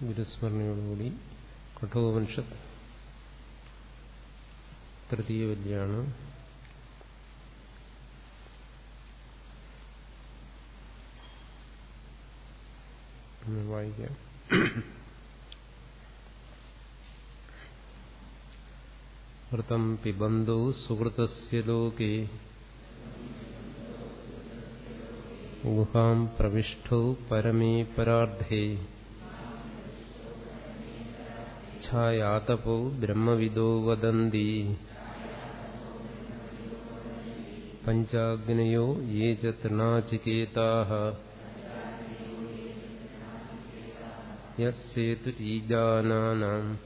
ഗുരുസ്മരണയോടുകൂടി കഠോപനിഷത്ത് തൃതീയ വിദ്യയാണ് വായിക്കാം വൃത്തം പിബന്ധോ സുഹൃതസ്യ ലോകേ ഗുഹാം പ്രവിഷ്ടോ പരമേ പരാർദ്ധേ ഛായാതപോ ബ്രഹ്മവിദോ വദന്തി. പഞ്ചാഗ്നയോ യേ ച തൃണാചികേതാഃ യത്സേതുരീജാനാനാം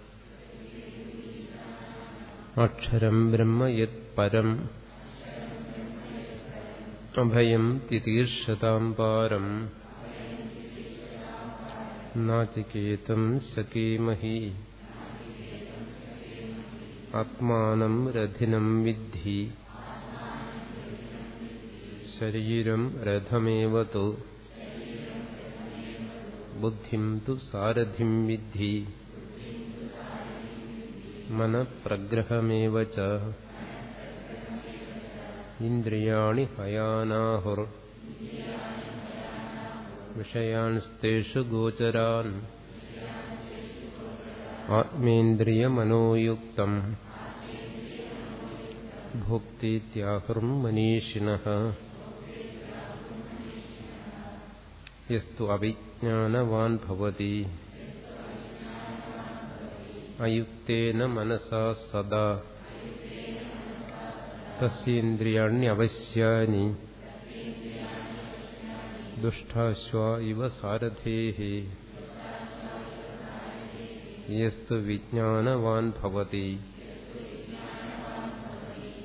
അക്ഷരം ബ്രഹ്മ യത് പരം. അഭയം തിതീർഷതാം പാരം. നാചികേതം സകേമഹി ആത്മാനം രഥിനം വിദ്ധി. ശരീരം രഥമേവ ബുദ്ധിം തു സാരഥിം വിദ്ധി. മനഃപ്രഗ്രഹമേവ ഇന്ദ്രിയാണി ഹയാനാഹുർ. വിഷയാൻസ്തേഷു ഗോചരാൻ. ആത്മേന്ദ്രിയമനോയുക്തം ഭോക്തീത്യാഹുർം മനീഷിണഃ യസ്തു അവിജ്ഞാനവാൻ ഭവതി അയുക്തേന മനസാ സദാ തസ്യേന്ദ്രിയാണ്യവശ്യാനി ദുഷ്ടാശ്വ ഇവ സാരഥേः യസ്തു വിജ്ഞാനവാൻ ഭവതി.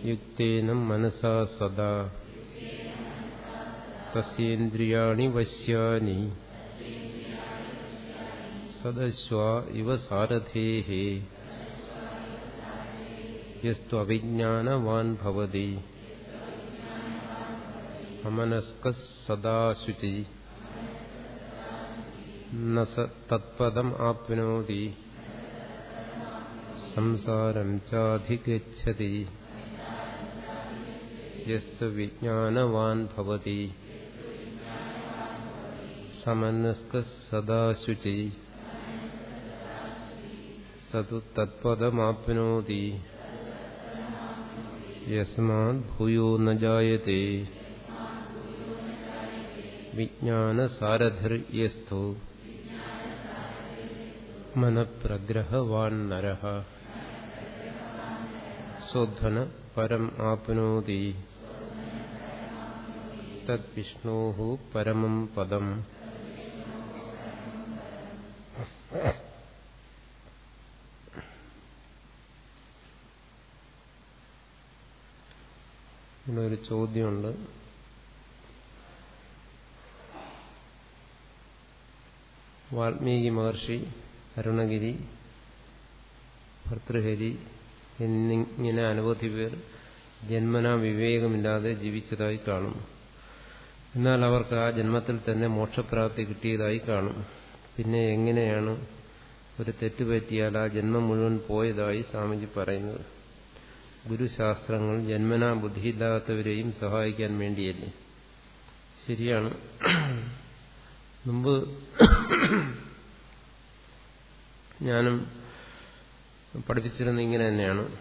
യുക്തേന മനസാ സദാ. തസ്യേന്ദ്രിയാണി വശ്യാനി. സദശ്വ ഇവ സാരഥേः യസ്തു അവിജ്ഞാനവാൻ ഭവതി. അമനസ്ക സദാ ശുചി. തത്പദം ആപ്നോതി. संसारम् चाधिगच्छति। यस्तु विज्ञानवान् भवति। समन्नस्कः सदा शुचि स तु तत्पदमाप्नोति यस्माद्भूयो न जायते। विज्ञानसारथिर्यस्थो मनप्रग्रहवान्नरः സ്വധ്വന പരം ആപ്നോതി. തദ്വിഷ്ണോ പരമം പദം. ഒരു ചോദ്യമുണ്ട്. വാൽമീകി മഹർഷി അരുണഗിരി ഭർത്തൃഹരി എന്നിങ്ങനെ അനവധി പേർ ജന്മനാ വിവേകമില്ലാതെ ജീവിച്ചതായി കാണും. എന്നാൽ അവർക്ക് ആ ജന്മത്തിൽ തന്നെ മോക്ഷപ്രാപ്തി കിട്ടിയതായി കാണും. പിന്നെ എങ്ങനെയാണ് ഒരു തെറ്റുപറ്റിയാൽ ആ ജന്മം മുഴുവൻ പോയതായി സ്വാമിജി പറയുന്നത്? ഗുരുശാസ്ത്രങ്ങൾ ജന്മനാ ബുദ്ധിയില്ലാത്തവരെയും സഹായിക്കാൻ വേണ്ടിയല്ലേ? ശരിയാണ്. മുമ്പ് ഞാനും പഠിപ്പിച്ചിരുന്ന ഇങ്ങനെ തന്നെയാണ്.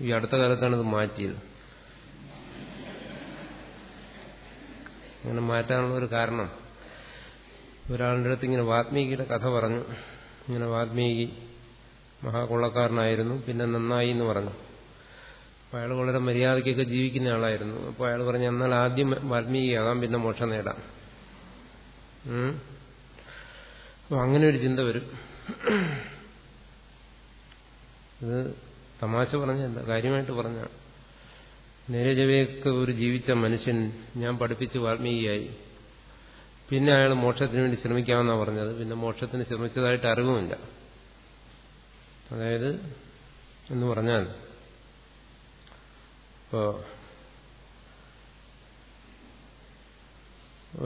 ഈ അടുത്ത കാലത്താണ് ഇത് മാറ്റിയത്. അങ്ങനെ മാറ്റാനുള്ള ഒരു കാരണം. ഒരാളുടെ അടുത്ത് ഇങ്ങനെ വാത്മീകിയുടെ കഥ പറഞ്ഞു. ഇങ്ങനെ വാത്മീകി മഹാകൊള്ളക്കാരനായിരുന്നു. പിന്നെ നന്നായി എന്ന് പറഞ്ഞു. അപ്പോൾ അയാൾ വളരെ മര്യാദയ്ക്കൊക്കെ ജീവിക്കുന്ന ആളായിരുന്നു. അപ്പോൾ അയാൾ പറഞ്ഞു എന്നാൽ ആദ്യം വാൽമീകിയാകാം പിന്നെ മോക്ഷം നേടാം. അപ്പോൾ അങ്ങനെ ഒരു ചിന്ത വരും. ഇത് തമാശ പറഞ്ഞല്ല കാര്യമായിട്ട് പറഞ്ഞ നേരജവയൊക്കെ ഒരു ജീവിച്ച മനുഷ്യൻ ഞാൻ പഠിപ്പിച്ച് വാൽമീകിയായി. പിന്നെ അയാൾ മോക്ഷത്തിന് വേണ്ടി ശ്രമിക്കാമെന്നാണ് പറഞ്ഞത്. പിന്നെ മോക്ഷത്തിന് ശ്രമിച്ചതായിട്ട് അറിവുമില്ല. അതായത് എന്ന് പറഞ്ഞാൽ ഇപ്പോ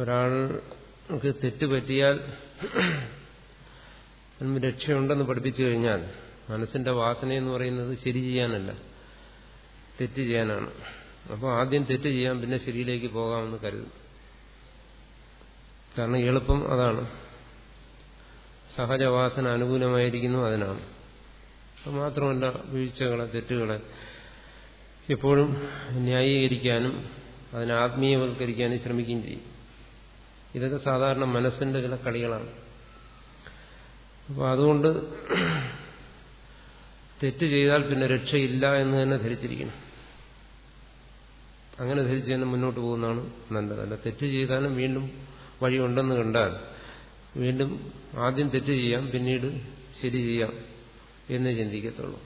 ഒരാൾക്ക് തെറ്റ് പറ്റിയാൽ രക്ഷയുണ്ടെന്ന് പഠിപ്പിച്ചു കഴിഞ്ഞാൽ മനസ്സിന്റെ വാസന എന്ന് പറയുന്നത് ശരി ചെയ്യാനല്ല. തെറ്റ് ചെയ്യാനാണ്. അപ്പോൾ ആദ്യം തെറ്റ് ചെയ്യാം പിന്നെ ശരിയിലേക്ക് പോകാമെന്ന് കരുതും കാരണം എളുപ്പം അതാണ്. സഹജവാസന അനുകൂലമായിരിക്കുന്നു അതിനാണ്. അപ്പം മാത്രമല്ല വീഴ്ചകളെ തെറ്റുകളെ എപ്പോഴും ന്യായീകരിക്കാനും അതിനെ ആത്മീയവൽക്കരിക്കാനും ശ്രമിക്കുകയും ചെയ്യും. ഇതൊക്കെ സാധാരണ മനസ്സിന്റെ ചില കളികളാണ്. അപ്പോൾ അതുകൊണ്ട് തെറ്റ് ചെയ്താൽ പിന്നെ രക്ഷയില്ല എന്ന് തന്നെ ധരിച്ചിരിക്കണം. അങ്ങനെ ധരിച്ച് തന്നെ മുന്നോട്ട് പോകുന്നതാണ് നല്ലത്. അല്ല തെറ്റ് ചെയ്താലും വീണ്ടും വഴിയുണ്ടെന്ന് കണ്ടാൽ വീണ്ടും ആദ്യം തെറ്റ് ചെയ്യാം പിന്നീട് ശരി ചെയ്യാം എന്നേ ചിന്തിക്കത്തുള്ളൂ.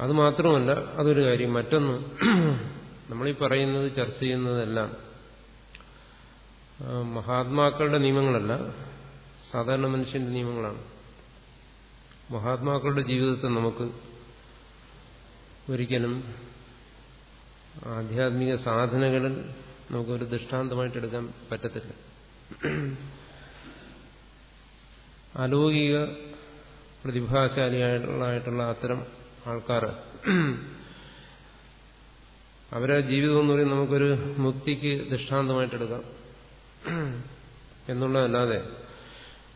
അത് മാത്രമല്ല അതൊരു കാര്യം. മറ്റൊന്ന് നമ്മളീ പറയുന്നത് ചർച്ച ചെയ്യുന്നതെല്ലാം മഹാത്മാക്കളുടെ നിയമങ്ങളല്ല സാധാരണ മനുഷ്യന്റെ നിയമങ്ങളാണ്. മഹാത്മാക്കളുടെ ജീവിതത്തെ നമുക്ക് ഒരിക്കലും ആധ്യാത്മിക സാധനകളിൽ നമുക്കൊരു ദൃഷ്ടാന്തമായിട്ട് എടുക്കാൻ പറ്റത്തില്ല. അലൗകിക പ്രതിഭാശാലിയായിട്ടുള്ള അത്തരം ആൾക്കാർ അവരെ ജീവിതം എന്ന് പറയുന്നത് നമുക്കൊരു മുക്തിക്ക് ദൃഷ്ടാന്തമായിട്ടെടുക്കാം എന്നുള്ളതല്ലാതെ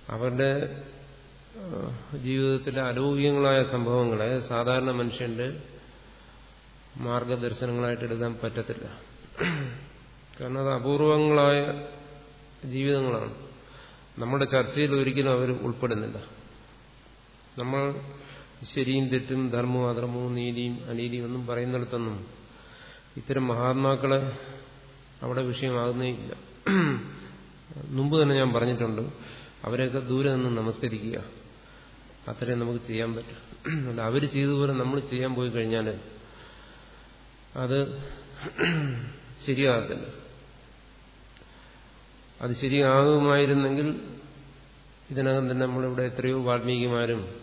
അവരുടെ ജീവിതത്തിലെ അലൗകികങ്ങളായ സംഭവങ്ങളെ സാധാരണ മനുഷ്യന്റെ മാർഗദർശനങ്ങളായിട്ട് എടുക്കാൻ പറ്റത്തില്ല. കാരണം അത് അപൂർവങ്ങളായ ജീവിതങ്ങളാണ്. നമ്മുടെ ചർച്ചയിൽ ഒരിക്കലും അവർ ഉൾപ്പെടുന്നില്ല. നമ്മൾ ശരിയും തെറ്റും ധർമ്മവും അധർമ്മവും നീതിയും അനീതിയും ഒന്നും പറയുന്നിടത്തൊന്നും ഇത്തരം മഹാത്മാക്കളെ അവിടെ വിഷയമാകുന്നേ ഇല്ല മുമ്പ് തന്നെ ഞാൻ പറഞ്ഞിട്ടുണ്ട് അവരെയൊക്കെ ദൂരെ നിന്ന് നമസ്കരിക്കുക. അത്രയും നമുക്ക് ചെയ്യാൻ പറ്റും. അല്ല അവർ ചെയ്തതുപോലെ നമ്മൾ ചെയ്യാൻ പോയി കഴിഞ്ഞാൽ അത് ശരിയാകത്തില്ല. അത് ശരിയാകുമായിരുന്നെങ്കിൽ ഇതിനകം തന്നെ നമ്മളിവിടെ എത്രയോ വാൽമീകിമാരും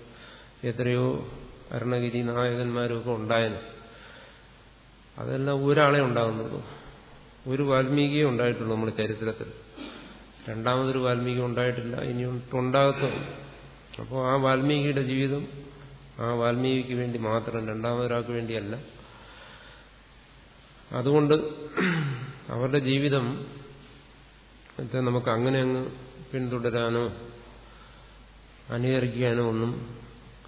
എത്രയോ അരുണഗിരി നായകന്മാരും ഒക്കെ ഉണ്ടായന്. അതെല്ലാം ഒരാളെ ഉണ്ടാകുന്നുള്ളൂ. ഒരു വാൽമീകിയെ ഉണ്ടായിട്ടുള്ളൂ നമ്മുടെ ചരിത്രത്തിൽ. രണ്ടാമതൊരു വാൽമീകി ഉണ്ടായിട്ടില്ല. ഇനി ഉണ്ടാകത്തുള്ളൂ. അപ്പോൾ ആ വാൽമീകിയുടെ ജീവിതം ആ വാൽമീകിക്ക് വേണ്ടി മാത്രം രണ്ടാമതൊരാൾക്ക് വേണ്ടിയല്ല. അതുകൊണ്ട് അവരുടെ ജീവിതം നമുക്ക് അങ്ങനെ അങ്ങ് പിന്തുടരാനോ അനുകരിക്കാനോ ഒന്നും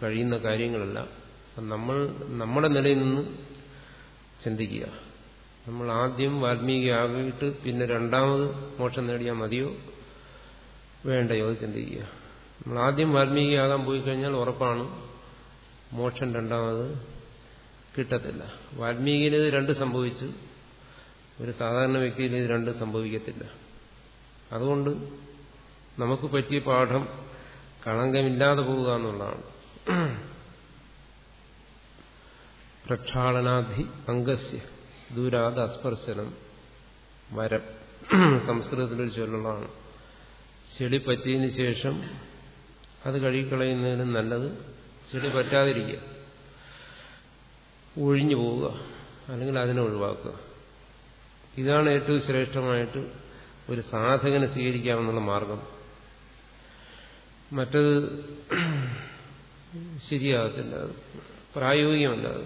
കഴിയുന്ന കാര്യങ്ങളല്ല. നമ്മൾ നമ്മുടെ നിലയിൽ നിന്ന് ചിന്തിക്കുക. നമ്മൾ ആദ്യം വാൽമീകിയാകിയിട്ട് പിന്നെ രണ്ടാമത് മോക്ഷം നേടിയാൽ മതിയോ? വേണ്ടയോ? ചിന്തിക്കുക. നമ്മൾ ആദ്യം വാൽമീകിയാകാൻ പോയി കഴിഞ്ഞാൽ ഉറപ്പാണ്. മോക്ഷം രണ്ടാമത് കിട്ടത്തില്ല. വാൽമീകിന് ഇത് രണ്ട് സംഭവിച്ചു. ഒരു സാധാരണ വ്യക്തിയിൽ ഇത് രണ്ട് സംഭവിക്കത്തില്ല. അതുകൊണ്ട് നമുക്ക് പറ്റിയ പാഠം കളങ്കമില്ലാതെ പോവുക എന്നുള്ളതാണ്. പ്രക്ഷാളനാധി അംഗസ്യ ദൂരാത് അസ്പർശനം വരം. സംസ്കൃതത്തിലൊരു ചൊല്ലുള്ളതാണ്. ചെളി പറ്റിയതിനു ശേഷം അത് കഴുകിക്കളയുന്നതിനും നല്ലത് ചെളി പറ്റാതിരിക്കുക. ഒഴിഞ്ഞു പോവുക. അല്ലെങ്കിൽ അതിനെ ഒഴിവാക്കുക. ഇതാണ് ഏറ്റവും ശ്രേഷ്ഠമായിട്ട് ഒരു സാധകനെ സ്വീകരിക്കാമെന്നുള്ള മാർഗം. മറ്റത് ശരിയാകത്തില്ല. അത് പ്രായോഗികമല്ല അത്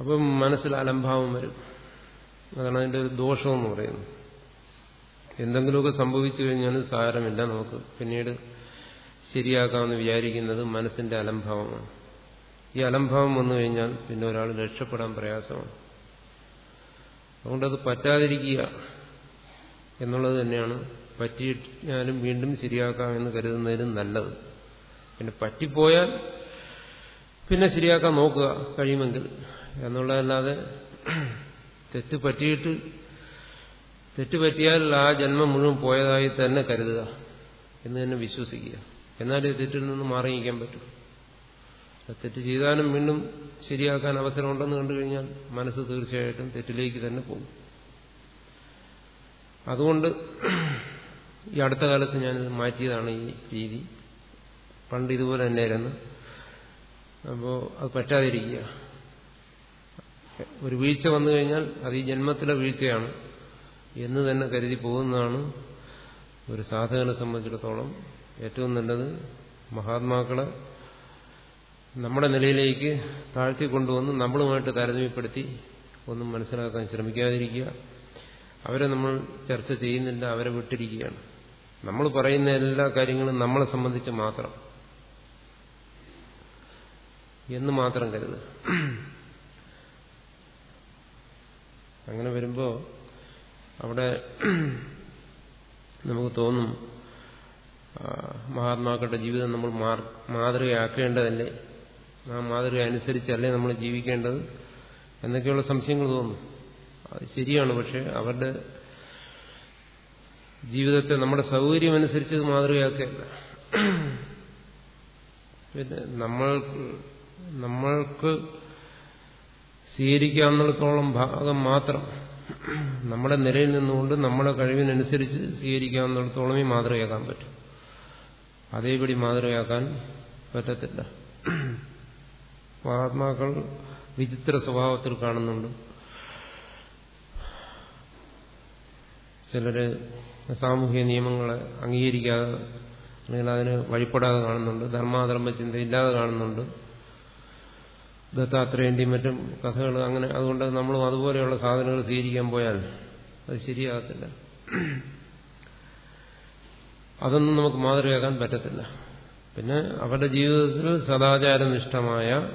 അപ്പം മനസ്സിൽ അലംഭാവം വരും. അതാണ് അതിന്റെ ഒരു ദോഷമെന്ന് പറയുന്നത്. എന്തെങ്കിലുമൊക്കെ സംഭവിച്ചു കഴിഞ്ഞാൽ സാരമില്ല നമുക്ക്. പിന്നീട് ശരിയാക്കാമെന്ന് വിചാരിക്കുന്നത് മനസ്സിന്റെ അലംഭാവമാണ്. ഈ അലംഭാവം വന്നു കഴിഞ്ഞാൽ പിന്നെ ഒരാൾ രക്ഷപ്പെടാൻ പ്രയാസമാണ്. അതുകൊണ്ടത് പറ്റാതിരിക്കുക എന്നുള്ളത് തന്നെയാണ്. പറ്റിയാലും വീണ്ടും ശരിയാക്കാമെന്ന് കരുതുന്നതിനും നല്ലത്. പിന്നെ പറ്റിപ്പോയാൽ പിന്നെ ശരിയാക്കാൻ നോക്കുക കഴിയുമെങ്കിൽ. എന്നുള്ളതല്ലാതെ തെറ്റ് പറ്റിയിട്ട് തെറ്റ് പറ്റിയാൽ ആ ജന്മം മുഴുവൻ പോയതായി തന്നെ കരുതുക എന്ന് തന്നെ വിശ്വസിക്കുക. എന്നാലേ തെറ്റിൽ നിന്ന് മാറിയിരിക്കാൻ പറ്റും. തെറ്റ് ചെയ്താലും വീണ്ടും ശരിയാക്കാൻ അവസരമുണ്ടെന്ന് കണ്ടു കഴിഞ്ഞാൽ മനസ്സ് തീർച്ചയായിട്ടും തെറ്റിലേക്ക് തന്നെ പോകും. അതുകൊണ്ട് ഈ അടുത്ത കാലത്ത് ഞാനിത് മാറ്റിയതാണ് ഈ രീതി. പണ്ട് ഇതുപോലെ തന്നെയായിരുന്നു. അപ്പോൾ അത് പറ്റാതിരിക്കുക. ഒരു വീഴ്ച വന്നു കഴിഞ്ഞാൽ അത് ഈ ജന്മത്തിലെ വീഴ്ചയാണ് എന്ന് തന്നെ കരുതി പോകുന്നതാണ് ഒരു സാധകനെ സംബന്ധിച്ചിടത്തോളം ഏറ്റവും നല്ലത് മഹാത്മാക്കളെ നമ്മുടെ നിലയിലേക്ക് താഴ്ത്തി കൊണ്ടുവന്ന് നമ്മളുമായിട്ട് താരതമ്യപ്പെടുത്തി ഒന്നും മനസ്സിലാക്കാൻ ശ്രമിക്കാതിരിക്കുക. അവരെ നമ്മൾ ചർച്ച ചെയ്യുന്നില്ല അവരെ വിട്ടിരിക്കുകയാണ്. നമ്മൾ പറയുന്ന എല്ലാ കാര്യങ്ങളും നമ്മളെ സംബന്ധിച്ച് മാത്രം. എന്ന് മാത്രം കരുതുക അങ്ങനെ വരുമ്പോൾ അവിടെ നമുക്ക് തോന്നും മഹാത്മാക്കളുടെ ജീവിതം നമ്മൾ മാതൃകയാക്കേണ്ടതല്ലേ? ആ മാതൃക അനുസരിച്ചല്ലേ നമ്മൾ ജീവിക്കേണ്ടത്? എന്നൊക്കെയുള്ള സംശയങ്ങൾ തോന്നും അത് ശരിയാണ് പക്ഷെ അവരുടെ ജീവിതത്തെ നമ്മുടെ സൗകര്യം അനുസരിച്ച് മാതൃകയാക്കുകയല്ല പിന്നെ നമ്മൾ നമ്മൾക്ക് സ്വീകരിക്കാവുന്നിടത്തോളം ഭാഗം മാത്രം നമ്മുടെ നിലയിൽ നിന്നുകൊണ്ട് നമ്മുടെ കഴിവിനനുസരിച്ച് സ്വീകരിക്കാവുന്നിടത്തോളമേ മാതൃകയാക്കാൻ പറ്റും. അതേപടി മാതൃകയാക്കാൻ പറ്റത്തില്ല. മഹാത്മാക്കൾ വിചിത്ര സ്വഭാവത്തിൽ കാണുന്നുണ്ട്. ചിലര് സാമൂഹ്യ നിയമങ്ങളെ അംഗീകരിക്കാതെ അല്ലെങ്കിൽ അതിന് വഴിപ്പെടാതെ കാണുന്നുണ്ട്. ധർമാധർമ്മ ചിന്തയില്ലാതെ കാണുന്നുണ്ട്. ദത്താത്രേന്റെയും മറ്റും കഥകൾ അങ്ങനെ അതുകൊണ്ട് നമ്മളും അതുപോലെയുള്ള സാധനങ്ങൾ സ്വീകരിക്കാൻ പോയാൽ അത് ശരിയാകത്തില്ല. അതൊന്നും നമുക്ക് മാതൃകയാക്കാൻ പറ്റത്തില്ല. പിന്നെ അവരുടെ ജീവിതത്തിൽ സദാചാരനിഷ്ഠമായ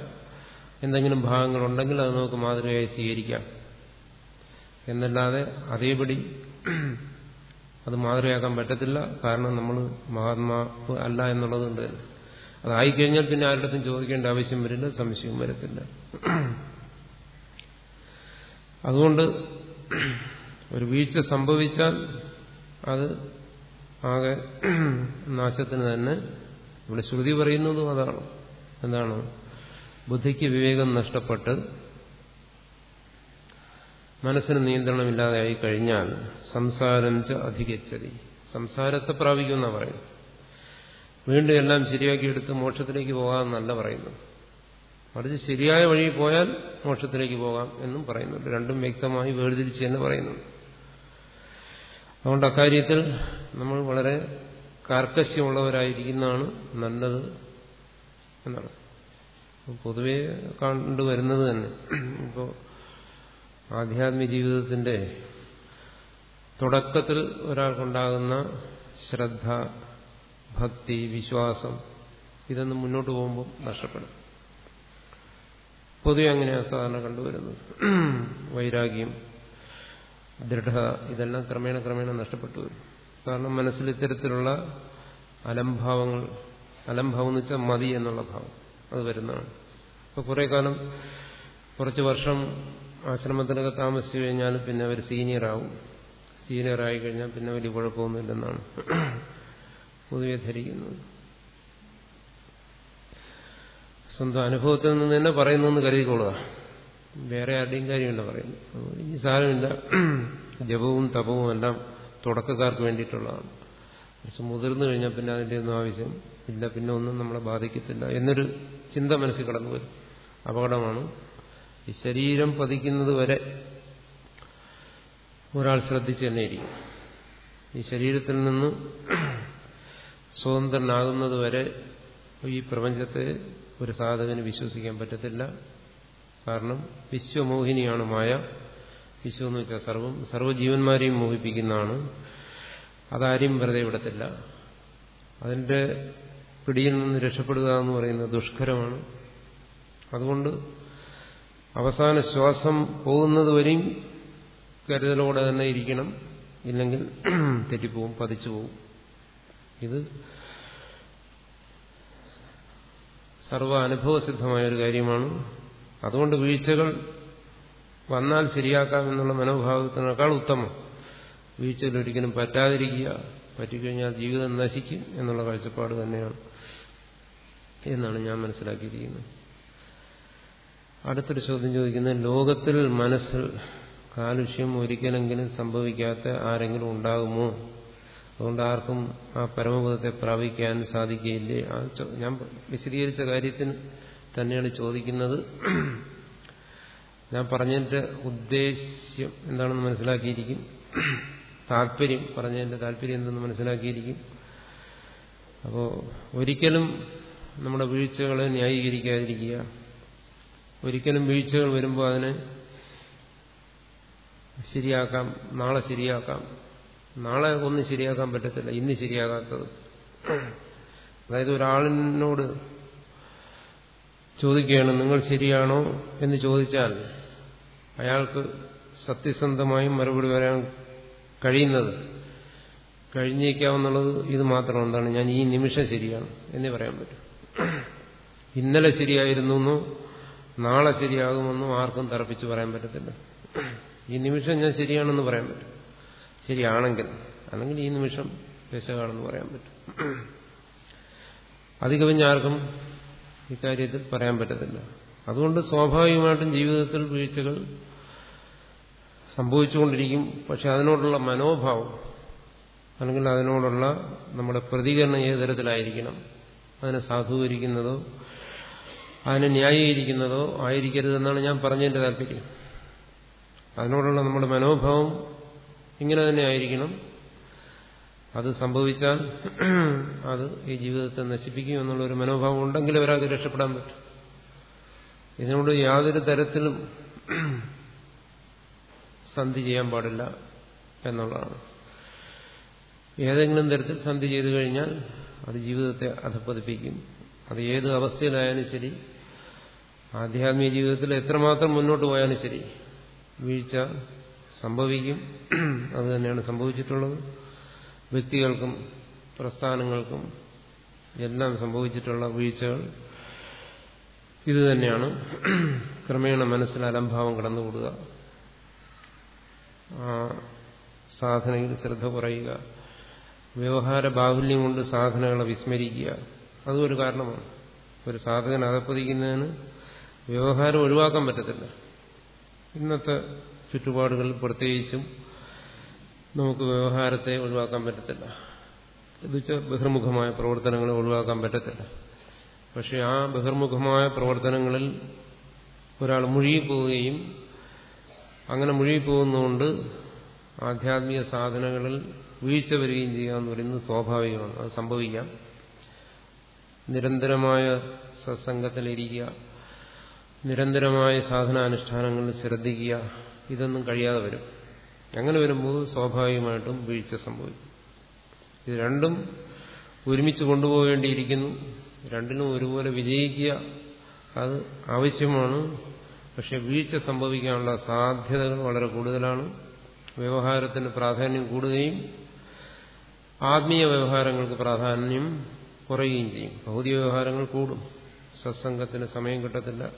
എന്തെങ്കിലും ഭാഗങ്ങളുണ്ടെങ്കിൽ അത് നമുക്ക് മാതൃകയായി സ്വീകരിക്കാം. എന്നല്ലാതെ അതേപടി അത് മാതൃകയാക്കാൻ പറ്റത്തില്ല. കാരണം നമ്മൾ മഹാത്മാവ് അല്ല എന്നുള്ളത് കൊണ്ട് തന്നെ. അതായിക്കഴിഞ്ഞാൽ പിന്നെ ആരുടെത്തും ചോദിക്കേണ്ട ആവശ്യം വരില്ല സംശയവും വരത്തില്ല. അതുകൊണ്ട് ഒരു വീഴ്ച സംഭവിച്ചാൽ അത് ആകെ നാശത്തിന് തന്നെ ഇവിടെ ശ്രുതി പറയുന്നതും അതാണ്. എന്താണ്? ബുദ്ധിക്ക് വിവേകം നഷ്ടപ്പെട്ട് മനസ്സിന് നിയന്ത്രണമില്ലാതെയായി കഴിഞ്ഞാൽ സംസാരം ച അധികച്ചതി. സംസാരത്തെ പ്രാപിക്കുമെന്നാണ് പറയുന്നു വീണ്ടും എല്ലാം ശരിയാക്കിയെടുത്ത് മോക്ഷത്തിലേക്ക് പോകാമെന്നല്ല പറയുന്നു മറിച്ച് ശരിയായ വഴി പോയാൽ മോക്ഷത്തിലേക്ക് പോകാം എന്നും പറയുന്നുണ്ട്. രണ്ടും വ്യക്തമായി വേർതിരിച്ച് തന്നെ പറയുന്നുണ്ട്. അതുകൊണ്ട് അക്കാര്യത്തിൽ നമ്മൾ വളരെ കാർക്കശ്യമുള്ളവരായിരിക്കുന്നതാണ് നല്ലത് എന്നാണ്. പൊതുവെ കണ്ടുവരുന്നത് തന്നെ. ഇപ്പോൾ ആധ്യാത്മിക ജീവിതത്തിന്റെ തുടക്കത്തിൽ ഒരാൾക്കുണ്ടാകുന്ന ശ്രദ്ധ ഭക്തി വിശ്വാസം ഇതൊന്നും മുന്നോട്ട് പോകുമ്പോൾ നഷ്ടപ്പെടും. പൊതുവെ അങ്ങനെയാണ് സാധാരണ കണ്ടുവരുന്നത്. വൈരാഗ്യം ദൃഢത ഇതെല്ലാം ക്രമേണ ക്രമേണ നഷ്ടപ്പെട്ടു. വരും കാരണം മനസ്സിൽ ഇത്തരത്തിലുള്ള അലംഭാവങ്ങൾ അലംഭാവം എന്ന് വെച്ചാൽ മതി എന്നുള്ള ഭാവം അത് വരുന്നതാണ്. ഇപ്പൊ കുറെ കാലം കുറച്ച് വർഷം ആശ്രമത്തിനൊക്കെ താമസിച്ചു കഴിഞ്ഞാൽ പിന്നെ അവർ സീനിയറാവും. സീനിയറായി കഴിഞ്ഞാൽ പിന്നെ വലിയ കുഴപ്പമൊന്നുമില്ലെന്നാണ് പൊതുവെ ധരിക്കുന്നത്. സ്വന്തം അനുഭവത്തിൽ നിന്ന് തന്നെ പറയുന്നു എന്ന് കരുതിക്കൊള്ളുക വേറെ ആരുടെയും കാര്യമല്ല പറയുന്നു ഈ സാരമില്ല. ജപവും തപവും എല്ലാം തുടക്കക്കാർക്ക് വേണ്ടിയിട്ടുള്ളതാണ്. പക്ഷെ മുതിർന്നു കഴിഞ്ഞാൽ പിന്നെ അതിന്റെ ഒന്നും ആവശ്യം ഇല്ല. പിന്നെ ഒന്നും നമ്മളെ ബാധിക്കത്തില്ല എന്നൊരു ചിന്ത മനസ്സിൽ കടന്നു വരും. അപകടമാണ്. ഈ ശരീരം പതിക്കുന്നത് വരെ ഒരാൾ ശ്രദ്ധിച്ചു തന്നെ ഇരിക്കും. ഈ ശരീരത്തിൽ നിന്ന് സ്വതന്ത്രനാകുന്നത് വരെ ഈ പ്രപഞ്ചത്തെ ഒരു സാധകന് വിശ്വസിക്കാൻ പറ്റത്തില്ല. കാരണം വിശ്വമോഹിനിയാണ് മായ. വിശ്വം എന്ന് വെച്ചാൽ സർവം സർവജീവന്മാരെയും മോഹിപ്പിക്കുന്നതാണ്. അതാരെയും വെറുതെ വിടത്തില്ല. അതിന്റെ പിടിയിൽ നിന്ന് രക്ഷപ്പെടുക എന്ന് പറയുന്നത് ദുഷ്കരമാണ്. അതുകൊണ്ട് അവസാന ശ്വാസം പോകുന്നതുവരെയും കരുതലോടെ തന്നെ ഇരിക്കണം. ഇല്ലെങ്കിൽ തെറ്റിപ്പോവും പതിച്ചു പോവും ഇത് സർവ അനുഭവസിദ്ധമായ ഒരു കാര്യമാണ്. അതുകൊണ്ട് വീഴ്ചകൾ വന്നാൽ ശരിയാക്കാം എന്നുള്ള മനോഭാവത്തിനേക്കാൾ ഉത്തമം. വീഴ്ചകൾ ഒരിക്കലും പറ്റാതിരിക്കുക പറ്റിക്കഴിഞ്ഞാൽ ജീവിതം നശിക്കും എന്നുള്ള കാഴ്ചപ്പാട് തന്നെയാണ് എന്നാണ് ഞാൻ മനസ്സിലാക്കിയിരിക്കുന്നത്. അടുത്തൊരു ചോദ്യം ചോദിക്കുന്നത് ലോകത്തിൽ മനസ്സിൽ കാലുഷ്യം ഒരിക്കലെങ്കിലും സംഭവിക്കാത്ത ആരെങ്കിലും ഉണ്ടാകുമോ? അതുകൊണ്ട് ആർക്കും ആ പരമപദത്തെ പ്രാപിക്കാൻ സാധിക്കുകയില്ലേ. ഞാൻ വിശദീകരിച്ച കാര്യത്തിന് തന്നെയാണ് ചോദിക്കുന്നത്. ഞാൻ പറഞ്ഞതിന്റെ ഉദ്ദേശ്യം എന്താണെന്ന് മനസ്സിലാക്കിയിരിക്കും. താല്പര്യം പറഞ്ഞതിന്റെ താല്പര്യം എന്തെന്ന് മനസ്സിലാക്കിയിരിക്കും. അപ്പോൾ ഒരിക്കലും നമ്മുടെ വീഴ്ചകളെ ന്യായീകരിക്കാതിരിക്കുക. ഒരിക്കലും വീഴ്ചകൾ വരുമ്പോൾ അതിനെ ശരിയാക്കാം നാളെ ശരിയാക്കാം. നാളെ ഒന്നും ശരിയാക്കാൻ പറ്റത്തില്ല ഇന്ന് ശരിയാകാത്തത്. അതായത് ഒരാളിനോട് ചോദിക്കുകയാണ് നിങ്ങൾ ശരിയാണോ? എന്ന് ചോദിച്ചാൽ അയാൾക്ക് സത്യസന്ധമായും മറുപടി വരാൻ കഴിയുന്നത് കഴിഞ്ഞേക്കാവുന്നുള്ളത് ഇത് മാത്രം എന്താണ് ഞാൻ ഈ നിമിഷം ശരിയാണ് എന്നേ പറയാൻ പറ്റും. ഇന്നലെ ശരിയായിരുന്നു എന്നോ നാളെ ശരിയാകുമെന്നോ ആർക്കും തറപ്പിച്ച് പറയാൻ പറ്റത്തില്ല. ഈ നിമിഷം ഞാൻ ശരിയാണെന്ന് പറയാൻ പറ്റും. ശരിയാണെങ്കിൽ അല്ലെങ്കിൽ ഈ നിമിഷം പെശകാണെന്ന് പറയാൻ പറ്റും. അത് കവിഞ്ഞ ആർക്കും ഇക്കാര്യത്തിൽ പറയാൻ പറ്റത്തില്ല. അതുകൊണ്ട് സ്വാഭാവികമായിട്ടും ജീവിതത്തിൽ വീഴ്ചകൾ സംഭവിച്ചുകൊണ്ടിരിക്കും. പക്ഷെ അതിനോടുള്ള മനോഭാവം അല്ലെങ്കിൽ അതിനോടുള്ള നമ്മുടെ പ്രതികരണം ഏത് തരത്തിലായിരിക്കണം? അതിനെ സാധൂകരിക്കുന്നതോ അതിനെ ന്യായീകരിക്കുന്നതോ ആയിരിക്കരുതെന്നാണ് ഞാൻ പറഞ്ഞതിന്റെ താല്പര്യം. അതിനോടുള്ള നമ്മുടെ മനോഭാവം ഇങ്ങനെ തന്നെ ആയിരിക്കണം. അത് സംഭവിച്ചാൽ അത് ഈ ജീവിതത്തെ നശിപ്പിക്കും എന്നുള്ളൊരു മനോഭാവം ഉണ്ടെങ്കിൽ ഒരാൾക്ക് രക്ഷപ്പെടാൻ പറ്റും. ഇതിനോട് യാതൊരു തരത്തിലും സന്ധി ചെയ്യാൻ പാടില്ല എന്നുള്ളതാണ്. ഏതെങ്കിലും തരത്തിൽ സന്ധി ചെയ്തു കഴിഞ്ഞാൽ അത് ജീവിതത്തെ അധപ്പതിപ്പിക്കും അത് ഏത് അവസ്ഥയിലായാലും ശരി ആധ്യാത്മിക ജീവിതത്തിൽ എത്രമാത്രം മുന്നോട്ട് പോയാലും ശരി വീഴ്ച സംഭവിക്കും. അത് തന്നെയാണ് സംഭവിച്ചിട്ടുള്ളത്. വ്യക്തികൾക്കും പ്രസ്ഥാനങ്ങൾക്കും എല്ലാം സംഭവിച്ചിട്ടുള്ള വീഴ്ചകൾ ഇത് തന്നെയാണ് ക്രമേണ മനസ്സിൽ അലംഭാവം കടന്നുകൂടുക. സാധനയിൽ ശ്രദ്ധ കുറയുക. വ്യവഹാര ബാഹുല്യം കൊണ്ട് സാധനകളെ വിസ്മരിക്കുക. അതും ഒരു കാരണമാണ്. ഒരു സാധകൻ അകപ്പതിക്കുന്നതിന് വ്യവഹാരം ഒഴിവാക്കാൻ പറ്റത്തില്ല. ഇന്നത്തെ ചുറ്റുപാടുകളിൽ പ്രത്യേകിച്ചും നമുക്ക് വ്യവഹാരത്തെ ഒഴിവാക്കാൻ പറ്റത്തില്ല. എന്നുവെച്ചാൽ ബഹിർമുഖമായ പ്രവർത്തനങ്ങളെ ഒഴിവാക്കാൻ പറ്റത്തില്ല. പക്ഷെ ആ ബഹിർമുഖമായ പ്രവർത്തനങ്ങളിൽ ഒരാൾ മുഴുകിപ്പോവുകയും അങ്ങനെ മുഴുകിപ്പോകുന്നതുകൊണ്ട് ആധ്യാത്മിക സാധനങ്ങളിൽ വീഴ്ച വരികയും ചെയ്യുക എന്ന് പറയുന്നത് സ്വാഭാവികമാണ്. അത് സംഭവിക്കാം. നിരന്തരമായ സത്സംഗത്തിലിരിക്കുക നിരന്തരമായ സാധനാനുഷ്ഠാനങ്ങളിൽ ശ്രദ്ധിക്കുക ഇതൊന്നും കഴിയാതെ വരും. അങ്ങനെ വരുമ്പോൾ സ്വാഭാവികമായിട്ടും വീഴ്ച സംഭവിക്കും. ഇത് രണ്ടും ഒരുമിച്ച് കൊണ്ടുപോകേണ്ടിയിരിക്കുന്നു. രണ്ടിനും ഒരുപോലെ വിജയിക്കുക അത് ആവശ്യമാണ്. പക്ഷെ വീഴ്ച സംഭവിക്കാനുള്ള സാധ്യതകൾ വളരെ കൂടുതലാണ്. വ്യവഹാരത്തിന് പ്രാധാന്യം കൂടുകയും ആത്മീയ വ്യവഹാരങ്ങൾക്ക് പ്രാധാന്യം കുറയുകയും ചെയ്യും. ഭൗതിക വ്യവഹാരങ്ങൾ കൂടും. സത്സംഗത്തിന് സമയം കിട്ടത്തില്ല.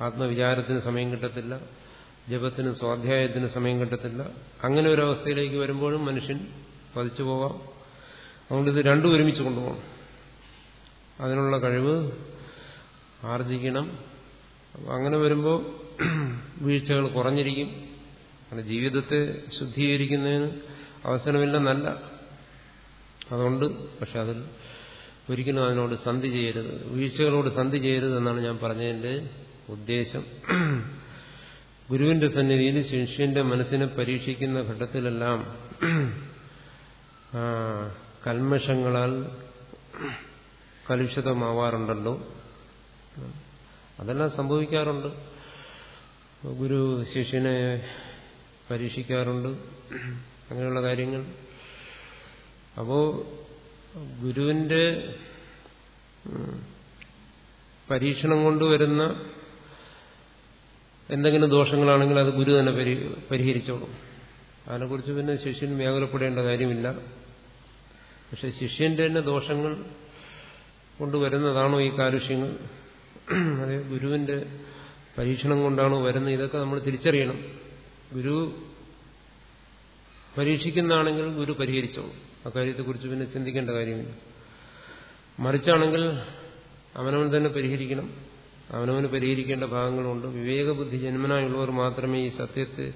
ആത്മവിചാരത്തിന് സമയം കിട്ടത്തില്ല. ജപത്തിന് സ്വാധ്യായത്തിന് സമയം കിട്ടത്തില്ല. അങ്ങനെ ഒരു അവസ്ഥയിലേക്ക് വരുമ്പോഴും മനുഷ്യൻ പതിച്ചു പോകാം അതുകൊണ്ട് ഇത് രണ്ടും ഒരുമിച്ച് കൊണ്ടുപോകണം. അതിനുള്ള കഴിവ് ആർജിക്കണം. അങ്ങനെ വരുമ്പോൾ വീഴ്ചകൾ കുറഞ്ഞിരിക്കും. അങ്ങനെ ജീവിതത്തെ ശുദ്ധീകരിക്കുന്നതിന് അവസരമില്ലെന്നല്ല അതുകൊണ്ട് പക്ഷെ അതിൽ ഒരിക്കലും അതിനോട് സന്ധി ചെയ്യരുത്. വീഴ്ചകളോട് സന്ധി ചെയ്യരുത് എന്നാണ് ഞാൻ പറഞ്ഞതിന്റെ ഉദ്ദേശം. ഗുരുവിന്റെ സന്നിധിയിൽ ശിഷ്യന്റെ മനസ്സിനെ പരീക്ഷിക്കുന്ന ഘട്ടത്തിലെല്ലാം കൽമഷങ്ങളാൽ കലുഷിതമാവാറുണ്ടല്ലോ. അതെല്ലാം സംഭവിക്കാറുണ്ട്. ഗുരു ശിഷ്യനെ പരീക്ഷിക്കാറുണ്ട്. അങ്ങനെയുള്ള കാര്യങ്ങൾ. അപ്പോ ഗുരുവിന്റെ പരീക്ഷണം കൊണ്ടുവരുന്ന എന്തെങ്കിലും ദോഷങ്ങളാണെങ്കിൽ അത് ഗുരു തന്നെ പരിഹരിച്ചോളും. അതിനെക്കുറിച്ച് പിന്നെ ശിഷ്യൻ വ്യാകുലപ്പെടേണ്ട കാര്യമില്ല. പക്ഷെ ശിഷ്യന്റെ തന്നെ ദോഷങ്ങൾ കൊണ്ടുവരുന്നതാണോ ഈ കാലുഷ്യങ്ങൾ അതെ ഗുരുവിന്റെ പരീക്ഷണം കൊണ്ടാണോ വരുന്നത്? ഇതൊക്കെ നമ്മൾ തിരിച്ചറിയണം. ഗുരു പരീക്ഷിക്കുന്നതാണെങ്കിൽ ഗുരു പരിഹരിച്ചോളും. അക്കാര്യത്തെക്കുറിച്ച് പിന്നെ ചിന്തിക്കേണ്ട കാര്യമില്ല. മറിച്ചാണെങ്കിൽ അവനവൻ തന്നെ പരിഹരിക്കണം. അവനവന് പരിഹരിക്കേണ്ട ഭാഗങ്ങളുണ്ട്. വിവേകബുദ്ധി ജന്മനായുള്ളവർ മാത്രമേ ഈ സത്യത്തെ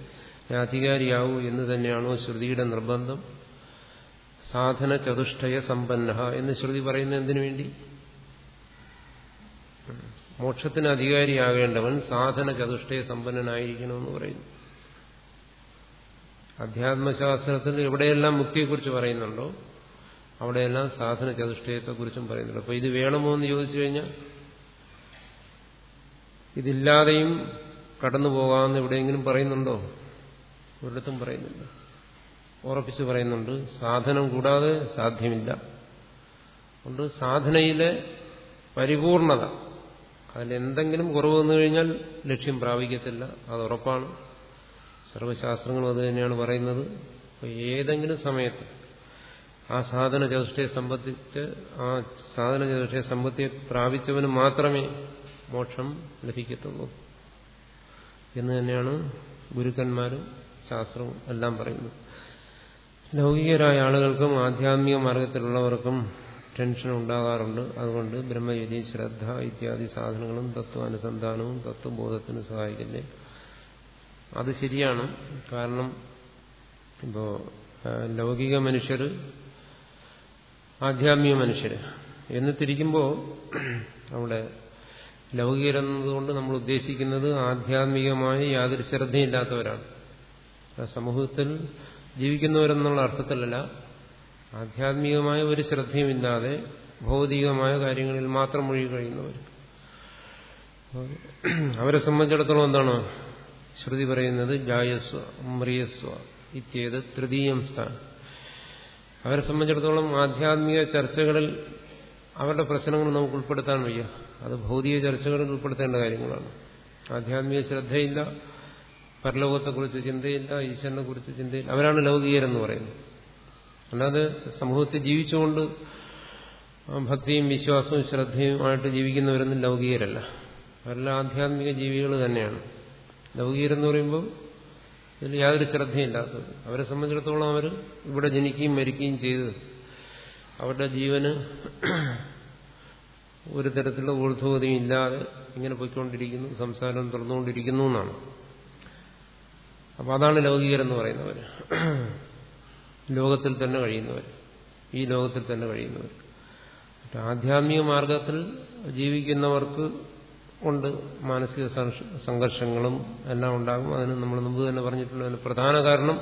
അധികാരിയാവൂ എന്ന് തന്നെയാണോ ശ്രുതിയുടെ നിർബന്ധം. സാധന ചതുഷ്ടയ സമ്പന്ന എന്ന് ശ്രുതി പറയുന്ന എന്തിനു വേണ്ടി? മോക്ഷത്തിന് അധികാരിയാകേണ്ടവൻ സാധന ചതുഷ്ടയ സമ്പന്നനായിരിക്കണമെന്ന് പറയുന്നു. അധ്യാത്മശാസ്ത്രത്തിൽ എവിടെയെല്ലാം മുക്തിയെക്കുറിച്ച് പറയുന്നുണ്ടോ? അവിടെയെല്ലാം സാധന ചതുഷ്ടയത്തെക്കുറിച്ചും പറയുന്നുണ്ട്. അപ്പോൾ ഇത് വേണമോ എന്ന് ചോദിച്ചു കഴിഞ്ഞാൽ ഇതില്ലാതെയും കടന്നു പോകാമെന്ന് എവിടെയെങ്കിലും പറയുന്നുണ്ടോ? ഒരിടത്തും പറയുന്നുണ്ട് ഉറപ്പിച്ച് പറയുന്നുണ്ട് സാധനം കൂടാതെ സാധ്യമില്ല. അതുകൊണ്ട് സാധനയിലെ പരിപൂർണത അതിലെന്തെങ്കിലും കുറവ് വന്നു കഴിഞ്ഞാൽ ലക്ഷ്യം പ്രാപിക്കത്തില്ല. അത് ഉറപ്പാണ്. സർവശാസ്ത്രങ്ങളും അത് തന്നെയാണ് പറയുന്നത്. അപ്പോൾ ഏതെങ്കിലും സമയത്ത് ആ സാധന ചതുഷ്ടയെ സംബന്ധിച്ച് ആ സാധന ചതുഷ്ടയെ സംബന്ധിച്ച് പ്രാപിച്ചവന് മാത്രമേ മോക്ഷം ലഭിക്കത്തുള്ളൂ എന്ന് തന്നെയാണ് ഗുരുക്കന്മാരും ശാസ്ത്രവും എല്ലാം പറയുന്നത്. ലൗകികരായ ആളുകൾക്കും ആധ്യാത്മിക മാർഗത്തിലുള്ളവർക്കും ടെൻഷൻ ഉണ്ടാകാറുണ്ട്. അതുകൊണ്ട് ബ്രഹ്മയുതി ശ്രദ്ധ ഇത്യാദി സാധനങ്ങളും തത്വാനുസന്ധാനവും തത്വബോധത്തിന് സഹായിക്കില്ലേ? അത് ശരിയാണ്. കാരണം ഇപ്പോ ലൗകിക മനുഷ്യർ ആധ്യാത്മിക മനുഷ്യർ എന്ന് തിരിക്കുമ്പോൾ അവിടെ ലൗകികരെന്നതുകൊണ്ട് നമ്മൾ ഉദ്ദേശിക്കുന്നത് ആധ്യാത്മികമായി യാതൊരു ശ്രദ്ധയില്ലാത്തവരാണ്. സമൂഹത്തിൽ ജീവിക്കുന്നവരെന്നുള്ള അർത്ഥത്തിലല്ല ആധ്യാത്മികമായ ഒരു ശ്രദ്ധയുമില്ലാതെ ഭൗതികമായ കാര്യങ്ങളിൽ മാത്രം മുഴുകി കഴിയുന്നവർ അവരെ സംബന്ധിച്ചിടത്തോളം എന്താണ്? ശ്രുതി പറയുന്നത് ജായസ്വ മ്രിയസ്വ ഇത്യേത് തൃതീയം സ്ഥാനം അവരെ സംബന്ധിച്ചിടത്തോളം ആധ്യാത്മിക ചർച്ചകളിൽ അവരുടെ പ്രശ്നങ്ങൾ നമുക്ക് ഉൾപ്പെടുത്താൻ വയ്യ. അത് ഭൗതിക ചർച്ചകളിൽ ഉൾപ്പെടുത്തേണ്ട കാര്യങ്ങളാണ്. ആധ്യാത്മിക ശ്രദ്ധയില്ല പരലോകത്തെക്കുറിച്ച് ചിന്തയില്ല ഈശ്വരനെ കുറിച്ച് ചിന്തയില്ല. അവരാണ് ലൗകികരെന്ന് പറയുന്നത്. അല്ലാതെ സമൂഹത്തിൽ ജീവിച്ചുകൊണ്ട് ഭക്തിയും വിശ്വാസവും ശ്രദ്ധയുമായിട്ട് ജീവിക്കുന്നവരൊന്നും ലൗകികരല്ല. അവരെല്ലാം ആധ്യാത്മിക ജീവികൾ തന്നെയാണ്. ലൗകികരെന്ന് പറയുമ്പോൾ ഇതിൽ യാതൊരു ശ്രദ്ധയില്ലാത്തത് അവരെ സംബന്ധിച്ചിടത്തോളം അവർ ഇവിടെ ജനിക്കുകയും മരിക്കുകയും ചെയ്ത് അവരുടെ ജീവന് ഒരു തരത്തിലുള്ള ഊർധ്വഗതിയും ഇല്ലാതെ ഇങ്ങനെ പോയിക്കൊണ്ടിരിക്കുന്നു സംസാരം തുറന്നുകൊണ്ടിരിക്കുന്നു എന്നാണ്. അപ്പൊ അതാണ് ലൗകികരെന്ന് പറയുന്നവർ ലോകത്തിൽ തന്നെ കഴിയുന്നവർ ഈ ലോകത്തിൽ തന്നെ കഴിയുന്നവർ ആധ്യാത്മിക മാർഗത്തിൽ ജീവിക്കുന്നവർക്ക് കൊണ്ട് മാനസിക സംഘർഷങ്ങളും എല്ലാം ഉണ്ടാകും. അതിന് നമ്മൾ മുമ്പ് തന്നെ പറഞ്ഞിട്ടുള്ള പ്രധാന കാരണം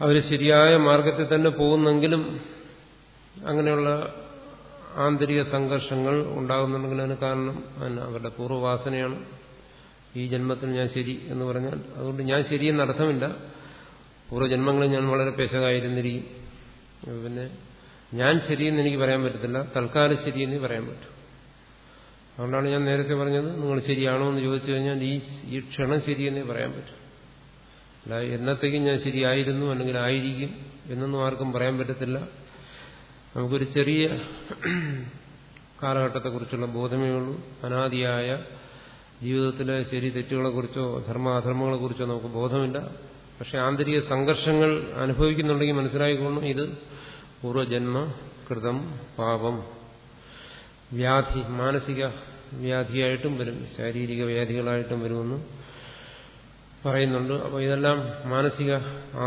അവർ ശരിയായ മാർഗത്തിൽ തന്നെ പോകുന്നെങ്കിലും അങ്ങനെയുള്ള ആന്തരിക സംഘർഷങ്ങൾ ഉണ്ടാകുന്നുണ്ടെങ്കിൽ അതിന് കാരണം അവരുടെ പൂർവവാസനയാണ്. ഈ ജന്മത്തിൽ ഞാൻ ശരി എന്ന് പറഞ്ഞാൽ അതുകൊണ്ട് ഞാൻ ശരിയെന്ന് അർത്ഥമില്ല. പൂർവജന്മങ്ങളിൽ ഞാൻ വളരെ പെശകായിരുന്നിരിക്കും. പിന്നെ ഞാൻ ശരിയെന്ന് എനിക്ക് പറയാൻ പറ്റത്തില്ല. തൽക്കാലം ശരിയെന്ന് പറയാൻ പറ്റും. അതുകൊണ്ടാണ് ഞാൻ നേരത്തെ പറഞ്ഞത് നിങ്ങൾ ശരിയാണോ എന്ന് ചോദിച്ചു കഴിഞ്ഞാൽ ഈ ഈ ക്ഷണം ശരിയെന്നേ പറയാൻ പറ്റും. അല്ല എന്നത്തേക്കും ഞാൻ ശരിയായിരുന്നു അല്ലെങ്കിൽ ആയിരിക്കും എന്നൊന്നും ആർക്കും പറയാൻ പറ്റത്തില്ല. നമുക്കൊരു ചെറിയ കാലഘട്ടത്തെക്കുറിച്ചുള്ള ബോധമേ ഉള്ളൂ. അനാദിയായ ജീവിതത്തിലെ ശരി തെറ്റുകളെക്കുറിച്ചോ ധർമാധർമ്മങ്ങളെക്കുറിച്ചോ നമുക്ക് ബോധമില്ല. പക്ഷെ ആന്തരിക സംഘർഷങ്ങൾ അനുഭവിക്കുന്നുണ്ടെങ്കിൽ മനസ്സിലായിക്കൊള്ളും ഇത് പൂർവജന്മ കൃതം പാപം വ്യാധി മാനസിക വ്യാധിയായിട്ടും വരും ശാരീരിക വ്യാധികളായിട്ടും വരുമെന്ന് പറയുന്നുണ്ട്. അപ്പോൾ ഇതെല്ലാം മാനസിക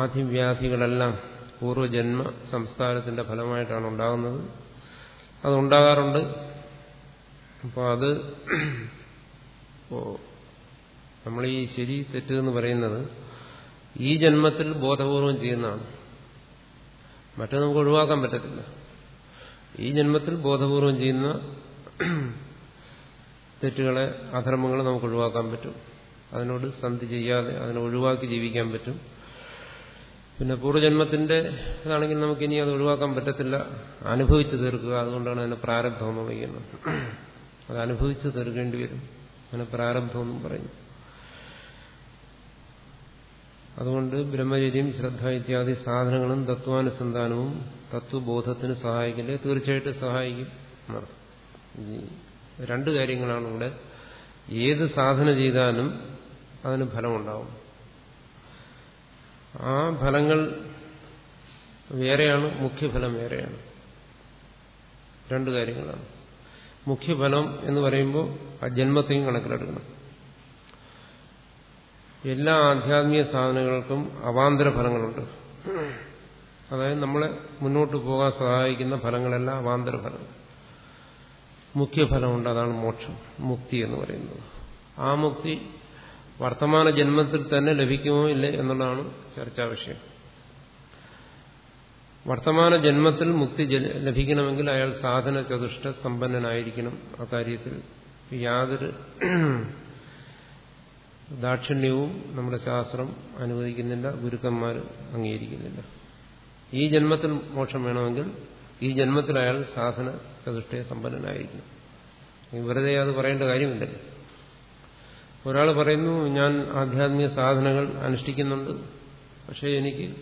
ആധിവ്യാധികളെല്ലാം പൂർവജന്മ സംസ്കാരത്തിന്റെ ഫലമായിട്ടാണ് ഉണ്ടാകുന്നത്. അതുണ്ടാകാറുണ്ട്. അപ്പോൾ അത് നമ്മൾ ഈ ശരി തെറ്റ് എന്ന് പറയുന്നത് ഈ ജന്മത്തിൽ ബോധപൂർവം ചെയ്യുന്നതാണ്. മറ്റേ നമുക്ക് ഒഴിവാക്കാൻ പറ്റത്തില്ല. ഈ ജന്മത്തിൽ ബോധപൂർവം ചെയ്യുന്ന തെറ്റുകളെ അധർമ്മങ്ങളെ നമുക്ക് ഒഴിവാക്കാൻ പറ്റും. അതിനോട് സന്ധി ചെയ്യാതെ അതിനെ ഒഴിവാക്കി ജീവിക്കാൻ പറ്റും. പിന്നെ പൂർവജന്മത്തിന്റെ അതാണെങ്കിൽ നമുക്ക് ഇനി അത് ഒഴിവാക്കാൻ പറ്റത്തില്ല. അനുഭവിച്ചു തീർക്കുക. അതുകൊണ്ടാണ് അതിനെ പ്രാരബ്ധം എന്ന് പറയുന്നത്. അത് അനുഭവിച്ചു തീർക്കേണ്ടി വരും. അങ്ങനെ പ്രാരബ്ധം എന്നും പറയുന്നു. അതുകൊണ്ട് ബ്രഹ്മചര്യം ശ്രദ്ധ ഇത്യാദി സാധനങ്ങളും തത്വാനുസന്ധാനവും തത്വബോധത്തിന് സഹായിക്കില്ലേ തീർച്ചയായിട്ടും സഹായിക്കും രണ്ട് കാര്യങ്ങളാണ് ഇവിടെ. ഏത് സാധന ചെയ്താലും അതിന് ഫലമുണ്ടാവും. ആ ഫലങ്ങൾ വേറെയാണ് മുഖ്യഫലം വേറെയാണ്. രണ്ട് കാര്യങ്ങളാണ്. മുഖ്യഫലം എന്ന് പറയുമ്പോൾ ആ ജന്മത്തെയും കണക്കിലെടുക്കണം. എല്ലാ ആധ്യാത്മിക സാധനങ്ങൾക്കും അവാന്തര ഫലങ്ങളുണ്ട്. അതായത് നമ്മളെ മുന്നോട്ട് പോകാൻ സഹായിക്കുന്ന ഫലങ്ങളെല്ലാം അവാന്തര ഫലങ്ങൾ. മുഖ്യഫലമുണ്ട് അതാണ് മോക്ഷം മുക്തി എന്ന് പറയുന്നത്. ആ മുക്തി വർത്തമാന ജന്മത്തിൽ തന്നെ ലഭിക്കുമോ ഇല്ലേ എന്നുള്ളതാണ് ചർച്ചാ വിഷയം. വർത്തമാന ജന്മത്തിൽ മുക്തി ലഭിക്കണമെങ്കിൽ അയാൾ സാധന ചതുഷ്ട സമ്പന്നനായിരിക്കണം അക്കാര്യത്തിൽ യാതൊരു ദാക്ഷിണ്യവും നമ്മുടെ ശാസ്ത്രം അനുവദിക്കുന്നില്ല ഗുരുക്കന്മാർ അംഗീകരിക്കുന്നില്ല. ഈ ജന്മത്തിൽ മോക്ഷം വേണമെങ്കിൽ ഈ ജന്മത്തിൽ അയാൾ സാധന ചതുഷ്ടയ സമ്പന്നനായിരിക്കണം. വെറുതെ അത് പറയേണ്ട കാര്യമില്ലല്ലോ. ഒരാൾ പറയുന്നു ഞാൻ ആധ്യാത്മിക സാധനങ്ങൾ അനുഷ്ഠിക്കുന്നുണ്ട്. പക്ഷേ എനിക്ക്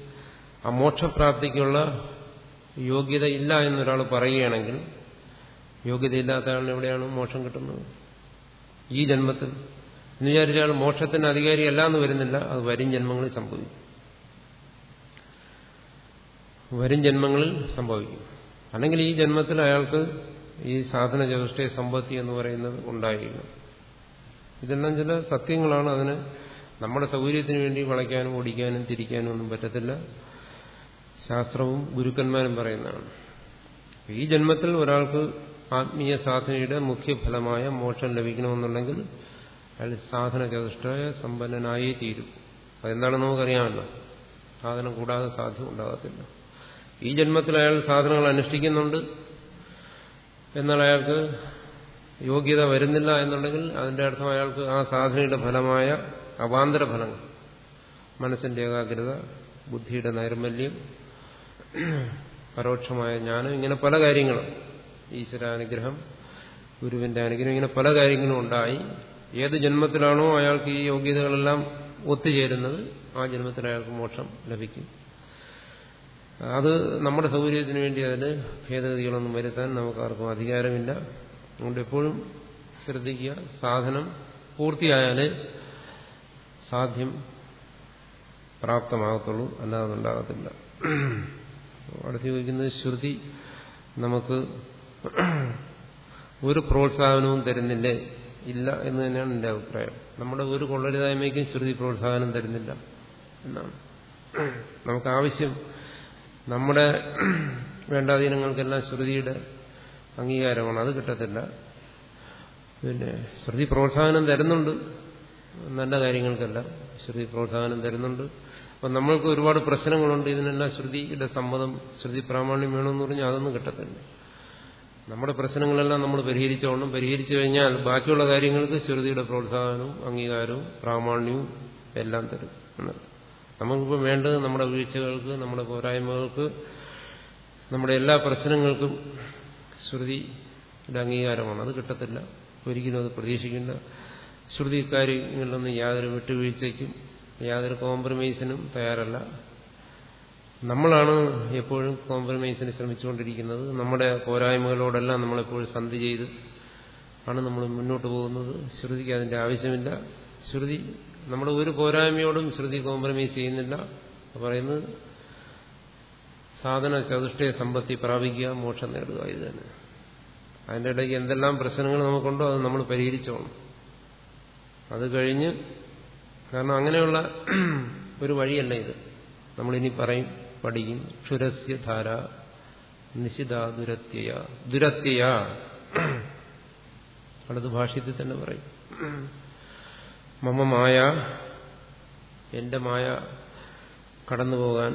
ആ മോക്ഷപ്രാപ്തിക്കുള്ള യോഗ്യത ഇല്ല എന്നൊരാൾ പറയുകയാണെങ്കിൽ യോഗ്യതയില്ലാത്ത ആളിന് എവിടെയാണ് മോക്ഷം കിട്ടുന്നത്? ഈ ജന്മത്തിൽ? എന്ന് വിചാരിച്ചാൽ മോക്ഷത്തിന് അധികാരിയല്ല എന്ന് വരുന്നില്ല. അത് വരും ജന്മങ്ങളിൽ സംഭവിക്കും. വരും ജന്മങ്ങളിൽ സംഭവിക്കും. അല്ലെങ്കിൽ ഈ ജന്മത്തിൽ അയാൾക്ക് ഈ സാധന ചതുഷ്ടയ സമ്പത്തി എന്ന് പറയുന്നത് ഉണ്ടായിരിക്കണം. ഇതെല്ലാം ചില സത്യങ്ങളാണ്. അതിന് നമ്മുടെ സൗകര്യത്തിന് വേണ്ടി വളയ്ക്കാനും ഓടിക്കാനും തിരിക്കാനും ഒന്നും പറ്റത്തില്ല. ശാസ്ത്രവും ഗുരുക്കന്മാരും പറയുന്നതാണ്. ഈ ജന്മത്തിൽ ഒരാൾക്ക് ആത്മീയ സാധനയുടെ മുഖ്യഫലമായ മോക്ഷം ലഭിക്കണമെന്നുണ്ടെങ്കിൽ അയാൾ സാധന ചതുഷ്ടയ സമ്പന്നനായേ തീരും. അതെന്താണെന്ന് നമുക്കറിയാമല്ലോ. സാധനം കൂടാതെ സാധ്യം ഉണ്ടാകത്തില്ല. ഈ ജന്മത്തിൽ അയാൾ സാധനങ്ങൾ അനുഷ്ഠിക്കുന്നുണ്ട്. എന്നാൽ അയാൾക്ക് യോഗ്യത വരുന്നില്ല എന്നുണ്ടെങ്കിൽ അതിന്റെ അർത്ഥം അയാൾക്ക് ആ സാധനയുടെ ഫലമായ അവാന്തര ഫലങ്ങൾ. മനസ്സിന്റെ ഏകാഗ്രത ബുദ്ധിയുടെ നൈർമല്യം പരോക്ഷമായ ജ്ഞാനം ഇങ്ങനെ പല കാര്യങ്ങളും. ഈശ്വരാനുഗ്രഹം ഗുരുവിന്റെ അനുഗ്രഹം ഇങ്ങനെ പല കാര്യങ്ങളും ഉണ്ടായി. ഏത് ജന്മത്തിലാണോ അയാൾക്ക് ഈ യോഗ്യതകളെല്ലാം ഒത്തുചേരുന്നത് ആ ജന്മത്തിൽ അയാൾക്ക് മോക്ഷം ലഭിക്കും. അത് നമ്മുടെ സൗകര്യത്തിന് വേണ്ടി അതിന് ഭേദഗതികളൊന്നും വരുത്താൻ നമുക്ക് ആർക്കും അധികാരമില്ല. അതുകൊണ്ട് എപ്പോഴും ശ്രദ്ധിക്കുക. സാധനം പൂർത്തിയായാലേ സാധ്യം പ്രാപ്തമാകത്തുള്ളൂ. അല്ലാതെ ഉണ്ടാകത്തില്ല അടുത്ത് ചോദിക്കുന്നത് ശ്രുതി നമുക്ക് ഒരു പ്രോത്സാഹനവും തരുന്നില്ല? ഇല്ല എന്ന് തന്നെയാണ് എന്റെ അഭിപ്രായം. നമ്മുടെ ഒരു കൊള്ളരുതായ്മയ്ക്കും ശ്രുതി പ്രോത്സാഹനം തരുന്നില്ല എന്നാണ്. നമുക്ക് ആവശ്യം നമ്മുടെ വേണ്ടാധീനങ്ങൾക്കെല്ലാം ശ്രുതിയുടെ അംഗീകാരമാണ്. അത് കിട്ടത്തില്ല. പിന്നെ ശ്രുതി പ്രോത്സാഹനം തരുന്നുണ്ട്. നല്ല കാര്യങ്ങൾക്കെല്ലാം ശ്രുതി പ്രോത്സാഹനം തരുന്നുണ്ട്. അപ്പം നമ്മൾക്ക് ഒരുപാട് പ്രശ്നങ്ങളുണ്ട്. ഇതിനെല്ലാം ശ്രുതിയുടെ സമ്മതം ശ്രുതി പ്രാമാണ്യം വേണമെന്ന് പറഞ്ഞാൽ അതൊന്നും കിട്ടത്തില്ല. നമ്മുടെ പ്രശ്നങ്ങളെല്ലാം നമ്മൾ പരിഹരിച്ചോണം. പരിഹരിച്ചു കഴിഞ്ഞാൽ ബാക്കിയുള്ള കാര്യങ്ങൾക്ക് ശ്രുതിയുടെ പ്രോത്സാഹനവും അംഗീകാരവും പ്രാമാണ്യവും എല്ലാം തരും. നമുക്കിപ്പോൾ വേണ്ടത് നമ്മുടെ വീഴ്ചകൾക്ക് നമ്മുടെ പോരായ്മകൾക്ക് നമ്മുടെ എല്ലാ പ്രശ്നങ്ങൾക്കും ശ്രുതിയുടെ അംഗീകാരമാണ്. അത് കിട്ടത്തില്ല. ഒരിക്കലും അത് പ്രതീക്ഷിക്കില്ല. ശ്രുതി കാര്യങ്ങളിലൊന്നും യാതൊരു വിട്ടുവീഴ്ചയ്ക്കും യാതൊരു കോംപ്രമൈസിനും തയ്യാറല്ല. നമ്മളാണ് എപ്പോഴും കോംപ്രമൈസിന് ശ്രമിച്ചുകൊണ്ടിരിക്കുന്നത്. നമ്മുടെ പോരായ്മകളോടെല്ലാം നമ്മളെപ്പോഴും സന്ധി ചെയ്ത് ആണ് നമ്മൾ മുന്നോട്ട് പോകുന്നത്. ശ്രുതിക്ക് അതിന്റെ ആവശ്യമില്ല. ശ്രുതി നമ്മുടെ ഒരു പോരായ്മയോടും ശ്രുതി കോംപ്രമൈസ് ചെയ്യുന്നില്ല. പറയുന്നത് സാധന ചതുഷ്ടയ സമ്പത്തി പ്രാപിക്കുക മോക്ഷം നേടുക ഇത് തന്നെ. അതിന്റെ ഇടയ്ക്ക് എന്തെല്ലാം പ്രശ്നങ്ങൾ നമുക്കുണ്ടോ അത് നമ്മൾ പരിഹരിച്ചോണം അത് കഴിഞ്ഞ് കാരണം അങ്ങനെയുള്ള ഒരു വഴിയല്ല ഇത്. നമ്മളിനി പറയും പഠിക്കും. ക്ഷുരസ്യ ധാര നിശിത ദുരത്യ ദുരത്യയ. അടുത്ത ഭാഷ്യത്തിൽ തന്നെ പറയും. മമ മായ. എന്റെ മായ കടന്നുപോകാൻ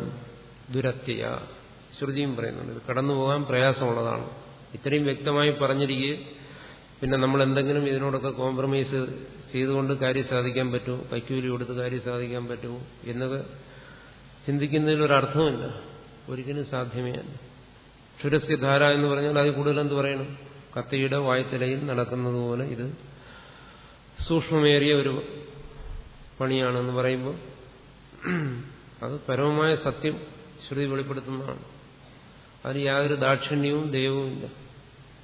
ദുരത്യയ ശ്രുതിയും പറയുന്നുണ്ട് ഇത് കടന്നുപോകാൻ പ്രയാസമുള്ളതാണ്. ഇത്രയും വ്യക്തമായി പറഞ്ഞിരിക്കെ പിന്നെ നമ്മൾ എന്തെങ്കിലും ഇതിനോടൊക്കെ കോംപ്രമൈസ് ചെയ്തുകൊണ്ട് കാര്യം സാധിക്കാൻ പറ്റുമോ കൈക്കൂലി കൊടുത്ത് കാര്യം സാധിക്കാൻ പറ്റുമോ എന്നൊക്കെ ചിന്തിക്കുന്നതിലൊരർത്ഥമില്ല ഒരിക്കലും സാധ്യമേ അല്ല. ക്ഷുരസ്യധാര എന്ന് പറഞ്ഞാൽ അത് കൂടുതൽ എന്ത് പറയണം? കത്തിയുടെ വായത്തിലയിൽ നടക്കുന്നത് പോലെ ഇത് സൂക്ഷ്മമേറിയ ഒരു പണിയാണെന്ന് പറയുമ്പോൾ അത് പരമമായ സത്യം ശ്രുതി വെളിപ്പെടുത്തുന്നതാണ്. അതിന് യാതൊരു ദാക്ഷിണ്യവും ദൈവവും ഇല്ല.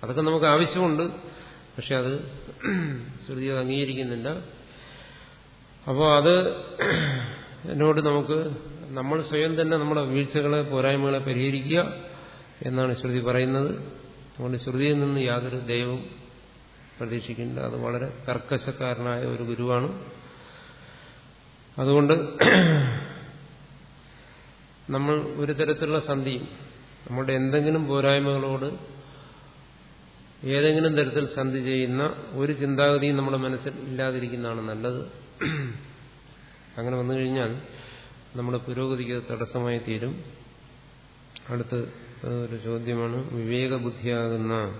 അതൊക്കെ നമുക്ക് ആവശ്യമുണ്ട് പക്ഷെ അത് ശ്രുതി അത് അംഗീകരിക്കുന്നില്ല. അപ്പോൾ അത് എന്നോട് നമുക്ക് നമ്മൾ സ്വയം തന്നെ നമ്മുടെ വീഴ്ചകളെ പോരായ്മകളെ പരിഹരിക്കുക എന്നാണ് ശ്രുതി പറയുന്നത്. അതുകൊണ്ട് ശ്രുതിയിൽ നിന്ന് യാതൊരു ദൈവം പ്രതീക്ഷിക്കേണ്ട. അത് വളരെ കർക്കശക്കാരനായ ഒരു ഗുരുവാണ്. അതുകൊണ്ട് നമ്മൾ ഒരു തരത്തിലുള്ള സന്ധിയും നമ്മുടെ എന്തെങ്കിലും പോരായ്മകളോട് ഏതെങ്കിലും തരത്തിൽ സന്ധി ചെയ്യുന്ന ഒരു ചിന്താഗതിയും നമ്മുടെ മനസ്സിൽ ഇല്ലാതിരിക്കുന്നതാണ് നല്ലത്. അങ്ങനെ വന്നു കഴിഞ്ഞാൽ നമ്മുടെ പുരോഗതിക്ക് തടസ്സമായി തീരും. അടുത്ത ഒരു ചോദ്യമാണ്. വിവേകബുദ്ധിയാകുന്ന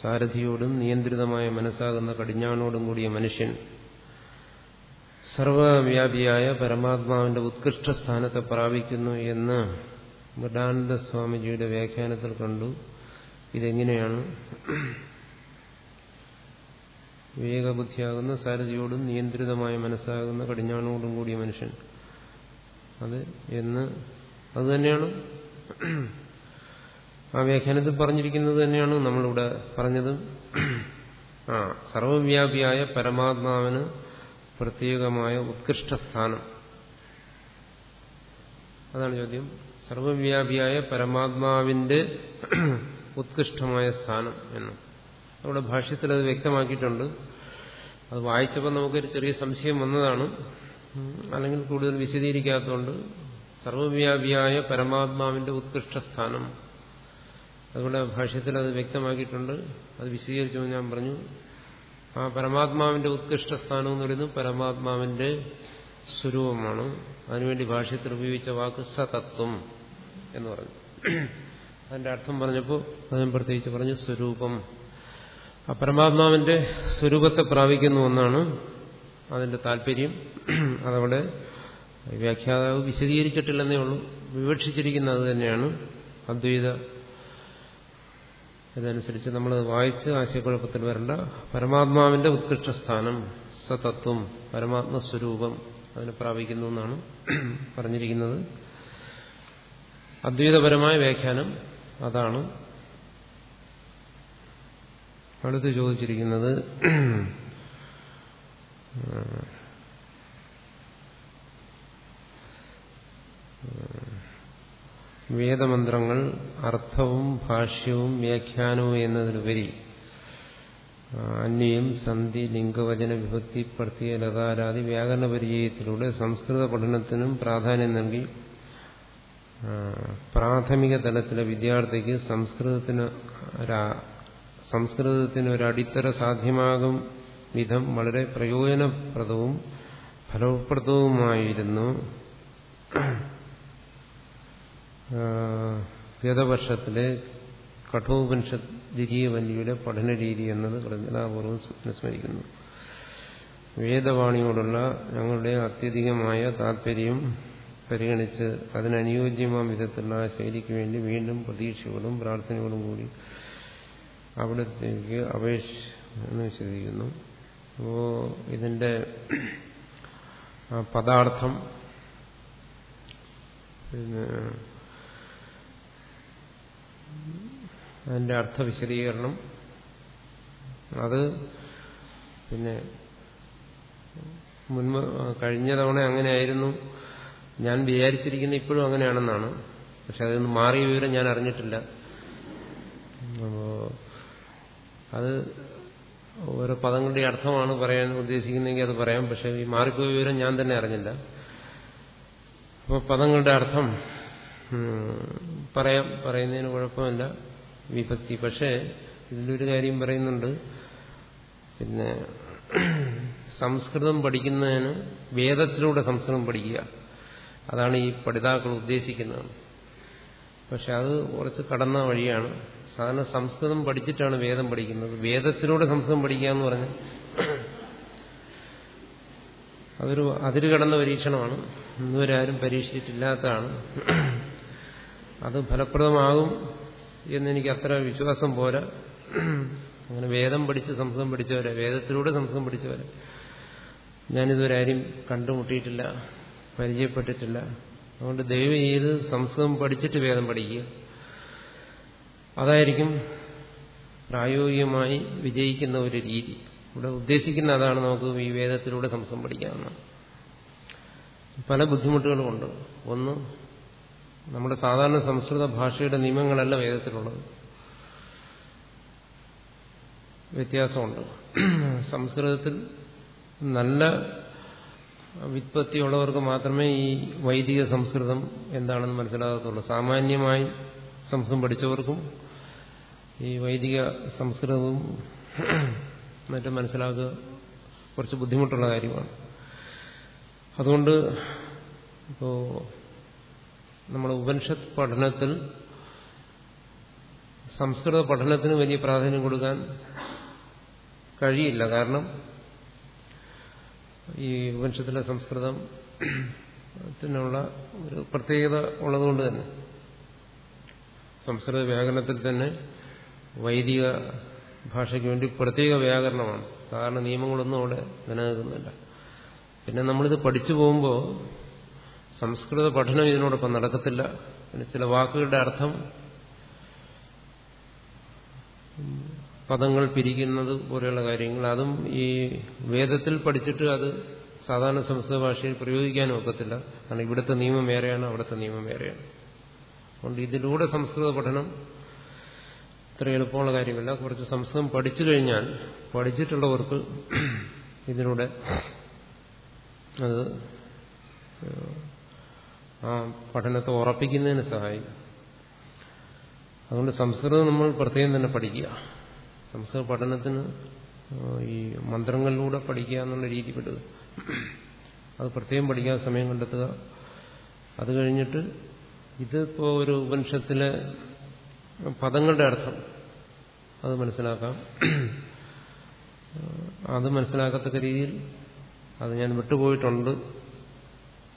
സാരഥിയോടും നിയന്ത്രിതമായ മനസ്സാകുന്ന കടിഞ്ഞാണോടും കൂടിയ മനുഷ്യൻ സർവവ്യാപിയായ പരമാത്മാവിന്റെ ഉത്കൃഷ്ട സ്ഥാനത്തെ പ്രാപിക്കുന്നു എന്ന് മൃഡാനന്ദ സ്വാമിജിയുടെ വ്യാഖ്യാനത്തിൽ കണ്ടു. ഇതെങ്ങനെയാണ്? വിവേകബുദ്ധിയാകുന്ന സാരഥിയോടും നിയന്ത്രിതമായ മനസ്സാകുന്ന കടിഞ്ഞാണോടും കൂടിയ മനുഷ്യൻ. അത് എന്ന് അത് തന്നെയാണ് ആ വ്യാഖ്യാനത്തിൽ പറഞ്ഞിരിക്കുന്നത് തന്നെയാണ് നമ്മളിവിടെ പറഞ്ഞത്. ആ സർവവ്യാപിയായ പരമാത്മാവിന് പ്രത്യേകമായ ഉത്കൃഷ്ട സ്ഥാനം. അതാണ് ചോദ്യം. സർവവ്യാപിയായ പരമാത്മാവിന്റെ ഉത്കൃഷ്ടമായ സ്ഥാനം എന്ന്. നമ്മുടെ ഭാഷ്യത്തിൽ അത് വ്യക്തമാക്കിയിട്ടുണ്ട്. അത് വായിച്ചപ്പോൾ നമുക്കൊരു ചെറിയ സംശയം വന്നതാണ്. അല്ലെങ്കിൽ കൂടുതൽ വിശദീകരിക്കാത്തതുകൊണ്ട് സർവവ്യാപിയായ പരമാത്മാവിന്റെ ഉത്കൃഷ്ട സ്ഥാനം. അതുകൊണ്ട് ഭാഷ്യത്തിൽ അത് വ്യക്തമാക്കിയിട്ടുണ്ട്. അത് വിശദീകരിച്ചു ഞാൻ പറഞ്ഞു ആ പരമാത്മാവിന്റെ ഉത്കൃഷ്ട സ്ഥാനം എന്ന് പറയുന്നത് പരമാത്മാവിന്റെ സ്വരൂപമാണ്. അതിനുവേണ്ടി ഭാഷ്യത്തിൽ ഉപയോഗിച്ച വാക്ക് സതത്വം എന്ന് പറഞ്ഞു. അതിന്റെ അർത്ഥം പറഞ്ഞപ്പോൾ അദ്ദേഹം പ്രത്യേകിച്ച് പറഞ്ഞു സ്വരൂപം. ആ പരമാത്മാവിന്റെ സ്വരൂപത്തെ പ്രാപിക്കുന്ന ഒന്നാണ് അതിന്റെ താല്പര്യം. അതവിടെ വ്യാഖ്യാതാവ് വിശദീകരിച്ചിട്ടില്ലെന്നേ ഉള്ളൂ. വിവക്ഷിച്ചിരിക്കുന്നത് തന്നെയാണ് അദ്വൈത ഇതനുസരിച്ച് നമ്മൾ വായിച്ച് ആശയക്കുഴപ്പത്തിൽ വരേണ്ട. പരമാത്മാവിന്റെ ഉത്കൃഷ്ട സ്ഥാനം സതത്വം പരമാത്മസ്വരൂപം അതിനെ പ്രാപിക്കുന്നു എന്നാണ് പറഞ്ഞിരിക്കുന്നത്. അദ്വൈതപരമായ വ്യാഖ്യാനം അതാണ്. അടുത്ത് ചോദിച്ചിരിക്കുന്നത് വേദമന്ത്രങ്ങൾ അർത്ഥവും ഭാഷ്യവും വ്യാഖ്യാനവും എന്നതിലുപരി അന്യം സന്ധി ലിംഗവചന വിഭക്തി പ്രത്യേക ലകാരാദി വ്യാകരണ പരിചയത്തിലൂടെ സംസ്കൃത പഠനത്തിനും പ്രാധാന്യം നൽകി പ്രാഥമിക തലത്തിലെ വിദ്യാർത്ഥിക്ക് സംസ്കൃതത്തിന് സംസ്കൃതത്തിന് ഒരു അടിത്തറ സാധ്യമാകും വിധം വളരെ പ്രയോജനപ്രദവും ഫലപ്രദവുമായിരുന്നു. ഗതവർഷത്തിലെ കഠോപനിഷത്ത് ദ്വിതീയവല്ലിയുടെ പഠന രീതി എന്നത് കൃതജ്ഞതാപൂർവം സ്മരിക്കുന്നു വേദവാണിയോടുള്ള ഞങ്ങളുടെ അത്യധികമായ താല്പര്യം പരിഗണിച്ച് അതിനനുയോജ്യമായ വിധത്തിലുള്ള ശൈലിക്ക് വേണ്ടി വീണ്ടും പ്രതീക്ഷകളും പ്രാർത്ഥനകളും കൂടി അവിടത്തേക്ക് അപേക്ഷ എന്ന് വിശദീകരിക്കുന്നു അപ്പോൾ ഇതിന്റെ പദാർത്ഥം പിന്നെ അതിന്റെ അർത്ഥ വിശദീകരണം അത് പിന്നെ മുൻപ് കഴിഞ്ഞ തവണ അങ്ങനെയായിരുന്നു. ഞാൻ വിചാരിച്ചിരിക്കുന്ന ഇപ്പോഴും അങ്ങനെയാണെന്നാണ്. പക്ഷെ അതൊന്ന് മാറിയ വിവരം ഞാൻ അറിഞ്ഞിട്ടില്ല. അത് ഓരോ പദങ്ങളുടെ അർത്ഥമാണ് പറയാൻ ഉദ്ദേശിക്കുന്നതെങ്കിൽ അത് പറയാം. പക്ഷെ ഈ മാറിപ്പോയ വിവരം ഞാൻ തന്നെ അറിഞ്ഞില്ല. അപ്പോൾ പദങ്ങളുടെ അർത്ഥം പറയാം പറയുന്നതിന് കുഴപ്പമില്ല വിഭക്തി. പക്ഷേ ഇതിലൊരു കാര്യം പറയുന്നുണ്ട്. പിന്നെ സംസ്കൃതം പഠിക്കുന്നതിന് വേദത്തിലൂടെ സംസ്കൃതം പഠിക്കുക. അതാണ് ഈ പഠിതാക്കൾ ഉദ്ദേശിക്കുന്നത്. പക്ഷെ അത് കുറച്ച് കടന്ന വഴിയാണ്. സാധാരണ സംസ്കൃതം പഠിച്ചിട്ടാണ് വേദം പഠിക്കുന്നത്. വേദത്തിലൂടെ സംസ്കൃതം പഠിക്കുക എന്ന് പറഞ്ഞാൽ അതൊരു അതിര് കടന്ന പരീക്ഷണമാണ്. ഇന്നുവരെ ആരും പരീക്ഷിച്ചിട്ടില്ലാത്തതാണ്. അത് ഫലപ്രദമാകും എന്നെനിക്ക് അത്ര വിശ്വാസം പോരാ. അങ്ങനെ വേദം പഠിച്ച് സംസ്കൃതം പഠിച്ചവരെ വേദത്തിലൂടെ സംസ്കൃതം പഠിച്ചവരെ. ഞാനിതുവരെ ആരും കണ്ടുമുട്ടിയിട്ടില്ല പരിചയപ്പെട്ടിട്ടില്ല. അതുകൊണ്ട് ദൈവം ചെയ്ത് സംസ്കൃതം പഠിച്ചിട്ട് വേദം പഠിക്കുക? അതായിരിക്കും പ്രായോഗികമായി വിജയിക്കുന്ന ഒരു രീതി. ഇവിടെ ഉദ്ദേശിക്കുന്ന അതാണ് നമുക്ക് ഈ വേദത്തിലൂടെ സംസ്കൃതം പഠിക്കാവുന്ന പല ബുദ്ധിമുട്ടുകളുമുണ്ട് ഒന്ന് നമ്മുടെ സാധാരണ സംസ്കൃത ഭാഷയുടെ നിയമങ്ങളല്ല വേദത്തിലുള്ളത്. വ്യത്യാസമുണ്ട്. സംസ്കൃതത്തിൽ നല്ല വിത്പത്തിയുള്ളവർക്ക് മാത്രമേ ഈ വൈദിക സംസ്കൃതം എന്താണെന്ന് മനസ്സിലാകത്തുള്ളൂ. സാമാന്യമായി സംസ്കൃതം പഠിച്ചവർക്കും ഈ വൈദിക സംസ്കൃതവും മറ്റും മനസ്സിലാക്കുക കുറച്ച് ബുദ്ധിമുട്ടുള്ള കാര്യമാണ്. അതുകൊണ്ട് ഇപ്പോ നമ്മുടെ ഉപനിഷത്ത് പഠനത്തിൽ സംസ്കൃത പഠനത്തിന് വലിയ പ്രാധാന്യം കൊടുക്കാൻ കഴിയില്ല. കാരണം ഈ ഉപനിഷത്തിലെ സംസ്കൃതം ത്തിനുള്ള ഒരു പ്രത്യേകത ഉള്ളതുകൊണ്ട് തന്നെ. സംസ്കൃത വ്യാകരണത്തിൽ തന്നെ വൈദിക ഭാഷയ്ക്ക് വേണ്ടി പ്രത്യേക വ്യാകരണമാണ്. സാധാരണ നിയമങ്ങളൊന്നും അവിടെ നിലനിൽക്കുന്നില്ല. പിന്നെ നമ്മളിത് പഠിച്ചു പോകുമ്പോൾ സംസ്കൃത പഠനം ഇതിനോടൊപ്പം നടക്കത്തില്ല. പിന്നെ ചില വാക്കുകളുടെ അർത്ഥം പദങ്ങൾ പിരിക്കുന്നത് പോലെയുള്ള കാര്യങ്ങൾ അതും ഈ വേദത്തിൽ പഠിച്ചിട്ട് അത് സാധാരണ സംസ്കൃത ഭാഷയിൽ പ്രയോഗിക്കാനും ഒക്കത്തില്ല. കാരണം ഇവിടുത്തെ നിയമം വേറെയാണ് അവിടുത്തെ നിയമം വേറെയാണ്. അതുകൊണ്ട് ഇതിലൂടെ സംസ്കൃത പഠനം ഇത്ര എളുപ്പമുള്ള കാര്യമല്ല. കുറച്ച് സംസ്കൃതം പഠിച്ചു കഴിഞ്ഞാൽ പഠിച്ചിട്ടുള്ളവർക്ക് ഇതിലൂടെ അത് ആ പഠനത്തെ ഉറപ്പിക്കുന്നതിന് സഹായിക്കും. അതുകൊണ്ട് സംസ്കൃതം നമ്മൾ പ്രത്യേകം തന്നെ പഠിക്കുക. സംസ്കൃത പഠനത്തിന് ഈ മന്ത്രങ്ങളിലൂടെ പഠിക്കുക എന്നുള്ള രീതി വിടുക അത് പ്രത്യേകം പഠിക്കാൻ സമയം കണ്ടെത്തുക. അത് കഴിഞ്ഞിട്ട് ഇതിപ്പോ ഒരു ഉപനിഷത്തിലെ പദങ്ങളുടെ അർത്ഥം. അത് മനസ്സിലാക്കാം. അത് മനസ്സിലാക്കത്തക്ക രീതിയിൽ അത് ഞാൻ വിട്ടുപോയിട്ടുണ്ട്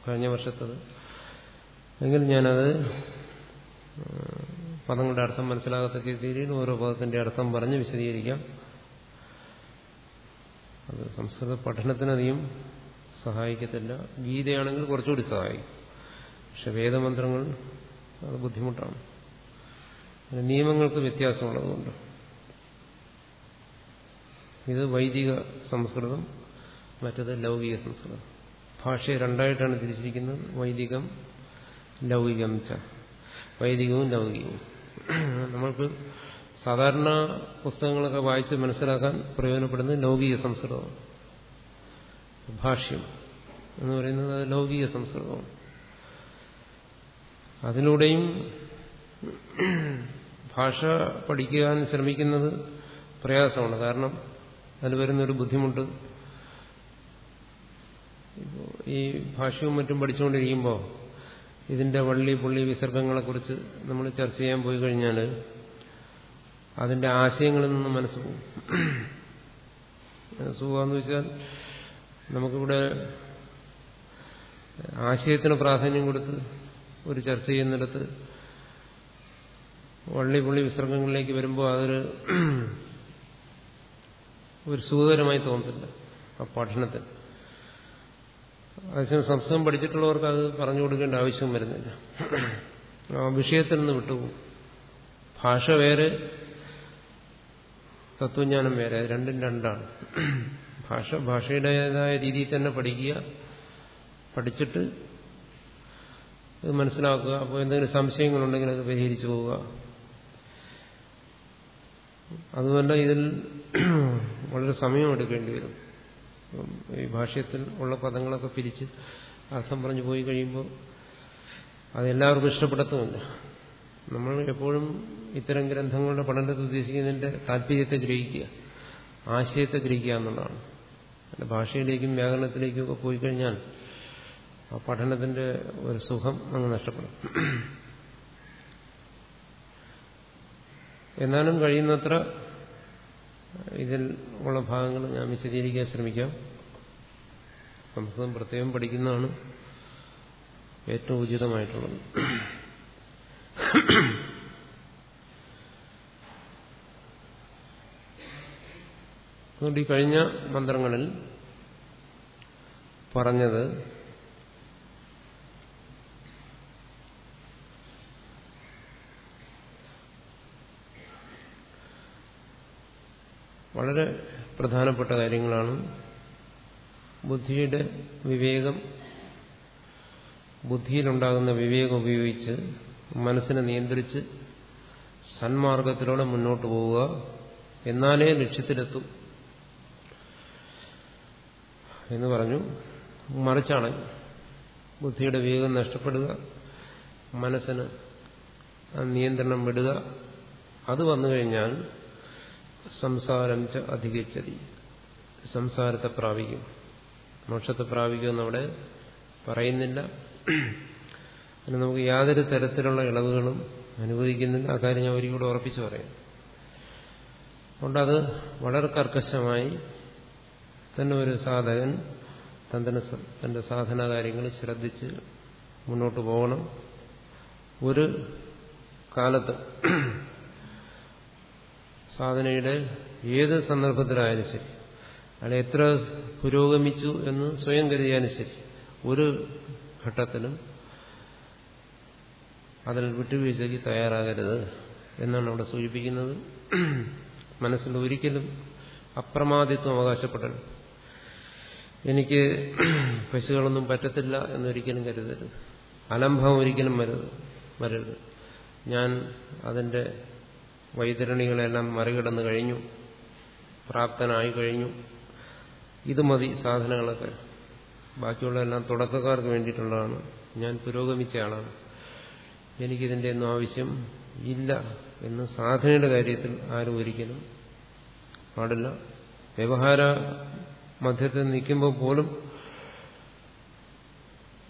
കഴിഞ്ഞ വർഷത്തത്. എങ്കിൽ ഞാനത് പദങ്ങളുടെ അർത്ഥം മനസ്സിലാകത്തക്ക രീതിയിൽ ഓരോ പദത്തിന്റെ അർത്ഥം പറഞ്ഞ് വിശദീകരിക്കാം. അത് സംസ്കൃത പഠനത്തിനധികം സഹായിക്കത്തില്ല. ഗീതയാണെങ്കിൽ കുറച്ചുകൂടി സഹായിക്കും. പക്ഷെ വേദമന്ത്രങ്ങൾ അത് ബുദ്ധിമുട്ടാണ്. നിയമങ്ങൾക്ക് വ്യത്യാസമുള്ളതുകൊണ്ട്. ഇത് വൈദിക സംസ്കൃതം മറ്റത് ലൗകിക സംസ്കൃതം. ഭാഷയെ രണ്ടായിട്ടാണ് തിരിച്ചിരിക്കുന്നത്. വൈദികം ലൗകികം ച വൈദികവും ലൗകികവും. നമ്മൾക്ക് സാധാരണ പുസ്തകങ്ങളൊക്കെ വായിച്ച് മനസ്സിലാക്കാൻ പ്രയോജനപ്പെടുന്നത് ലൗകിക സംസ്കൃതമാണ്. ഭാഷ്യം എന്ന് പറയുന്നത് അത് ലൗകിക സംസ്കൃതമാണ്. അതിലൂടെയും ഭാഷ പഠിക്കാൻ ശ്രമിക്കുന്നത് പ്രയാസമാണ്. കാരണം അതിൽ വരുന്നൊരു ബുദ്ധിമുട്ട്. ഈ ഭാഷയും മറ്റും പഠിച്ചുകൊണ്ടിരിക്കുമ്പോൾ ഇതിന്റെ വള്ളി പുള്ളി വിസർഗങ്ങളെക്കുറിച്ച് നമ്മൾ ചർച്ച ചെയ്യാൻ പോയി കഴിഞ്ഞാൽ അതിന്റെ ആശയങ്ങളിൽ നിന്ന് മനസ്സ് പോകും. മനസ്സുപോകാന്ന് വെച്ചാൽ നമുക്കിവിടെ ആശയത്തിന് പ്രാധാന്യം കൊടുത്ത് ഒരു ചർച്ച ചെയ്യുന്നിടത്ത് വള്ളി പുള്ളി വിസർഗങ്ങളിലേക്ക് വരുമ്പോൾ അതൊരു ഒരു സുഖകരമായി തോന്നത്തില്ല ആ പഠനത്തിൽ അതേസമയം സംസ്കൃതം പഠിച്ചിട്ടുള്ളവർക്ക് അത് പറഞ്ഞു കൊടുക്കേണ്ട ആവശ്യം വരുന്നില്ല. ആ വിഷയത്തിൽ നിന്ന് വിട്ടുപോകും. ഭാഷ വേറെ തത്വജ്ഞാനം വേറെ രണ്ടും രണ്ടാണ്. ഭാഷ ഭാഷയുടേതായ രീതിയിൽ തന്നെ പഠിക്കുക പഠിച്ചിട്ട് ഇത് മനസ്സിലാക്കുക അപ്പോൾ എന്തെങ്കിലും സംശയങ്ങളുണ്ടെങ്കിൽ അത് പരിഹരിച്ചു പോവുക. അതുകൊണ്ട് ഇതിൽ വളരെ സമയം എടുക്കേണ്ടി വരും. ഈ ഭാഷയത്തിൽ ഉള്ള പദങ്ങളൊക്കെ പിരിച്ച് അർത്ഥം പറഞ്ഞു പോയി കഴിയുമ്പോൾ അതെല്ലാവർക്കും ഇഷ്ടപ്പെടുത്തുന്നുണ്ട്. നമ്മൾ എപ്പോഴും ഇത്തരം ഗ്രന്ഥങ്ങളുടെ പഠനത്തിൽ ഉദ്ദേശിക്കുന്നതിന്റെ താല്പര്യത്തെ ഗ്രഹിക്കുക ആശയത്തെ ഗ്രഹിക്കുക എന്നുള്ളതാണ്. അല്ല ഭാഷയിലേക്കും വ്യാകരണത്തിലേക്കും ഒക്കെ പോയി കഴിഞ്ഞാൽ ആ പഠനത്തിന്റെ ഒരു സുഖം അങ്ങ് നഷ്ടപ്പെടും. എന്നാലും കഴിയുന്നത്ര ഇതിൽ ഉള്ള ഭാഗങ്ങൾ ഞാൻ വിശദീകരിക്കാൻ ശ്രമിക്കാം. സംസ്കൃതം പ്രത്യേകം പഠിക്കുന്നതാണ് ഏറ്റവും ഉചിതമായിട്ടുള്ളത്. അതുകൊണ്ട് ഈ കഴിഞ്ഞ മന്ത്രങ്ങളിൽ പറഞ്ഞത് വളരെ പ്രധാനപ്പെട്ട കാര്യങ്ങളാണ്. ബുദ്ധിയുടെ വിവേകം ബുദ്ധിയിലുണ്ടാകുന്ന വിവേകം ഉപയോഗിച്ച് മനസ്സിനെ നിയന്ത്രിച്ച് സന്മാർഗത്തിലൂടെ മുന്നോട്ട് പോവുക. എന്നാലേ ലക്ഷ്യത്തിലെത്തും എന്ന് പറഞ്ഞു. മറിച്ചാണ് ബുദ്ധിയുടെ വിവേകം നഷ്ടപ്പെടുക മനസ്സിന് നിയന്ത്രണം വിടുക. അത് വന്നു കഴിഞ്ഞാൽ സംസാരം ച അധികരിച്ചതി. സംസാരത്തെ പ്രാപിക്കും. മോക്ഷത്തെ പ്രാപിക്കുമെന്നവിടെ പറയുന്നില്ല. അതിന് നമുക്ക് യാതൊരു തരത്തിലുള്ള ഇളവുകളും അനുവദിക്കുന്നില്ല. ആ കാര്യം ഞാൻ ഒരിക്കലും ഉറപ്പിച്ചു പറയാം. അതുകൊണ്ട് അത് വളരെ കർക്കശമായി തന്നെ ഒരു സാധകൻ തന്റെ തന്റെ സാധന കാര്യങ്ങൾ ശ്രദ്ധിച്ച് മുന്നോട്ട് പോകണം. ഒരു കാലത്ത് സാധനയുടെ ഏത് സന്ദർഭത്തിലായാലും ശരി. അയാൾ എത്ര പുരോഗമിച്ചു എന്ന് സ്വയം കരുതിയാലും ശരി. ഒരു ഘട്ടത്തിലും അതിൽ വിട്ടുവീഴ്ചയ്ക്ക് തയ്യാറാകരുത് എന്നാണ് അവിടെ സൂചിപ്പിക്കുന്നത്. മനസ്സിൽ ഒരിക്കലും അപ്രമാദിത്വം അവകാശപ്പെടരുത്. എനിക്ക് പശുക്കളൊന്നും പറ്റത്തില്ല എന്നൊരിക്കലും കരുതരുത്. അലംഭം ഒരിക്കലും വരരുത്. വരരുത്. ഞാൻ അതിന്റെ വൈതരണികളെല്ലാം മറികടന്നു കഴിഞ്ഞു. പ്രാപ്തനായി കഴിഞ്ഞു. ഇത് മതി സാധനങ്ങളൊക്കെ. ബാക്കിയുള്ളതെല്ലാം തുടക്കക്കാർക്ക് വേണ്ടിയിട്ടുള്ളതാണ്. ഞാൻ പുരോഗമിച്ച ആളാണ്. എനിക്കിതിന്റെ ഒന്നും ആവശ്യം ഇല്ല എന്ന് സാധനയുടെ കാര്യത്തിൽ ആരും ഒരിക്കലും പാടില്ല. വ്യവഹാര മധ്യത്തിൽ നിൽക്കുമ്പോൾ പോലും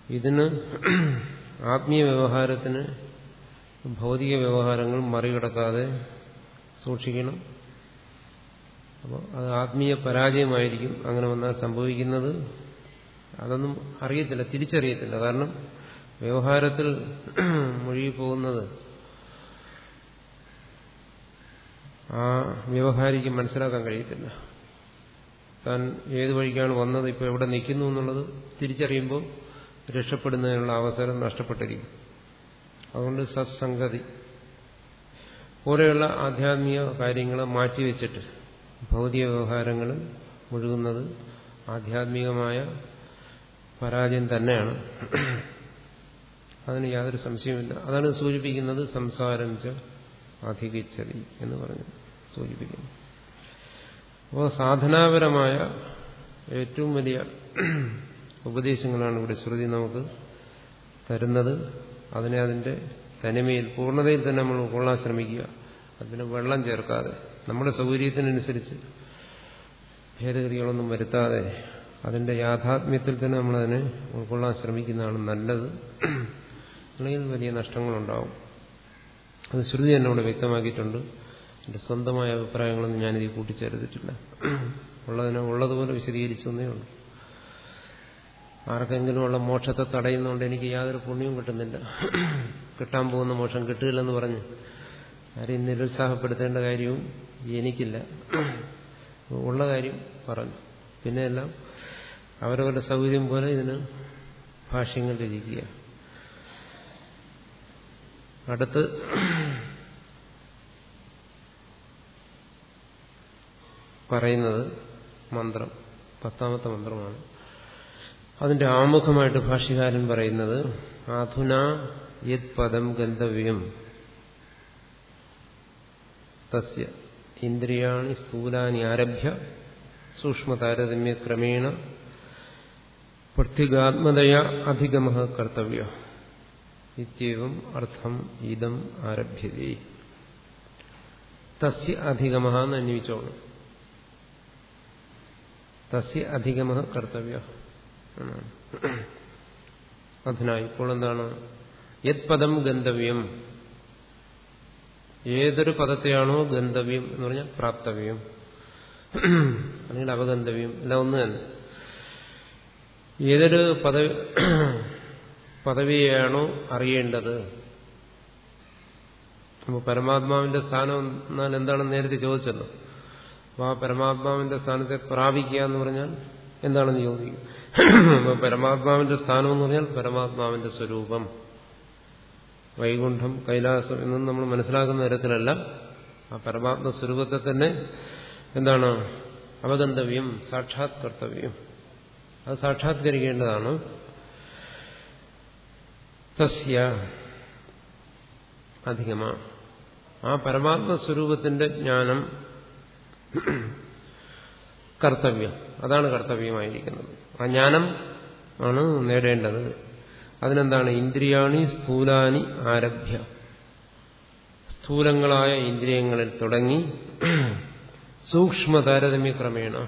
ഇതിന് ആത്മീയ വ്യവഹാരത്തിന് ഭൗതിക വ്യവഹാരങ്ങൾ മറികടക്കാതെ സൂക്ഷിക്കണം. അപ്പോൾ അത് ആത്മീയ പരാജയമായിരിക്കും അങ്ങനെ വന്നാൽ സംഭവിക്കുന്നത്. അതൊന്നും അറിയത്തില്ല തിരിച്ചറിയത്തില്ല. കാരണം വ്യവഹാരത്തിൽ മുഴുകിപ്പോകുന്നത് ആ വ്യവഹാരിക്ക് മനസ്സിലാക്കാൻ കഴിയത്തില്ല. താൻ ഏത് വഴിക്കാണ് വന്നത് ഇപ്പോൾ എവിടെ നിൽക്കുന്നു എന്നുള്ളത് തിരിച്ചറിയുമ്പോൾ രക്ഷപ്പെടുന്നതിനുള്ള അവസരം നഷ്ടപ്പെട്ടിരിക്കും. അതുകൊണ്ട് സത്സംഗതി. പോലെയുള്ള ആധ്യാത്മിക കാര്യങ്ങളെ മാറ്റിവെച്ചിട്ട് ഭൗതിക വ്യവഹാരങ്ങളിൽ മുഴുകുന്നത് ആധ്യാത്മികമായ പരാജയം തന്നെയാണ്. അതിന് യാതൊരു സംശയവുമില്ല. അതാണ് സൂചിപ്പിക്കുന്നത് സംസാരം ച അധികിച്ചതി എന്ന് പറഞ്ഞു സൂചിപ്പിക്കുന്നു. അപ്പോൾ സാധനാപരമായ ഏറ്റവും വലിയ ഉപദേശങ്ങളാണ് ഇവിടെ ശ്രുതി നമുക്ക് തരുന്നത്. അതിനെ അതിന്റെ തനിമയിൽ പൂർണതയിൽ തന്നെ നമ്മൾ ഉൾക്കൊള്ളാൻ ശ്രമിക്കുക. അതിന് വെള്ളം ചേർക്കാതെ നമ്മുടെ സൗകര്യത്തിനനുസരിച്ച് ഭേദഗതികളൊന്നും വരുത്താതെ അതിന്റെ യാഥാത്മ്യത്തിൽ തന്നെ നമ്മളതിനെ ഉൾക്കൊള്ളാൻ ശ്രമിക്കുന്നതാണ് നല്ലത്. അല്ലെങ്കിൽ വലിയ നഷ്ടങ്ങളുണ്ടാവും. അത് ശ്രുതി തന്നെ ഇവിടെ വ്യക്തമാക്കിയിട്ടുണ്ട്. എന്റെ സ്വന്തമായ അഭിപ്രായങ്ങളൊന്നും ഞാനിത് കൂട്ടിച്ചേർത്തിട്ടില്ല. ഉള്ളതിനെ ഉള്ളതുപോലെ വിശദീകരിച്ചു എന്നേ ഉള്ളൂ. ആർക്കെങ്കിലും ഉള്ള മോക്ഷത്തെ തടയുന്നതുകൊണ്ട് എനിക്ക് യാതൊരു പുണ്യവും കിട്ടുന്നില്ല. കിട്ടാൻ പോകുന്ന മോക്ഷം കിട്ടുകയില്ലെന്ന് പറഞ്ഞ് ആരെയും നിരുത്സാഹപ്പെടുത്തേണ്ട കാര്യവും എനിക്കില്ല. ഉള്ള കാര്യം പറഞ്ഞു. പിന്നെ എല്ലാം അവരവരുടെ സൗകര്യം പോലെ ഇതിന് ഭാഷ്യങ്ങൾ രചിക്കുക അടുത്ത് പറയുന്നത് മന്ത്രം പത്താമത്തെ മന്ത്രമാണ്. അതിന്റെ ആമുഖമായിട്ട് ഭാഷ്യകാരൻ പറയുന്നത് ആധുന യത് പദം ഗന്ധവ്യം. തസ്യ ഇന്ദ്രിയാണി സ്ഥൂലാനി ആരഭ്യ സൂക്ഷ്മതാരതമ്യ ക്രമേണ പ്രത്യേകാത്മതയ അധിഗമ കർത്തവ്യ. ഇത്യവും അർത്ഥം ഇതം ആരഭ്യതേ. തസ്യ അധിഗമ എന്ന് തസ്യ അധിഗമ കർത്തവ്യ. അതിന ഇപ്പോൾ എന്താണ്? യത് പദം ഗന്ധവ്യം. ഏതൊരു പദത്തെയാണോ ഗന്ധവ്യം എന്ന് പറഞ്ഞാൽ പ്രാപ്തവ്യം. അല്ലെങ്കിൽ അവഗന്ധവ്യം എല്ലാം ഒന്ന് തന്നെ. ഏതൊരു പദവി പദവിയെയാണോ അറിയേണ്ടത്? അപ്പോൾ പരമാത്മാവിന്റെ സ്ഥാനം എന്നാൽ എന്താണെന്ന് നേരത്തെ ചോദിച്ചല്ലോ. അപ്പോൾ ആ പരമാത്മാവിന്റെ സ്ഥാനത്തെ പ്രാപിക്കുക എന്ന് പറഞ്ഞാൽ എന്താണെന്ന് ചോദിക്കും. അപ്പോൾ പരമാത്മാവിന്റെ സ്ഥാനം എന്ന് പറഞ്ഞാൽ പരമാത്മാവിന്റെ സ്വരൂപം. വൈകുണ്ഠം കൈലാസം എന്നും നമ്മൾ മനസ്സിലാക്കുന്ന തരത്തിലല്ല. ആ പരമാത്മ സ്വരൂപത്തെ തന്നെ എന്താണ്? അവഗന്ധവ്യം സാക്ഷാത് കർത്തവ്യം. അത് സാക്ഷാത്കരിക്കേണ്ടതാണ്. തസ്യ അധികമാ. ആ പരമാത്മ സ്വരൂപത്തിന്റെ ജ്ഞാനം കർത്തവ്യം. അതാണ് കർത്തവ്യമായിരിക്കുന്നത്. ആ ജ്ഞാനം ആണ് നേടേണ്ടത്. അതിനെന്താണ്? ഇന്ദ്രിയാണി സ്ഥൂലാനി ആരഭ്യ. സ്ഥൂലങ്ങളായ ഇന്ദ്രിയങ്ങളിൽ തുടങ്ങി സൂക്ഷ്മ താരതമ്യ ക്രമേണ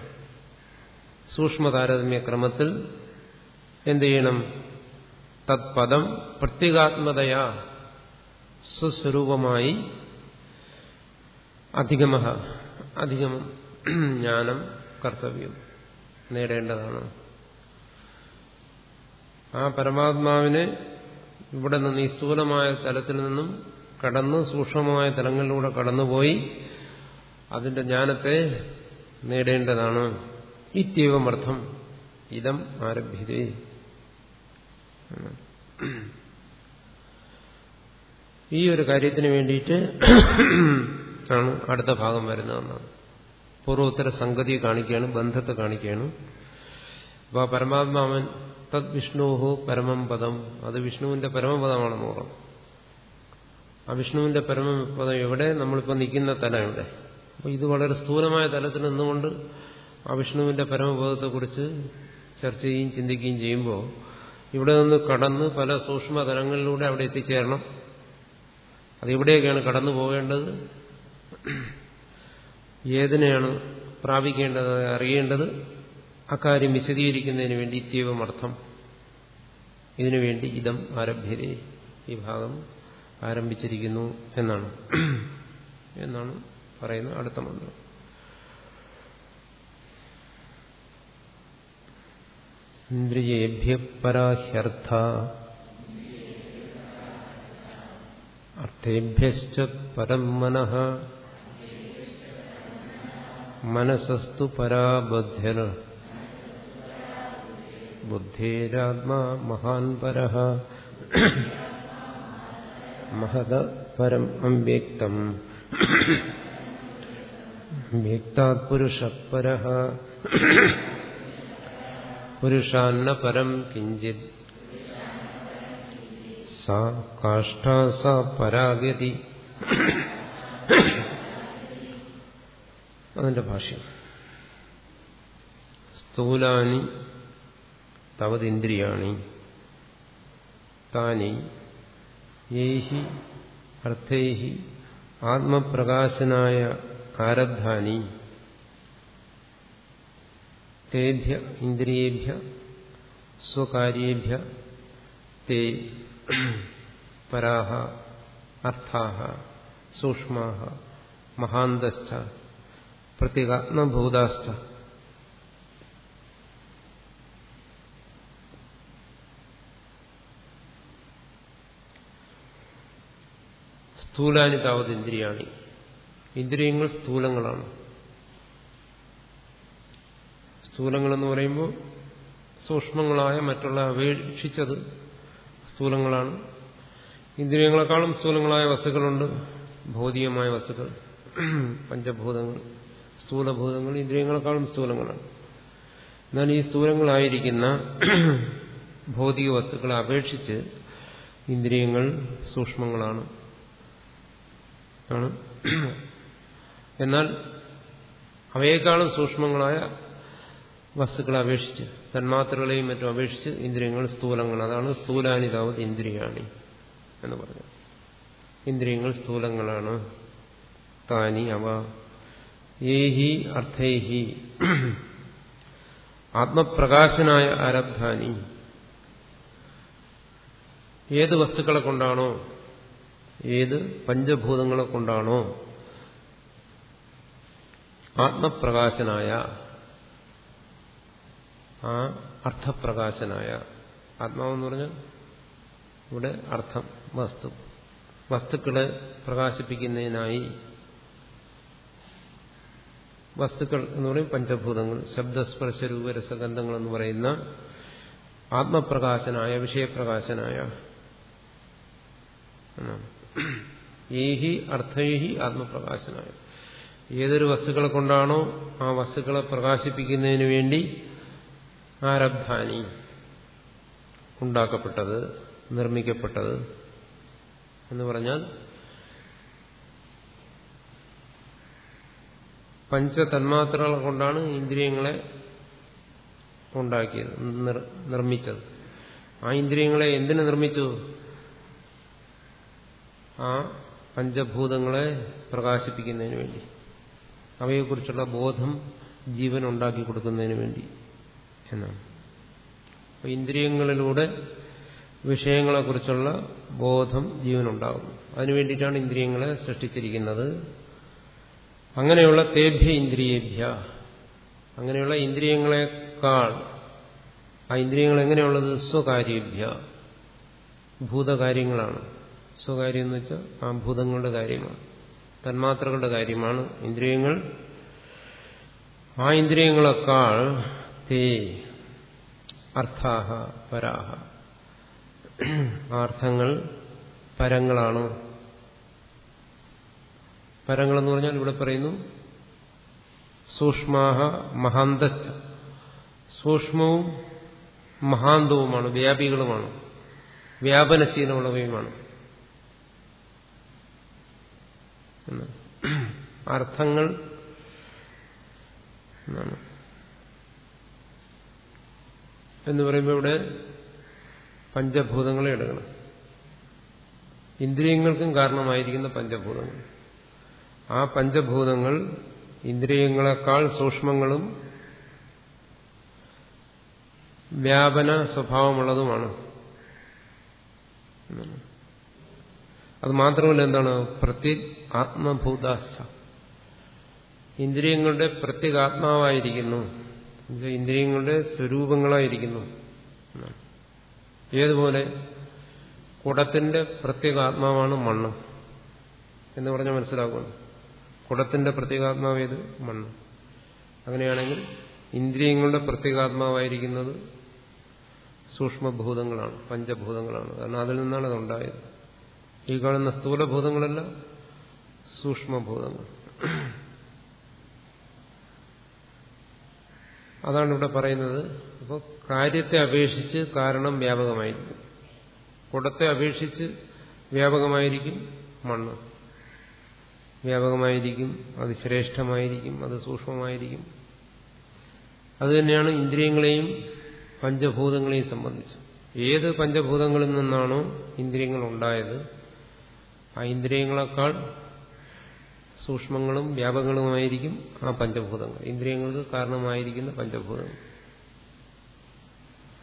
സൂക്ഷ്മ ചെയ്യണം? തത്പദം പ്രത്യേകാത്മതയാ സ്വസ്വരൂപമായി അധികമ അധികം ജ്ഞാനം കർത്തവ്യം നേടേണ്ടതാണ്. ആ പരമാത്മാവിനെ ഇവിടെ നിന്ന് ഈ സ്ഥൂലമായ തലത്തിൽ നിന്നും കടന്ന് സൂക്ഷ്മമായ തലങ്ങളിലൂടെ കടന്നുപോയി അതിന്റെ ജ്ഞാനത്തെ നേടേണ്ടതാണ്. ഇത്യവമർത്ഥം ഇതം ആരഭ്യതേ. ഈ ഒരു കാര്യത്തിന് വേണ്ടിയിട്ട് ആണ് അടുത്ത ഭാഗം വരുന്നതെന്നാണ്. പൂർവോത്തര സംഗതി കാണിക്കുകയാണ് ബന്ധത്തെ കാണിക്കുകയാണ്. അപ്പോൾ ആ പരമാത്മാവൻ തദ് വിഷ്ണുഹു പരമം പദം. അത് വിഷ്ണുവിന്റെ പരമപദമാണെന്ന് ഓർമ്മ ആ വിഷ്ണുവിന്റെ പരമപദം എവിടെ? നമ്മളിപ്പോൾ നിൽക്കുന്ന തലം എവിടെ? അപ്പോൾ ഇത് വളരെ സ്ഥൂലമായ തലത്തിൽ നിന്നുകൊണ്ട് ആ വിഷ്ണുവിന്റെ പരമപദത്തെക്കുറിച്ച് ചർച്ച ചെയ്യുകയും ചിന്തിക്കുകയും ചെയ്യുമ്പോൾ ഇവിടെ നിന്ന് കടന്ന് പല സൂക്ഷ്മ തലങ്ങളിലൂടെ അവിടെ എത്തിച്ചേരണം. അതെവിടെയൊക്കെയാണ് കടന്നു പോകേണ്ടത് ഏതിനെയാണ് പ്രാപിക്കേണ്ടത് അറിയേണ്ടത് അക്കാര്യം വിശദീകരിക്കുന്നതിന് വേണ്ടി ഇത്യവം അർത്ഥം ഇതിനുവേണ്ടി ഇതം ആരഭ്യതേ ഈ ഭാഗം ആരംഭിച്ചിരിക്കുന്നു എന്നാണ്. എന്നാണ് പറയുന്ന അടുത്ത മന്ത്രം. ഇന്ദ്രിയേഭ്യ പരാഹ്യർത്ഥ. അർത്ഥേഭ്യ പരം മനഃ. മനസസ്തു പരാബദ്ധ്യർ ബുദ്ധേരാത്മാ മഹാൻ പര. മഹത പരം അവ്യക്തം വ്യക്താത് പുരുഷ പരഃ. പുരുഷാന്ന പരം കിഞ്ചിത്. സാ കാഷ്ഠ സാ പരാഗതി. അതിന്റെ ഭാഷ്യം. സ്ഥൂലാനി തവതിന്ദ്രിയാണി താനി യേഹി അർത്ഥൈഹി ആത്മപ്രകാശനായ ആരബ്ധാനി തേഭ്യ ഇന്ദ്രിയേഭ്യ സ്വകാര്യേഭ്യ തേ പരാഹ അർത്ഥാഹ സൂക്ഷ്മാഹ മഹാന്തസ്ഥ പ്രത്യേകാത്മഭൂതാസ്ഥ സ്ഥൂലാനി താവത് ഇന്ദ്രിയാണി. ഇന്ദ്രിയങ്ങൾ സ്ഥൂലങ്ങളാണ്. സ്ഥൂലങ്ങളെന്ന് പറയുമ്പോൾ സൂക്ഷ്മങ്ങളായ മറ്റുള്ള അപേക്ഷിച്ചത് സ്ഥൂലങ്ങളാണ്. ഇന്ദ്രിയങ്ങളെക്കാളും സ്ഥൂലങ്ങളായ വസ്തുക്കളുണ്ട്. ഭൗതികമായ വസ്തുക്കൾ പഞ്ചഭൂതങ്ങൾ. സ്ഥൂലഭൂതങ്ങൾ ഇന്ദ്രിയങ്ങളെക്കാളും സ്ഥൂലങ്ങളാണ്. എന്നാൽ ഈ സ്ഥൂലങ്ങളായിരിക്കുന്ന ഭൗതിക വസ്തുക്കളെ അപേക്ഷിച്ച് ഇന്ദ്രിയങ്ങൾ സൂക്ഷ്മങ്ങളാണ്. എന്നാൽ അവയേക്കാളും സൂക്ഷ്മങ്ങളായ വസ്തുക്കളെ അപേക്ഷിച്ച് തന്മാത്രകളെയും മറ്റും അപേക്ഷിച്ച് ഇന്ദ്രിയങ്ങൾ സ്ഥൂലങ്ങൾ. അതാണ് സ്ഥൂലാനിതാവത് ഇന്ദ്രിയാണി എന്ന് പറഞ്ഞു ഇന്ദ്രിയങ്ങൾ സ്ഥൂലങ്ങളാണ്. താനി അവ ഏഹി അർത്ഥേഹി. ആത്മപ്രകാശനായ ആരബ്ധാനി ഏത് വസ്തുക്കളെ കൊണ്ടാണോ ഏത് പഞ്ചഭൂതങ്ങളെ കൊണ്ടാണോ ആത്മപ്രകാശനായ ആ അർത്ഥപ്രകാശനായ ആത്മാവെന്ന് പറഞ്ഞാൽ ഇവിടെ അർത്ഥം വസ്തു വസ്തുക്കളെ പ്രകാശിപ്പിക്കുന്നതിനായി വസ്തുക്കൾ എന്ന് പറയും പഞ്ചഭൂതങ്ങൾ ശബ്ദസ്പർശ രൂപരസഗന്ധങ്ങൾ എന്ന് പറയുന്ന ആത്മപ്രകാശനായ വിഷയപ്രകാശനായ ഏഹി അർത്ഥേഹി ആത്മപ്രകാശനായ. ഏതൊരു വസ്തുക്കളെ കൊണ്ടാണോ ആ വസ്തുക്കളെ പ്രകാശിപ്പിക്കുന്നതിന് വേണ്ടി ആരബ്ധാനി ഉണ്ടാക്കപ്പെട്ടത് നിർമ്മിക്കപ്പെട്ടത് എന്ന് പറഞ്ഞാൽ പഞ്ചതന്മാത്രകളെ കൊണ്ടാണ് ഇന്ദ്രിയങ്ങളെ ഉണ്ടാക്കിയത് നിർമ്മിച്ചത്. ആ ഇന്ദ്രിയങ്ങളെ എന്തിനു നിർമ്മിച്ചു? ആ പഞ്ചഭൂതങ്ങളെ പ്രകാശിപ്പിക്കുന്നതിന് വേണ്ടി. അവയെക്കുറിച്ചുള്ള ബോധം ജീവൻ ഉണ്ടാക്കി കൊടുക്കുന്നതിന് വേണ്ടി എന്നാണ്. അപ്പൊ ഇന്ദ്രിയങ്ങളിലൂടെ വിഷയങ്ങളെക്കുറിച്ചുള്ള ബോധം ജീവനുണ്ടാകുന്നു. അതിനു വേണ്ടിയിട്ടാണ് ഇന്ദ്രിയങ്ങളെ സൃഷ്ടിച്ചിരിക്കുന്നത്. അങ്ങനെയുള്ള തേഭ്യ ഇന്ദ്രിയേഭ്യ. അങ്ങനെയുള്ള ഇന്ദ്രിയങ്ങളെക്കാൾ ആ ഇന്ദ്രിയങ്ങൾ എങ്ങനെയുള്ളത്? സ്വകാര്യേഭ്യ. ഭൂതകാര്യങ്ങളാണ്. സ്വകാര്യം എന്ന് വെച്ചാൽ ആ ഭൂതങ്ങളുടെ കാര്യമാണ്. തന്മാത്രകളുടെ കാര്യമാണ്. ഇന്ദ്രിയങ്ങൾ. ആ ഇന്ദ്രിയങ്ങളെക്കാൾ തേ അർത്ഥാഹ പരാഹ. ആ അർത്ഥങ്ങൾ പരങ്ങളാണ്. പരങ്ങളെന്ന് പറഞ്ഞാൽ ഇവിടെ പറയുന്നു സൂക്ഷ്മാഹ മഹാന്ത സൂക്ഷ്മവും മഹാന്തവുമാണ് വ്യാപികളുമാണ് വ്യാപനശീലമുള്ളവയുമാണ്. അർത്ഥങ്ങൾ എന്ന് പറയുമ്പോൾ ഇവിടെ പഞ്ചഭൂതങ്ങളെ എടുക്കണം. ഇന്ദ്രിയങ്ങൾക്കും കാരണമായിരിക്കുന്ന പഞ്ചഭൂതങ്ങൾ. ആ പഞ്ചഭൂതങ്ങൾ ഇന്ദ്രിയങ്ങളെക്കാൾ സൂക്ഷ്മങ്ങളും വ്യാപന സ്വഭാവമുള്ളതുമാണ്. അത് മാത്രമല്ല എന്താണ്? പ്രത്യ ആത്മഭൂതാസ്ഥ ഇന്ദ്രിയങ്ങളുടെ പ്രത്യേകാത്മാവായിരിക്കുന്നു. ഇന്ദ്രിയങ്ങളുടെ സ്വരൂപങ്ങളായിരിക്കുന്നു. ഏതുപോലെ? കുടത്തിന്റെ പ്രത്യേകാത്മാവാണ് മണ്ണ് എന്ന് പറഞ്ഞാൽ മനസ്സിലാക്കുന്നു കുടത്തിന്റെ പ്രത്യേകാത്മാവ് ഏത്? മണ്ണ്. അങ്ങനെയാണെങ്കിൽ ഇന്ദ്രിയങ്ങളുടെ പ്രത്യേകാത്മാവായിരിക്കുന്നത് സൂക്ഷ്മഭൂതങ്ങളാണ് പഞ്ചഭൂതങ്ങളാണ്. കാരണം അതിൽ നിന്നാണ് അതുണ്ടായത് ഈ കാണുന്ന സ്ഥൂലഭൂതങ്ങളല്ല സൂക്ഷ്മഭൂതങ്ങൾ. അതാണ് ഇവിടെ പറയുന്നത്. അപ്പോൾ കാര്യത്തെ അപേക്ഷിച്ച് കാരണം വ്യാപകമായിരിക്കും. കുടത്തെ അപേക്ഷിച്ച് വ്യാപകമായിരിക്കും മണ്ണ്. വ്യാപകമായിരിക്കും അത് ശ്രേഷ്ഠമായിരിക്കും അത് സൂക്ഷ്മമായിരിക്കും. അതുതന്നെയാണ് ഇന്ദ്രിയങ്ങളെയും പഞ്ചഭൂതങ്ങളെയും സംബന്ധിച്ച്. ഏത് പഞ്ചഭൂതങ്ങളിൽ നിന്നാണോ ഇന്ദ്രിയങ്ങൾ ഉണ്ടായത് ആ ഇന്ദ്രിയങ്ങളെക്കാൾ സൂക്ഷ്മങ്ങളും വ്യാപകങ്ങളുമായിരിക്കും ആ പഞ്ചഭൂതങ്ങൾ. ഇന്ദ്രിയങ്ങൾക്ക് കാരണമായിരിക്കുന്ന പഞ്ചഭൂതങ്ങൾ.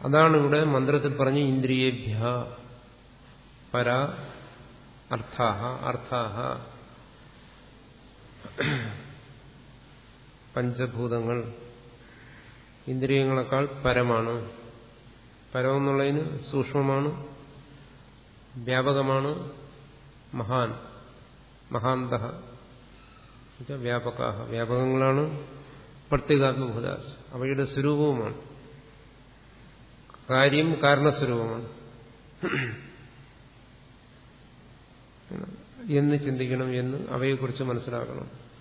അതാണ് ഇവിടെ മന്ത്രത്തിൽ പറഞ്ഞ് ഇന്ദ്രിയേഭ്യ പര അർത്ഥാഹ അർത്ഥാഹ. പഞ്ചഭൂതങ്ങൾ ഇന്ദ്രിയങ്ങളെക്കാൾ പരമാണ്. പരമെന്നുള്ളതിന് സൂക്ഷ്മമാണ് വ്യാപകമാണ് മഹാൻ മഹാന്ത. വ്യാപക വ്യാപകങ്ങളാണ് പ്രത്യേകാത്മഭൂത അവയുടെ സ്വരൂപവുമാണ്. കാര്യം കാരണസ്വരൂപമാണ്. എന്ന് ചിന്തിക്കണം എന്ന് അവയെക്കുറിച്ച് മനസ്സിലാക്കണം.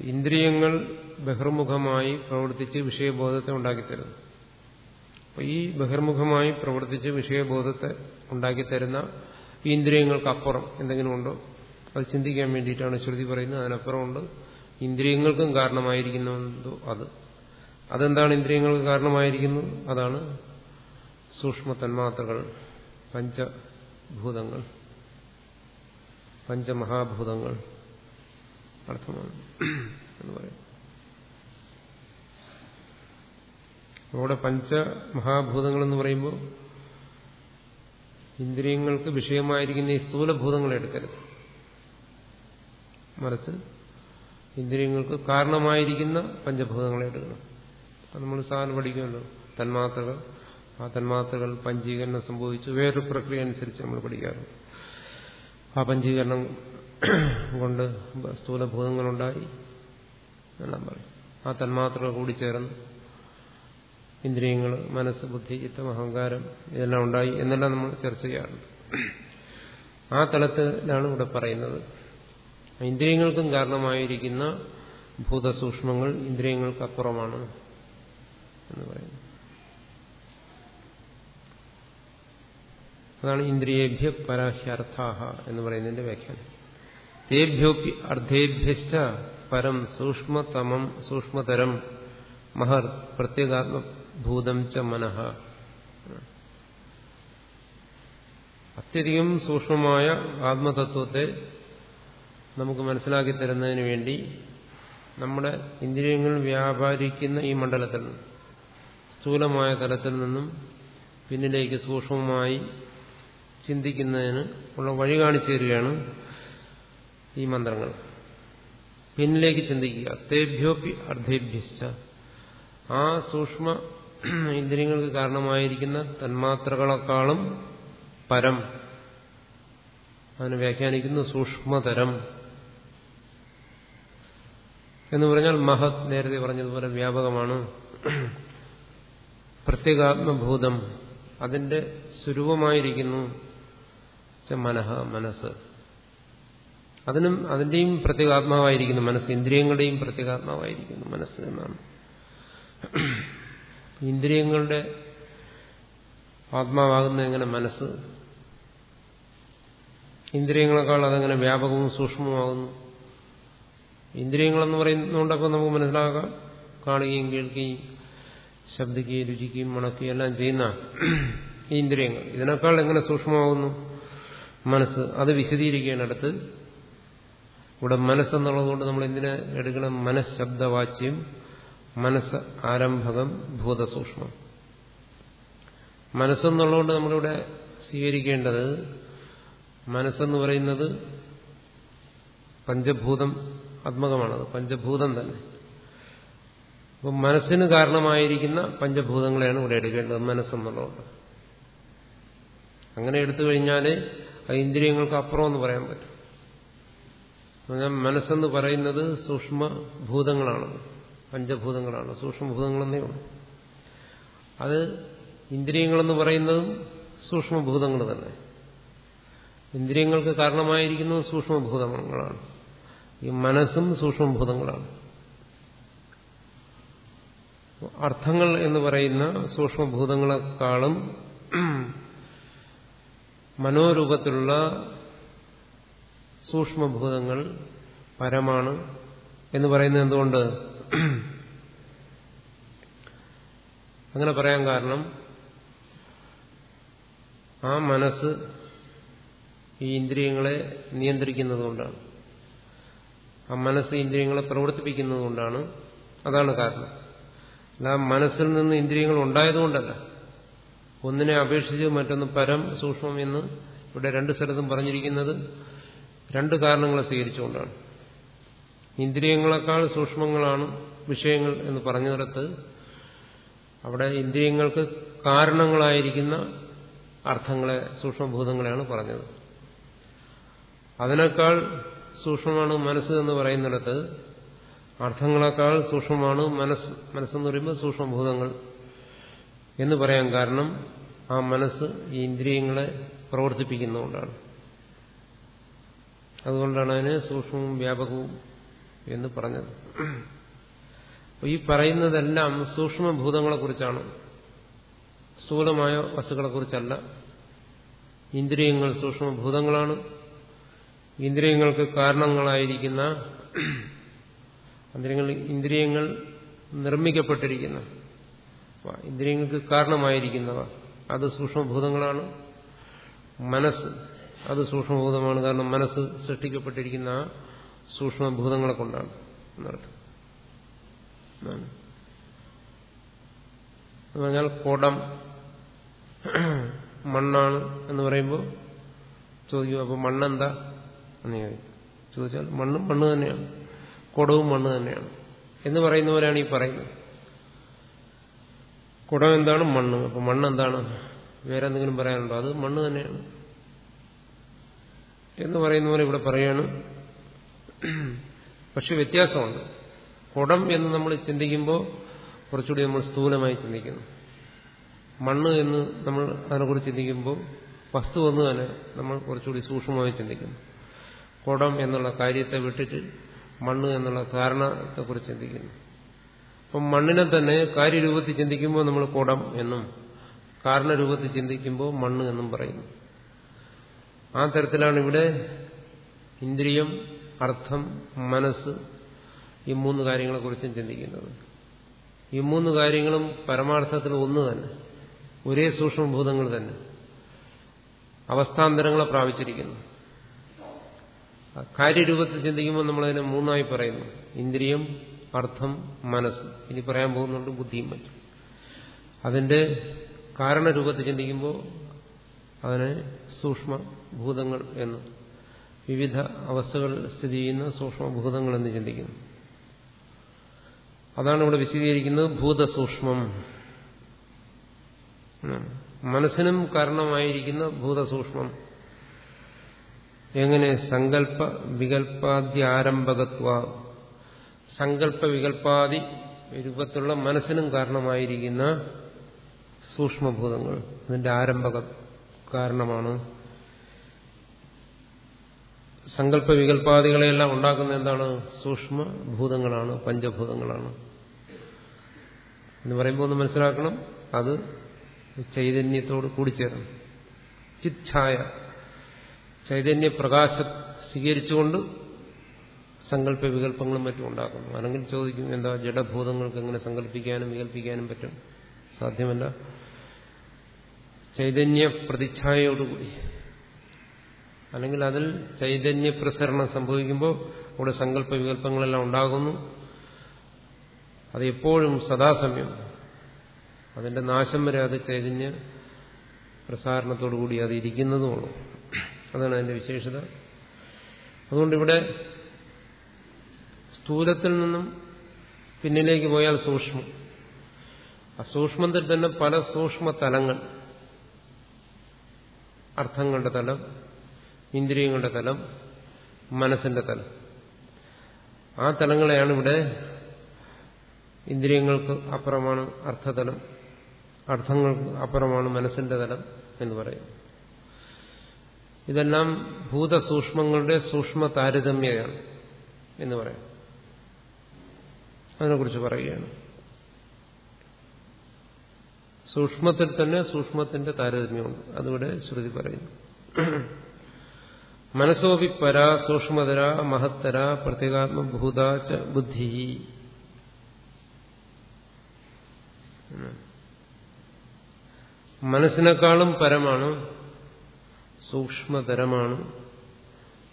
ഇന്ദ്രിയങ്ങൾ ബഹിർമുഖമായി പ്രവർത്തിച്ച് വിഷയബോധത്തെ ഉണ്ടാക്കിത്തരുന്നു. അപ്പൊ ഈ ബഹിർമുഖമായി പ്രവർത്തിച്ച് വിഷയബോധത്തെ ഉണ്ടാക്കിത്തരുന്ന ഈ ഇന്ദ്രിയങ്ങൾക്കപ്പുറം എന്തെങ്കിലും ഉണ്ടോ? അത് ചിന്തിക്കാൻ വേണ്ടിയിട്ടാണ് ശ്രുതി പറയുന്നത്. അതിനപ്പുറമുണ്ട്. ഇന്ദ്രിയങ്ങൾക്കും കാരണമായിരിക്കുന്നതോ അത്. അതെന്താണ് ഇന്ദ്രിയങ്ങൾക്ക് കാരണമായിരിക്കുന്നത്? അതാണ് സൂക്ഷ്മ തന്മാത്രകൾ പഞ്ചഭൂതങ്ങൾ. പഞ്ചമഹാഭൂതങ്ങൾ അർത്ഥമാണ് എന്ന് പറയും. അവിടെ പഞ്ചമഹാഭൂതങ്ങൾ എന്ന് പറയുമ്പോൾ ഇന്ദ്രിയങ്ങൾക്ക് വിഷയമായിരിക്കുന്ന ഈ സ്ഥൂലഭൂതങ്ങളെ എടുക്കരുത്. മറിച്ച് ഇന്ദ്രിയങ്ങൾക്ക് കാരണമായിരിക്കുന്ന പഞ്ചഭൂതങ്ങളെ എടുക്കണം. അത് നമ്മൾ സാധനം പഠിക്കുമല്ലോ. തന്മാത്രകൾ. ആ തന്മാത്രകൾ പഞ്ചീകരണം സംഭവിച്ചു വേറൊരു പ്രക്രിയ അനുസരിച്ച് നമ്മൾ പഠിക്കാറുണ്ട്. ആ പഞ്ചീകരണം കൊണ്ട് സ്ഥൂലഭൂതങ്ങളുണ്ടായി എല്ലാം പറയും ആ തന്മാത്രകൾ കൂടി ചേർന്ന് ഇന്ദ്രിയങ്ങൾ മനസ്സ് ബുദ്ധി ചിത്തം അഹങ്കാരം ഇതെല്ലാം ഉണ്ടായി എന്നെല്ലാം നമ്മൾ ചർച്ച ചെയ്യാറുണ്ട്. ആ തലത്തിലാണ് ഇവിടെ പറയുന്നത്. ഇന്ദ്രിയങ്ങൾക്കും കാരണമായിരിക്കുന്ന ഭൂതസൂക്ഷ്മങ്ങൾ ഇന്ദ്രിയങ്ങൾക്കപ്പുറമാണ് എന്ന് പറയുന്നു. അതാണ് ഇന്ദ്രിയേഭ്യ പരാഹ്യർത്ഥാഹ എന്ന് പറയുന്നതിന്റെ വ്യാഖ്യാനം. തേഭ്യോപി അർദ്ധേഭ്യശ്ച പരം സൂക്ഷ്മതമം സൂക്ഷ്മതരം മഹർ പ്രത്യേകാത്മഭൂതം ച മനഃ. അത്യധികം സൂക്ഷ്മമായ ആത്മതത്വത്തെ നമുക്ക് മനസ്സിലാക്കി തരുന്നതിന് വേണ്ടി നമ്മുടെ ഇന്ദ്രിയങ്ങൾ വ്യാപാരിക്കുന്ന ഈ മണ്ഡലത്തിൽ സ്ഥൂലമായ തലത്തിൽ നിന്നും പിന്നിലേക്ക് സൂക്ഷ്മമായി ചിന്തിക്കുന്നതിന് ഉള്ള വഴി കാണിച്ചു തരികയാണ് ഈ മന്ത്രങ്ങൾ. പിന്നിലേക്ക് ചിന്തിക്കുക. തേഭ്യോപി അർദ്ധേഭ്യശ്ച. ആ സൂക്ഷ്മ ഇന്ദ്രിയങ്ങൾക്ക് കാരണമായിരിക്കുന്ന തന്മാത്രകളെക്കാളും പരം. അതിനെ വ്യാഖ്യാനിക്കുന്നു സൂക്ഷ്മതരം. എന്ന് പറഞ്ഞാൽ മഹത് നേരത്തെ പറഞ്ഞതുപോലെ വ്യാപകമാണ്. പ്രത്യേകാത്മഭൂതം. അതിന്റെ സ്വരൂപമായിരിക്കുന്നു. മനഃ മനസ്സ്. അതിനും അതിന്റെയും പ്രത്യേകാത്മാവായിരിക്കുന്നു മനസ്സ്. ഇന്ദ്രിയങ്ങളുടെയും പ്രത്യേകാത്മാവായിരിക്കുന്നു മനസ്സ് എന്നാണ്. ഇന്ദ്രിയങ്ങളുടെ ആത്മാവാകുന്ന എങ്ങനെ മനസ്സ്? ഇന്ദ്രിയങ്ങളെക്കാൾ അതെങ്ങനെ വ്യാപകവും സൂക്ഷ്മവുമാകുന്നു? ഇന്ദ്രിയങ്ങളെന്ന് പറയുന്നതുകൊണ്ടപ്പോൾ നമുക്ക് മനസ്സിലാക്കാം കാണുകയും കേൾക്കുകയും ശബ്ദിക്കുകയും രുചിക്കുകയും മണക്കുകയും എല്ലാം ചെയ്യുന്ന ഇന്ദ്രിയങ്ങൾ. ഇതിനേക്കാൾ എങ്ങനെ സൂക്ഷ്മമാകുന്നു? മനസ്സ് അത് വിശദീകരിക്കുകയാണ് അടുത്ത് ഇവിടെ മനസ്സെന്നുള്ളതുകൊണ്ട് നമ്മൾ എന്തിനെ എടുക്കണം? മനഃശബ്ദവാച്യം മനസ്സ് ആരംഭകം ഭൂതസൂക്ഷ്മം. മനസ്സെന്നുള്ളതുകൊണ്ട് നമ്മളിവിടെ സ്വീകരിക്കേണ്ടത് മനസ്സെന്ന് പറയുന്നത് പഞ്ചഭൂതം ആത്മകമാണത്. പഞ്ചഭൂതം തന്നെ. അപ്പം മനസ്സിന് കാരണമായിരിക്കുന്ന പഞ്ചഭൂതങ്ങളെയാണ് ഇവിടെ എടുക്കേണ്ടത് മനസ്സെന്നുള്ളതുകൊണ്ട്. അങ്ങനെ എടുത്തു കഴിഞ്ഞാൽ ആ ഇന്ദ്രിയങ്ങൾക്ക് അപ്പുറം എന്ന് പറയാൻ പറ്റും. മനസ്സെന്ന് പറയുന്നത് സൂക്ഷ്മഭൂതങ്ങളാണ് പഞ്ചഭൂതങ്ങളാണ്. സൂക്ഷ്മഭൂതങ്ങളെന്നേ ഉള്ളൂ. അത് ഇന്ദ്രിയങ്ങളെന്ന് പറയുന്നതും സൂക്ഷ്മഭൂതങ്ങൾ തന്നെ. ഇന്ദ്രിയങ്ങൾക്ക് കാരണമായിരിക്കുന്നത് സൂക്ഷ്മഭൂതങ്ങളാണ് ഈ മനസ്സും സൂക്ഷ്മഭൂതങ്ങളാണ് അർത്ഥങ്ങൾ എന്ന് പറയുന്ന സൂക്ഷ്മഭൂതങ്ങളെക്കാളും മനോരൂപത്തിലുള്ള സൂക്ഷ്മഭൂതങ്ങൾ പരമാണ് എന്ന് പറയുന്നത് എന്തുകൊണ്ട്? അങ്ങനെ പറയാൻ കാരണം ആ മനസ്സ് ഈ ഇന്ദ്രിയങ്ങളെ നിയന്ത്രിക്കുന്നതുകൊണ്ടാണ് ആ മനസ്സ് ഇന്ദ്രിയങ്ങളെ പ്രവർത്തിപ്പിക്കുന്നതുകൊണ്ടാണ് അതാണ് കാരണം. അല്ല മനസ്സിൽ നിന്ന് ഇന്ദ്രിയങ്ങൾ ഉണ്ടായതുകൊണ്ടല്ല ഒന്നിനെ അപേക്ഷിച്ച് മറ്റൊന്ന് പരം സൂക്ഷ്മം എന്ന് ഇവിടെ രണ്ട് സ്ഥലത്തും പറഞ്ഞിരിക്കുന്നത് രണ്ട് കാരണങ്ങളെ സ്വീകരിച്ചുകൊണ്ടാണ്. ഇന്ദ്രിയങ്ങളെക്കാൾ സൂക്ഷ്മങ്ങളാണ് വിഷയങ്ങൾ എന്ന് പറഞ്ഞിടത്ത് അവിടെ ഇന്ദ്രിയങ്ങൾക്ക് കാരണങ്ങളായിരിക്കുന്ന അർത്ഥങ്ങളെ സൂക്ഷ്മഭൂതങ്ങളെയാണ് പറഞ്ഞത്. അതിനേക്കാൾ സൂക്ഷ്മമാണ് മനസ്സ് എന്ന് പറയുന്നിടത്ത് അർത്ഥങ്ങളെക്കാൾ സൂക്ഷ്മമാണ് മനസ്സ്. മനസ്സെന്ന് പറയുമ്പോൾ സൂക്ഷ്മഭൂതങ്ങൾ എന്ന് പറയാൻ കാരണം ആ മനസ്സ് ഈ ഇന്ദ്രിയങ്ങളെ പ്രവർത്തിപ്പിക്കുന്നതുകൊണ്ടാണ്. അതുകൊണ്ടാണ് അതിന് സൂക്ഷ്മവും വ്യാപകവും എന്ന് പറഞ്ഞത്. ഈ പറയുന്നതെല്ലാം സൂക്ഷ്മഭൂതങ്ങളെക്കുറിച്ചാണ്. സ്ഥൂലമായ വസ്തുക്കളെക്കുറിച്ചല്ല. ഇന്ദ്രിയങ്ങൾ സൂക്ഷ്മഭൂതങ്ങളാണ്. ഇന്ദ്രിയങ്ങൾക്ക് കാരണങ്ങളായിരിക്കുന്ന ഇന്ദ്രിയങ്ങൾ നിർമ്മിക്കപ്പെട്ടിരിക്കുന്ന ഇന്ദ്രിയങ്ങൾക്ക് കാരണമായിരിക്കുന്നവ. അത് സൂക്ഷ്മഭൂതങ്ങളാണ്. മനസ്സ് അത് സൂക്ഷ്മഭൂതമാണ്. കാരണം മനസ്സ് സൃഷ്ടിക്കപ്പെട്ടിരിക്കുന്ന ആ സൂക്ഷ്മഭൂതങ്ങളെ കൊണ്ടാണ് എന്നർത്ഥം എന്ന് പറഞ്ഞാൽ കുടം മണ്ണാണ് എന്ന് പറയുമ്പോൾ ചോദിക്കും അപ്പോൾ മണ്ണെന്താ? എന്ന് ചോദിച്ചാൽ മണ്ണും മണ്ണ് തന്നെയാണ്. കുടവും മണ്ണ് തന്നെയാണ്. എന്ന് പറയുന്നവരാണ് ഈ പറയുന്നത്. കുടം എന്താണ്? മണ്ണ്. അപ്പൊ മണ്ണ് എന്താണ്? വേറെ എന്തെങ്കിലും പറയാനുണ്ടോ? അത് മണ്ണ് തന്നെയാണ്. എന്ന് പറയുന്ന പോലെ ഇവിടെ പറയാണ്. പക്ഷെ വ്യത്യാസമുണ്ട്. കുടം എന്ന് നമ്മൾ ചിന്തിക്കുമ്പോൾ കുറച്ചുകൂടി നമ്മൾ സ്ഥൂലമായി ചിന്തിക്കുന്നു. മണ്ണ് എന്ന് നമ്മൾ അതിനെക്കുറിച്ച് ചിന്തിക്കുമ്പോൾ വസ്തു എന്ന് തന്നെ നമ്മൾ കുറച്ചുകൂടി സൂക്ഷ്മമായി ചിന്തിക്കുന്നു. കുടം എന്നുള്ള കാര്യത്തെ വിട്ടിട്ട് മണ്ണ് എന്നുള്ള കാരണത്തെക്കുറിച്ച് ചിന്തിക്കുന്നു. അപ്പം മണ്ണിനെ തന്നെ കാര്യരൂപത്തിൽ ചിന്തിക്കുമ്പോൾ നമ്മൾ കുടം എന്നും കാരണരൂപത്തിൽ ചിന്തിക്കുമ്പോൾ മണ്ണ് എന്നും പറയുന്നു. ആ തരത്തിലാണ് ഇവിടെ ഇന്ദ്രിയം അർത്ഥം മനസ്സ് ഈ മൂന്ന് കാര്യങ്ങളെക്കുറിച്ചും ചിന്തിക്കുന്നത്. ഈ മൂന്ന് കാര്യങ്ങളും പരമാർത്ഥത്തിൽ ഒന്ന് തന്നെ ഒരേ സൂക്ഷ്മഭൂതങ്ങൾ തന്നെ അവസ്ഥാന്തരങ്ങളെ പ്രാപിച്ചിരിക്കുന്നു. കാര്യരൂപത്തിൽ ചിന്തിക്കുമ്പോൾ നമ്മളതിനെ മൂന്നായി പറയുന്നു. ഇന്ദ്രിയം അർത്ഥം മനസ്സ് ഇനി പറയാൻ പോകുന്നുണ്ട് ബുദ്ധിയും മറ്റും. അതിന്റെ കാരണരൂപത്തിൽ ചിന്തിക്കുമ്പോൾ അതിനെ സൂക്ഷ്മ ഭൂതങ്ങൾ എന്ന് വിവിധ അവസ്ഥകളിൽ സ്ഥിതി ചെയ്യുന്ന സൂക്ഷ്മഭൂതങ്ങൾ എന്ന് ചിന്തിക്കുന്നു. അതാണ് ഇവിടെ വിശദീകരിക്കുന്നത് ഭൂതസൂക്ഷ്മം. മനസ്സിനും കാരണമായിരിക്കുന്ന ഭൂതസൂക്ഷ്മം. എങ്ങനെ? സങ്കല്പ വികല്പാദ്യാരംഭകത്വ സങ്കല്പ വികല്പാദി രൂപത്തിലുള്ള മനസ്സിനും കാരണമായിരിക്കുന്ന സൂക്ഷ്മഭൂതങ്ങൾ. അതിന്റെ ആരംഭക കാരണമാണ്. സങ്കല്പ വികല്പാദികളെല്ലാം ഉണ്ടാക്കുന്ന എന്താണ്? സൂക്ഷ്മ ഭൂതങ്ങളാണ് പഞ്ചഭൂതങ്ങളാണ്. എന്ന് പറയുമ്പോൾ ഒന്ന് മനസ്സിലാക്കണം അത് ചൈതന്യത്തോട് കൂടിച്ചേരണം ചിച്ഛായ. ചൈതന്യ പ്രകാശം സ്വീകരിച്ചുകൊണ്ട് സങ്കല്പ വികല്പങ്ങളും മറ്റും ഉണ്ടാക്കുന്നു. അല്ലെങ്കിൽ ചോദിക്കും എന്താ ജഡഭൂതങ്ങൾക്ക് എങ്ങനെ സങ്കല്പിക്കാനും വികല്പിക്കാനും പറ്റും? സാധ്യമല്ല? ചൈതന്യ പ്രതിച്ഛായയോടുകൂടി. അല്ലെങ്കിൽ അതിൽ ചൈതന്യ പ്രസരണം സംഭവിക്കുമ്പോൾ അവിടെ സങ്കല്പ വികല്പങ്ങളെല്ലാം ഉണ്ടാകുന്നു. അത് എപ്പോഴും സദാസമയം. അതിന്റെ നാശം വരെ അത് ചൈതന്യ പ്രസാരണത്തോടുകൂടി അത് ഇരിക്കുന്നതുമുള്ളൂ അതാണ് അതിന്റെ വിശേഷത. അതുകൊണ്ടിവിടെ സ്ഥൂലത്തിൽ നിന്നും പിന്നിലേക്ക് പോയാൽ സൂക്ഷ്മം. ആ സൂക്ഷ്മത്തിൽ തന്നെ പല സൂക്ഷ്മ തലങ്ങൾ അർത്ഥങ്ങളുടെ തലം ഇന്ദ്രിയങ്ങളുടെ തലം മനസ്സിന്റെ തലം. ആ തലങ്ങളെയാണ് ഇവിടെ ഇന്ദ്രിയങ്ങൾക്ക് അപ്പുറമാണ് അർത്ഥതലം അർത്ഥങ്ങൾക്ക് അപ്പുറമാണ് മനസ്സിന്റെ തലം എന്ന് പറയുന്നത് ഇതെല്ലാം ഭൂതസൂക്ഷ്മങ്ങളുടെ സൂക്ഷ്മ താരതമ്യമാണ് എന്ന് പറയാം. അതിനെക്കുറിച്ച് പറയുകയാണ്. സൂക്ഷ്മത്തിൽ തന്നെ സൂക്ഷ്മത്തിന്റെ താരതമ്യമുണ്ട്. അതിവിടെ ശ്രുതി പറയുന്നു. മനസ്സോപി പര സൂക്ഷ്മതര മഹത്തര പ്രത്യേകാത്മഭൂത ബുദ്ധി. മനസ്സിനേക്കാളും പരമാണ് സൂക്ഷ്മതരമാണ്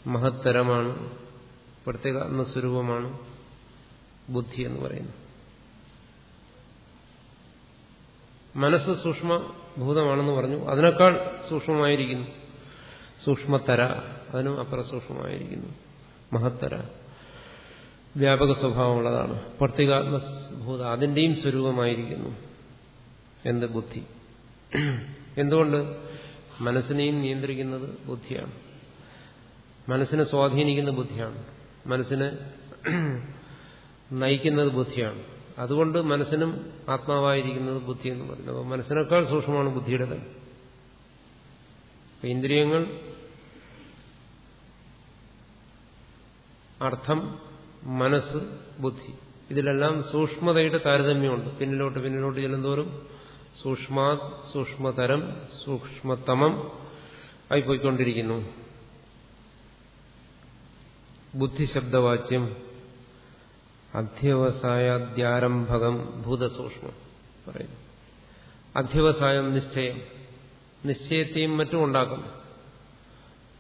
മഹത്തരമാണ് പ്രത്യേകാത്മസ്വരൂപമാണ്. ബുദ്ധി എന്ന് പറയുന്നു. മനസ്സ് സൂക്ഷ്മഭൂതമാണെന്ന് പറഞ്ഞു. അതിനേക്കാൾ സൂക്ഷ്മമായിരിക്കുന്നു. സൂക്ഷ്മതര അതിനും അപ്രസൂക്ഷ്മമായിരിക്കുന്നു മഹത്തര. വ്യാപക സ്വഭാവമുള്ളതാണ്. പ്രത്യേകാത്മഭൂത അതിന്റെയും സ്വരൂപമായിരിക്കുന്നു. എന്ത് ബുദ്ധി? എന്തുകൊണ്ട്? മനസ്സിനെയും നിയന്ത്രിക്കുന്നത് ബുദ്ധിയാണ്. മനസ്സിനെ സ്വാധീനിക്കുന്ന ബുദ്ധിയാണ്. മനസ്സിനെ നയിക്കുന്നത് ബുദ്ധിയാണ്. അതുകൊണ്ട് മനസ്സിനും ആത്മാവായിരിക്കുന്നത് ബുദ്ധി എന്ന് പറയുന്നത്. അപ്പോൾ മനസ്സിനേക്കാൾ സൂക്ഷ്മമാണ് ബുദ്ധിയുടെ തന്നെ ഇന്ദ്രിയങ്ങൾ അർത്ഥം മനസ്സ് ബുദ്ധി ഇതിലെല്ലാം സൂക്ഷ്മതയുടെ താരതമ്യമുണ്ട്. പിന്നിലോട്ട് പിന്നിലോട്ട് ചെല്ലുന്തോറും സൂക്ഷ്മാ സൂക്ഷ്മതരം സൂക്ഷ്മതമം ആയിപ്പോയിക്കൊണ്ടിരിക്കുന്നു. ബുദ്ധിശബ്ദവാച്യം. അധ്യവസായാദ്യാരംഭകം ഭൂതസൂക്ഷ്മം പറയുന്നു. അധ്യവസായം നിശ്ചയം. നിശ്ചയത്തെയും മറ്റും ഉണ്ടാക്കുന്നു.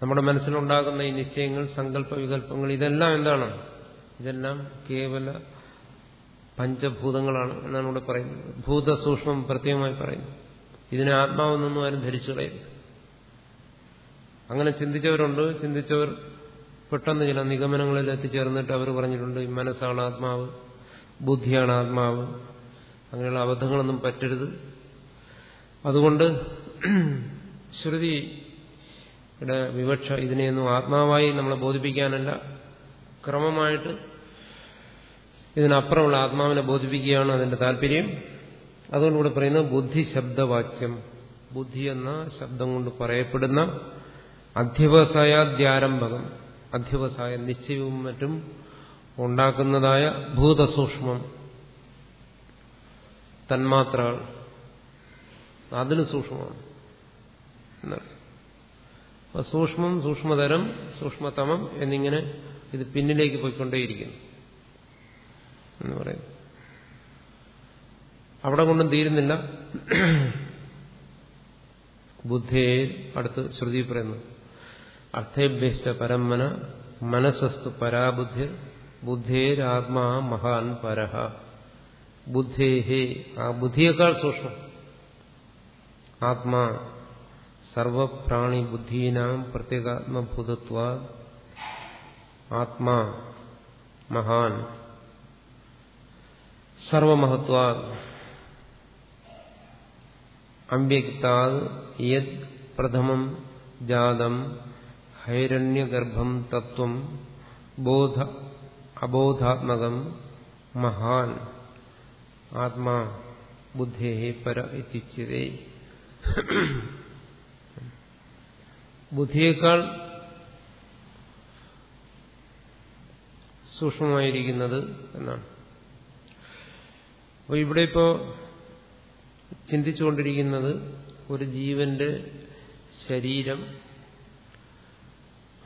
നമ്മുടെ മനസ്സിലുണ്ടാകുന്ന ഈ നിശ്ചയങ്ങൾ സങ്കല്പ വികല്പങ്ങൾ ഇതെല്ലാം എന്താണ്? ഇതെല്ലാം കേവല പഞ്ചഭൂതങ്ങളാണ് എന്നാണ് ഇവിടെ പറയുന്നത്. ഭൂതസൂക്ഷ്മം പ്രത്യേകമായി പറയുന്നു. ഇതിനെ ആത്മാവെന്നൊന്നും ആരും ധരിച്ചു കളയരുത് അങ്ങനെ ചിന്തിച്ചവരുണ്ട്. ചിന്തിച്ചവർ പെട്ടെന്ന് ചില നിഗമനങ്ങളിൽ എത്തിച്ചേർന്നിട്ട് അവർ പറഞ്ഞിട്ടുണ്ട് മനസ്സാണ് ആത്മാവ് ബുദ്ധിയാണ് ആത്മാവ്. അങ്ങനെയുള്ള അബദ്ധങ്ങളൊന്നും പറ്റരുത്. അതുകൊണ്ട് ശ്രുതിയുടെ വിവക്ഷ ഇതിനെയൊന്നും ആത്മാവായി നമ്മളെ ബോധിപ്പിക്കാനല്ല. ക്രമമായിട്ട് ഇതിനപ്പുറമുള്ള ആത്മാവിനെ ബോധിപ്പിക്കുകയാണ് അതിന്റെ താല്പര്യം. അതുകൊണ്ട് ഇവിടെ പറയുന്നത് ബുദ്ധി ശബ്ദവാച്യം. ബുദ്ധി എന്ന ശബ്ദം കൊണ്ട് പറയപ്പെടുന്ന അധ്യവസായാദ്യാരംഭകം അധ്യവസായ നിശ്ചയവും മറ്റും ഉണ്ടാക്കുന്നതായ ഭൂതസൂക്ഷ്മം. തന്മാത്രകൾ. അതിന് സൂക്ഷ്മമാണ്. എന്നർത്ഥം. സൂക്ഷ്മം സൂക്ഷ്മതരം സൂക്ഷ്മതമം എന്നിങ്ങനെ ഇത് പിന്നിലേക്ക് പോയിക്കൊണ്ടേയിരിക്കുന്നു എന്ന് പറയും അവിടെ കൊണ്ടും തീരുന്നില്ല. ബുദ്ധേ അടുത്ത് ശ്രുതി പറയുന്നു. അർത്ഥേഭ്യസ്ഥ പരമ്മന മനസ്സസ്തു പരാബുദ്ധിർ ബുദ്ധേരാത്മാ മഹാൻ പരഹ ബുദ്ധേഹേ ആ ബുദ്ധിയേക്കാൾ സൂക്ഷ്മം ആത്മാ സർവപ്രാണി ബുദ്ധീനാം പ്രത്യേകാത്മഭൂതത്വ ആത്മാ മഹാൻ സർവമഹത്വ അവ്യക്താത് യത് പ്രഥമം ജാതം ഹൈരണ്യഗർഭം തത്വം ബോധ അബോധാത്മകം മഹാൻ ആത്മാ ബുദ്ധേ പര എത്തിച്ചതേ ബുദ്ധിയേക്കാൾ സൂക്ഷ്മമായിരിക്കുന്നത് എന്നാണ്. അപ്പോൾ ഇവിടെ ഇപ്പോൾ ചിന്തിച്ചുകൊണ്ടിരിക്കുന്നത് ഒരു ജീവന്റെ ശരീരം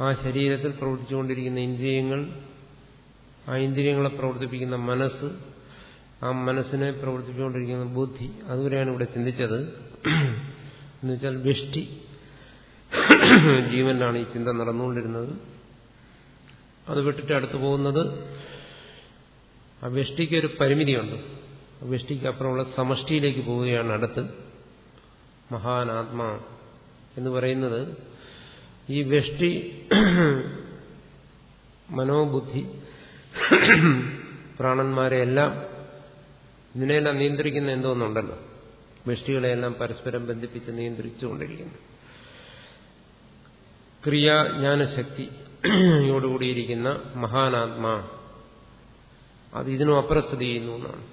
ആ ശരീരത്തിൽ പ്രവർത്തിച്ചുകൊണ്ടിരിക്കുന്ന ഇന്ദ്രിയങ്ങൾ ആ ഇന്ദ്രിയങ്ങളെ പ്രവർത്തിപ്പിക്കുന്ന മനസ്സ് ആ മനസ്സിനെ പ്രവർത്തിച്ചുകൊണ്ടിരിക്കുന്ന ബുദ്ധി അതുവരെയാണ് ഇവിടെ ചിന്തിച്ചത്. എന്നുവെച്ചാൽ വ്യഷ്ടി ജീവനിലാണ് ഈ ചിന്ത നടന്നുകൊണ്ടിരുന്നത്. അത് വിട്ടിട്ട് അടുത്തു പോകുന്നത് ആ വ്യഷ്ടിക്ക് ഒരു പരിമിതിയുണ്ട്. വ്യഷ്ടിക്ക് അപ്പുറമുള്ള സമഷ്ടിയിലേക്ക് പോവുകയാണ് അടുത്ത്. മഹാനാത്മാ എന്ന് പറയുന്നത് ഈ വ്യഷ്ടി മനോബുദ്ധി പ്രാണന്മാരെയെല്ലാം ഇതിനെല്ലാം നിയന്ത്രിക്കുന്ന എന്തോന്നുണ്ടല്ലോ? വ്യഷ്ടികളെയെല്ലാം പരസ്പരം ബന്ധിപ്പിച്ച് നിയന്ത്രിച്ചുകൊണ്ടിരിക്കുന്നു. ക്രിയാജ്ഞാനശക്തിയോടുകൂടിയിരിക്കുന്ന മഹാനാത്മാ. അത് ഇതിനും അപ്രസ്ഥിതി ചെയ്യുന്നു എന്നാണ്.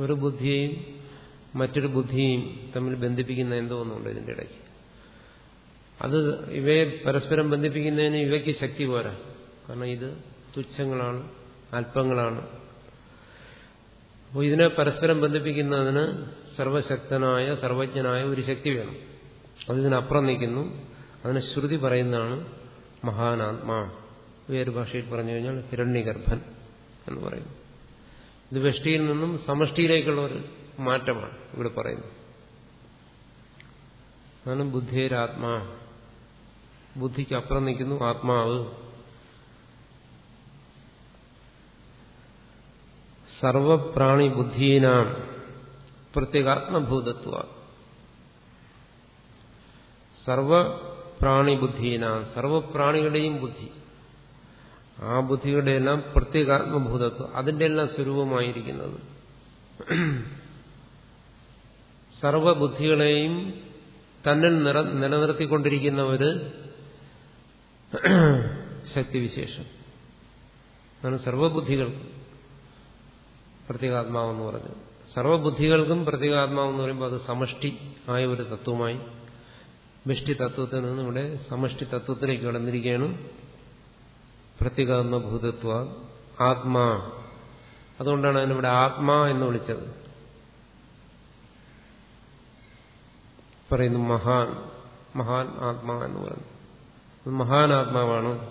ഒരു ബുദ്ധിയെയും മറ്റൊരു ബുദ്ധിയെയും തമ്മിൽ ബന്ധിപ്പിക്കുന്ന എന്തോ ഒന്നുണ്ട് ഇതിന്റെ ഇടയ്ക്ക്? അത് ഇവയെ പരസ്പരം ബന്ധിപ്പിക്കുന്നതിന് ഇവയ്ക്ക് ശക്തി പോരാ. കാരണം ഇത് തുച്ഛങ്ങളാണ് അല്പങ്ങളാണ്. അപ്പോൾ ഇതിനെ പരസ്പരം ബന്ധിപ്പിക്കുന്നതിന് സർവശക്തനായ സർവജ്ഞനായ ഒരു ശക്തി വേണം. അതിനപ്പുറം നിൽക്കുന്നു. അതിനെ ശ്രുതി പറയുന്നതാണ് മഹാനാത്മാ. വേറൊരു ഭാഷയിൽ പറഞ്ഞു കഴിഞ്ഞാൽ ഹിരണ്യഗർഭൻ എന്ന് പറയുന്നു. ഇത് വെഷ്ടിയിൽ നിന്നും സമഷ്ടിയിലേക്കുള്ള ഒരു മാറ്റമാണ് ഇവിടെ പറയുന്നത്. അതാണ് ബുദ്ധിരാത്മാ. ബുദ്ധിക്ക് അപ്പുറം നിൽക്കുന്നു. ആത്മാവ് സർവപ്രാണി ബുദ്ധീനാം പ്രത്യേകാത്മഭൂതത്വ സർവപ്രാണി ബുദ്ധീനാം സർവപ്രാണികളുടെയും ബുദ്ധി. ആ ബുദ്ധിയുടെ എല്ലാം പ്രത്യേകാത്മഭൂതത്വം അതിന്റെ എല്ലാം സ്വരൂപമായിരിക്കുന്നത് സർവബുദ്ധികളെയും തന്നിൽ നിലനിർത്തിക്കൊണ്ടിരിക്കുന്ന ഒരു ശക്തിവിശേഷം അതാണ് സർവബുദ്ധികൾക്കും പ്രത്യേകാത്മാവെന്ന് പറഞ്ഞു സർവബുദ്ധികൾക്കും പ്രത്യേകാത്മാവെന്ന് പറയുമ്പോൾ അത് സമഷ്ടി ആയ ഒരു തത്വമായി വിഷ്ടി തത്വത്തിൽ നിന്ന് ഇവിടെ സമഷ്ടി തത്വത്തിലേക്ക് കടന്നിരിക്കുകയാണ്. പ്രത്യേകാത്മഭൂതത്വ ആത്മാ. അതുകൊണ്ടാണ് അതിനിവിടെ ആത്മാ എന്ന് വിളിച്ചത്. പറയുന്നു മഹാൻ മഹാൻ ആത്മാ എന്ന് പറയുന്നു മഹാനാത്മാവാണ്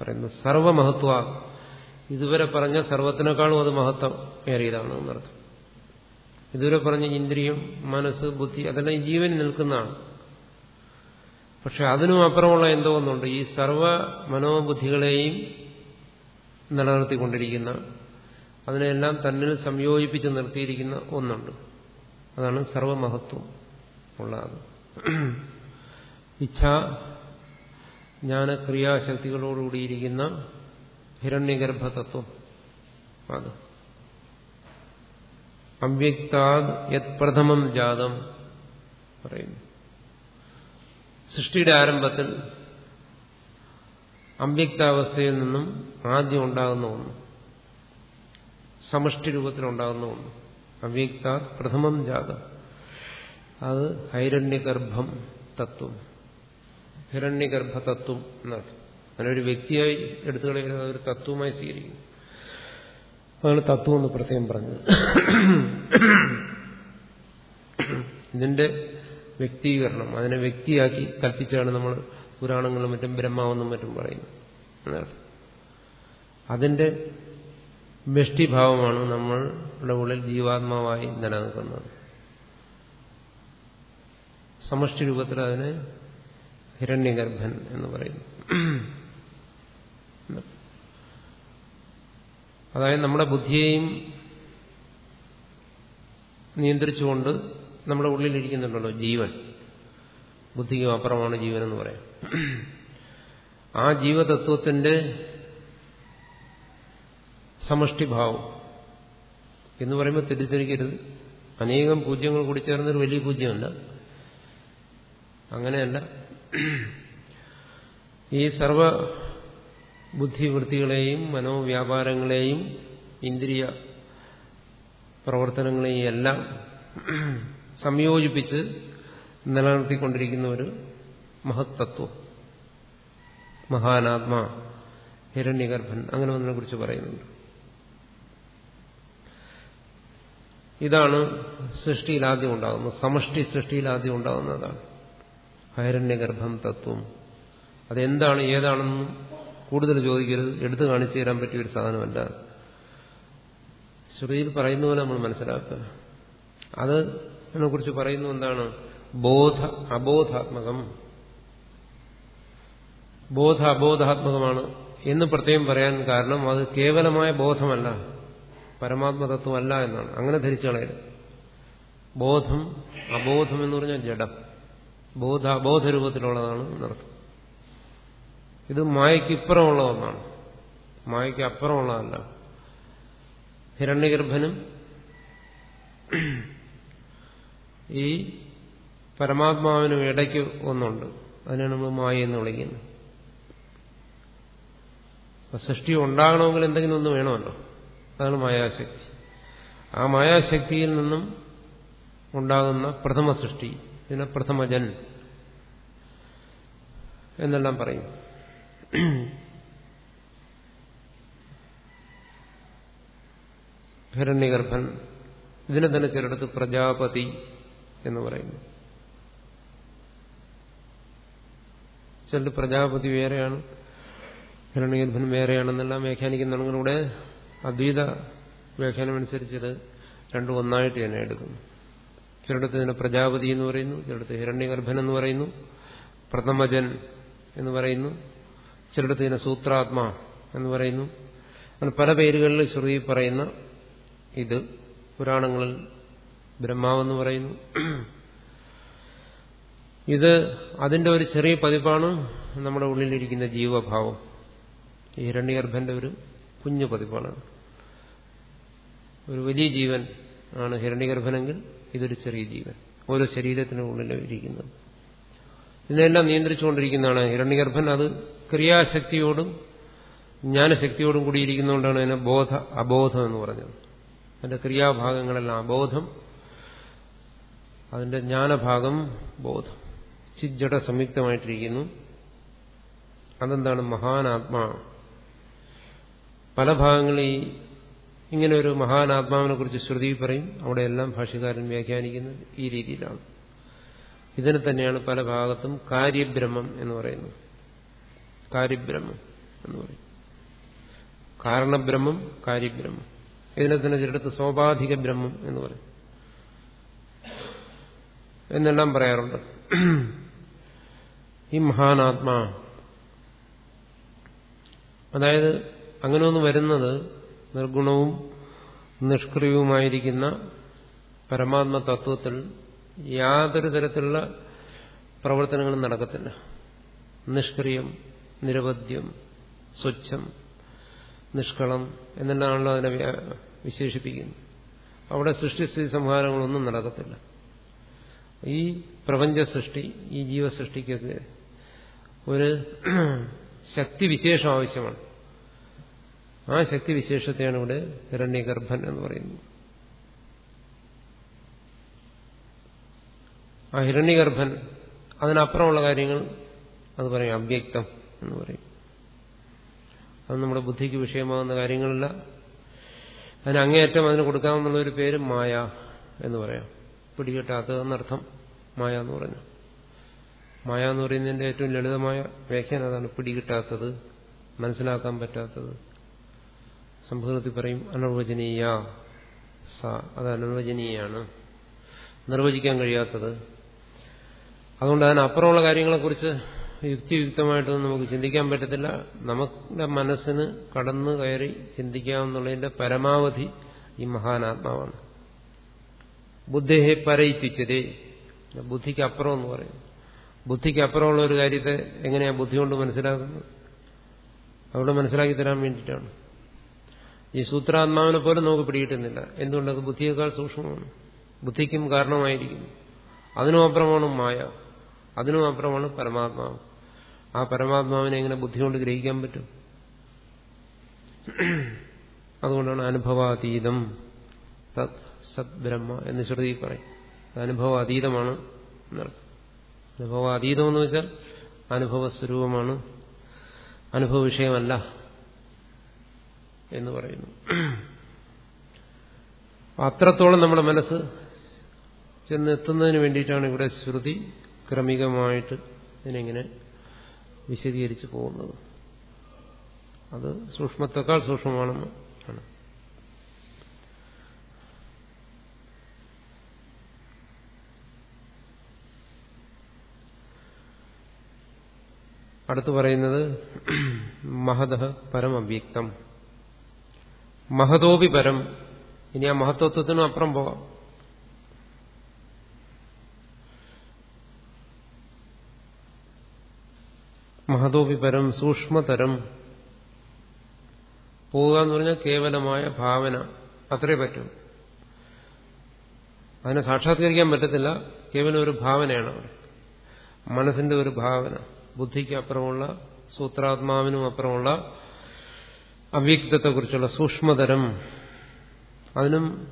പറയുന്നത്. സർവമഹത്വ. ഇതുവരെ പറഞ്ഞ സർവത്തിനേക്കാളും അത് മഹത്വം ഏറിയതാണ് എന്നർത്ഥം. ഇതുവരെ പറഞ്ഞ ഇന്ദ്രിയം മനസ്സ് ബുദ്ധി അതെല്ലാം ജീവൻ നിൽക്കുന്നതാണ്. പക്ഷെ അതിനും അപ്പുറമുള്ള എന്തോ ഒന്നുണ്ട്. ഈ സർവ മനോബുദ്ധികളെയും നിലനിർത്തിക്കൊണ്ടിരിക്കുന്ന അതിനെല്ലാം തന്നിൽ സംയോജിപ്പിച്ച് നിർത്തിയിരിക്കുന്ന ഒന്നുണ്ട്. അതാണ് സർവമഹത്വം ഉള്ളത്. ഇച്ഛാ ജ്ഞാനക്രിയാശക്തികളോടുകൂടിയിരിക്കുന്ന ഹിരണ്യഗർഭതത്വം. അത്. അവ്യക്താദ് യത് പ്രഥമം ജാതം പറയുന്നു. സൃഷ്ടിയുടെ ആരംഭത്തിൽ അവ്യക്താവസ്ഥയിൽ നിന്നും ആദ്യം ഉണ്ടാകുന്ന ഒന്ന്. സമഷ്ടി രൂപത്തിലുണ്ടാകുന്ന ഒന്ന്. അവ്യക്താദ് പ്രഥമം ജാതം. അത് ഹൈരണ്യഗർഭം തത്വം. ഹിരണ്യഗർഭതത്വം എന്നർത്ഥം ഒരു വ്യക്തിയായി എടുത്തു കളയുന്നത് അതൊരു തത്വമായി സ്വീകരിക്കുന്നു. അതാണ് തത്വം എന്ന് പ്രത്യേകം പറഞ്ഞത്. ഇതിന്റെ വ്യക്തീകരണം അതിനെ വ്യക്തിയാക്കി കൽപ്പിച്ചാണ് നമ്മൾ പുരാണങ്ങളും മറ്റും ബ്രഹ്മാവെന്നും മറ്റും പറയുന്നത് എന്നർത്ഥം അതിന്റെ വ്യഷ്ടിഭാവമാണ് നമ്മളുടെ ഉള്ളിൽ ജീവാത്മാവായി നിലനിൽക്കുന്നത്. സമഷ്ടി രൂപത്തിൽ അതിനെ ഹിരണ്യഗർഭൻ എന്ന് പറയുന്നു. അതായത് നമ്മുടെ ബുദ്ധിയെയും നിയന്ത്രിച്ചുകൊണ്ട് നമ്മുടെ ഉള്ളിലിരിക്കുന്നുണ്ടല്ലോ ജീവൻ. ബുദ്ധിക്കും അപ്പുറമാണ് ജീവൻ എന്ന് പറയാം. ആ ജീവതത്വത്തിന്റെ സമഷ്ടിഭാവം എന്ന് പറയുമ്പോൾ തെറ്റിദ്ധരിക്കരുത്. അനേകം പൂജ്യങ്ങൾ കൂടി ചേർന്നൊരു വലിയ പൂജ്യമല്ല. അങ്ങനെയല്ല. ഈ സർവ ബുദ്ധിവൃത്തികളെയും മനോവ്യാപാരങ്ങളെയും ഇന്ദ്രിയ പ്രവർത്തനങ്ങളെയും എല്ലാം സംയോജിപ്പിച്ച് നിലനിർത്തിക്കൊണ്ടിരിക്കുന്ന ഒരു മഹത്തത്വം മഹാനാത്മാ ഹിരണ്യഗർഭൻ അങ്ങനെ ഒന്നിനെ കുറിച്ച് പറയുന്നുണ്ട്. ഇതാണ് സൃഷ്ടിയിൽ ആദ്യം ഉണ്ടാകുന്നത്. സമഷ്ടി സൃഷ്ടിയിൽ ആദ്യം ഉണ്ടാകുന്നതാണ്. ഹൈരണ്യഗർഭം തത്വം. അതെന്താണ് ഏതാണെന്ന് കൂടുതൽ ചോദിക്കരുത്. എടുത്തു കാണിച്ചു തരാൻ പറ്റിയ ഒരു സാധനമല്ല. ശ്രുതിയിൽ പറയുന്ന പോലെ നമ്മൾ മനസ്സിലാക്കുക. അത് കുറിച്ച് പറയുന്നു എന്താണ്? ബോധ അബോധാത്മകം. ബോധ അബോധാത്മകമാണ് എന്ന് പ്രത്യേകം പറയാൻ കാരണം അത് കേവലമായ ബോധമല്ല. പരമാത്മതത്വമല്ല എന്നാണ്. അങ്ങനെ ധരിച്ചു കളയരുത്. ബോധം അബോധം എന്ന് പറഞ്ഞാൽ ജഡം. ബോധ ബോധരൂപത്തിലുള്ളതാണ് എന്നർത്ഥം ഇത് മായയ്ക്ക് ഇപ്പുറമുള്ള ഒന്നാണ് മായയ്ക്ക് അപ്പുറമുള്ളതല്ല ഹിരണ്യഗർഭനും ഈ പരമാത്മാവിനും ഇടയ്ക്ക് ഒന്നുണ്ട്. അതിനാണ് നമ്മൾ മായ എന്ന് വിളിക്കുന്നത്. സൃഷ്ടി ഉണ്ടാകണമെങ്കിൽ എന്തെങ്കിലും ഒന്ന് വേണമല്ലോ. അതാണ് മായാശക്തി. ആ മായാശക്തിയിൽ നിന്നും ഉണ്ടാകുന്ന പ്രഥമ സൃഷ്ടി. ഇതിനെ പ്രഥമജൻ എന്നെല്ലാം പറയും. ഹിരണ്യഗർഭൻ ഇതിനെ തന്നെ ചിലടത്ത് പ്രജാപതി എന്ന് പറയുന്നു. ചിലർ പ്രജാപതി വേറെയാണ് ഹിരണ്യഗർഭൻ വേറെയാണെന്നെല്ലാം വ്യാഖ്യാനിക്കുന്നതാണ് ഇവിടെ അദ്വൈത വ്യാഖ്യാനമനുസരിച്ചത് രണ്ടും ഒന്നായിട്ട് തന്നെ എടുക്കുന്നു. ചിലടത്ത് ഇതിനെ പ്രജാപതി എന്ന് പറയുന്നു ചിലടത്ത് ഹിരണ്യഗർഭൻ എന്ന് പറയുന്നു പ്രഥമജൻ എന്ന് പറയുന്നു ചിലടത്ത് ഇതിനെ സൂത്രാത്മ എന്ന് പറയുന്നു. അങ്ങനെ പല പേരുകളിൽ ശ്രുതി പറയുന്ന ഇത് പുരാണങ്ങളിൽ ബ്രഹ്മാവെന്ന് പറയുന്നു. ഇത് അതിന്റെ ഒരു ചെറിയ പതിപ്പാണ് നമ്മുടെ ഉള്ളിലിരിക്കുന്ന ജീവഭാവം. ഹിരണ്യഗർഭന്റെ ഒരു കുഞ്ഞു പതിപ്പാണ്. ഒരു വലിയ ജീവൻ ആണ് ഹിരണ്യഗർഭനെങ്കിൽ ഇതൊരു ചെറിയ ജീവൻ. ഓരോ ശരീരത്തിന് ഉള്ളിലും ഇരിക്കുന്നത്. ഇതിനെല്ലാം നിയന്ത്രിച്ചുകൊണ്ടിരിക്കുന്നതാണ്. ഹിരണ്യഗർഭൻ അത് ക്രിയാശക്തിയോടും ജ്ഞാനശക്തിയോടും കൂടി കൂടിയിരിക്കുന്നതുകൊണ്ടാണ് അതിനെ ബോധ അബോധം എന്ന് പറഞ്ഞത്. അതിന്റെ ക്രിയാഭാഗങ്ങളെല്ലാം അബോധം അതിന്റെ ജ്ഞാനഭാഗം ബോധം. ചിജ്ജട സംയുക്തമായിട്ടിരിക്കുന്നു. അതെന്താണ്? മഹാനാത്മാ. പല ഭാഗങ്ങളിൽ ഇങ്ങനെ ഒരു മഹാൻ ആത്മാവിനെ കുറിച്ച് ശ്രുതി പറയും. അവിടെയെല്ലാം ഭാഷകാരൻ വ്യാഖ്യാനിക്കുന്നത് ഈ രീതിയിലാണ്. ഇതിനെ തന്നെയാണ് പല ഭാഗത്തും കാര്യബ്രഹ്മം എന്ന് പറയുന്നത്. കാര്യബ്രഹ്മം എന്ന് പറയും. കാരണബ്രഹ്മം കാര്യബ്രഹ്മം. ഇതിനെ തന്നെ ചിലടത്ത് സ്വാഭാവിക ബ്രഹ്മം എന്ന് പറയും. എന്നെല്ലാം പറയാറുണ്ട്. ഈ മഹാനാത്മാ. അതായത് അങ്ങനെ ഒന്ന് വരുന്നത് നിർഗുണവും നിഷ്ക്രിയവുമായിരിക്കുന്ന പരമാത്മ തത്വത്തിൽ യാതൊരു തരത്തിലുള്ള പ്രവർത്തനങ്ങളും നടക്കത്തില്ല. നിഷ്ക്രിയം നിരവധ്യം സ്വച്ഛം നിഷ്കളം എന്നെല്ലാണല്ലോ അതിനെ വിശേഷിപ്പിക്കുന്നത്. അവിടെ സൃഷ്ടിസ്ഥിതി സംഹാരങ്ങളൊന്നും നടക്കത്തില്ല. ഈ പ്രപഞ്ച സൃഷ്ടി ഈ ജീവസൃഷ്ടിക്കൊക്കെ ഒരു ശക്തിവിശേഷം ആവശ്യമാണ്. ആ ശക്തി വിശേഷത്തെയാണ് ഇവിടെ ഹിരണ്യഗർഭൻ എന്ന് പറയുന്നത്. ആ ഹിരണ്യഗർഭൻ അതിനപ്പുറമുള്ള കാര്യങ്ങൾ അത് പറയും അവ്യക്തം എന്ന് പറയും. അത് നമ്മുടെ ബുദ്ധിക്ക് വിഷയമാകുന്ന കാര്യങ്ങളല്ല. അതിന് അങ്ങേയറ്റം അതിന് കൊടുക്കാമെന്നുള്ള ഒരു പേര് മായ എന്ന് പറയാം. പിടികിട്ടാത്തതെന്നർത്ഥം മായ എന്ന് പറഞ്ഞു. മായ എന്ന് പറയുന്നതിന്റെ ഏറ്റവും ലളിതമായ വ്യാഖ്യാനം അതാണ് പിടികിട്ടാത്തത് മനസ്സിലാക്കാൻ പറ്റാത്തത്. സംസ്കൃതത്തിൽ പറയും അനർവചനീയ. സ അത് അനർവചനീയാണ്. നിർവചിക്കാൻ കഴിയാത്തത്. അതുകൊണ്ട് അതിനപ്പുറമുള്ള കാര്യങ്ങളെക്കുറിച്ച് യുക്തിയുക്തമായിട്ടൊന്നും നമുക്ക് ചിന്തിക്കാൻ പറ്റത്തില്ല. നമ്മുടെ മനസ്സിന് കടന്നു കയറി ചിന്തിക്കാമെന്നുള്ളതിന്റെ പരമാവധി ഈ മഹാനാത്മാവാണ്. ബുദ്ധേഹെ പരയിപ്പിച്ചതേ ബുദ്ധിക്ക് അപ്പുറം എന്ന് പറയും. ബുദ്ധിക്ക് അപ്പുറമുള്ള ഒരു കാര്യത്തെ എങ്ങനെയാ ബുദ്ധി കൊണ്ട് മനസ്സിലാക്കുന്നത്? അവിടെ മനസ്സിലാക്കി തരാൻ വേണ്ടിയിട്ടാണ്. ഈ സൂത്രാത്മാവിനെ പോലും നമുക്ക് പിടികിട്ടുന്നില്ല. എന്തുകൊണ്ടത്? ബുദ്ധിയേക്കാൾ സൂക്ഷ്മമാണ്. ബുദ്ധിക്കും കാരണമായിരിക്കുന്നു. അതിനും അപ്പുറമാണ് മായ. അതിനും അപ്പുറമാണ് പരമാത്മാവ്. ആ പരമാത്മാവിനെ എങ്ങനെ ബുദ്ധി കൊണ്ട് ഗ്രഹിക്കാൻ പറ്റും? അതുകൊണ്ടാണ് അനുഭവാതീതം. തത് സദ്ബ്രഹ്മ എന്ന് ശ്രുതി പറയും. അനുഭവാതീതമാണ് അനുഭവാതീതം എന്ന് വെച്ചാൽ അനുഭവസ്വരൂപമാണ്. അനുഭവ വിഷയമല്ല എന്ന് പറയുന്നു. അത്രത്തോളം നമ്മുടെ മനസ്സ് ചെന്നെത്തുന്നതിന് വേണ്ടിയിട്ടാണ് ഇവിടെ ശ്രുതി ക്രമികമായിട്ട് ഇതിനെങ്ങനെ വിശദീകരിച്ചു പോകുന്നത്. അത് സൂക്ഷ്മത്തെക്കാൾ സൂക്ഷ്മമാണെന്ന് ആണ്. അടുത്ത് പറയുന്നത് മഹത പരം അവ്യക്തം മഹതോപി പരം. ഇനി ആ മഹത്വത്വത്തിനും അപ്പുറം പോകാം മഹതോപി പരം സൂക്ഷ്മതരം. പോവുക എന്ന് പറഞ്ഞാൽ കേവലമായ ഭാവന. അത്രേ പറ്റൂ. അതിനെ സാക്ഷാത്കരിക്കാൻ പറ്റത്തില്ല. കേവലം ഒരു ഭാവനയാണ് അവിടെ. മനസ്സിന്റെ ഒരു ഭാവന. ബുദ്ധിക്ക് അപ്പുറമുള്ള സൂത്രാത്മാവിനും അപ്പുറമുള്ള അവ്യക്തത്തെക്കുറിച്ചുള്ള സൂക്ഷ്മതരം അതിനും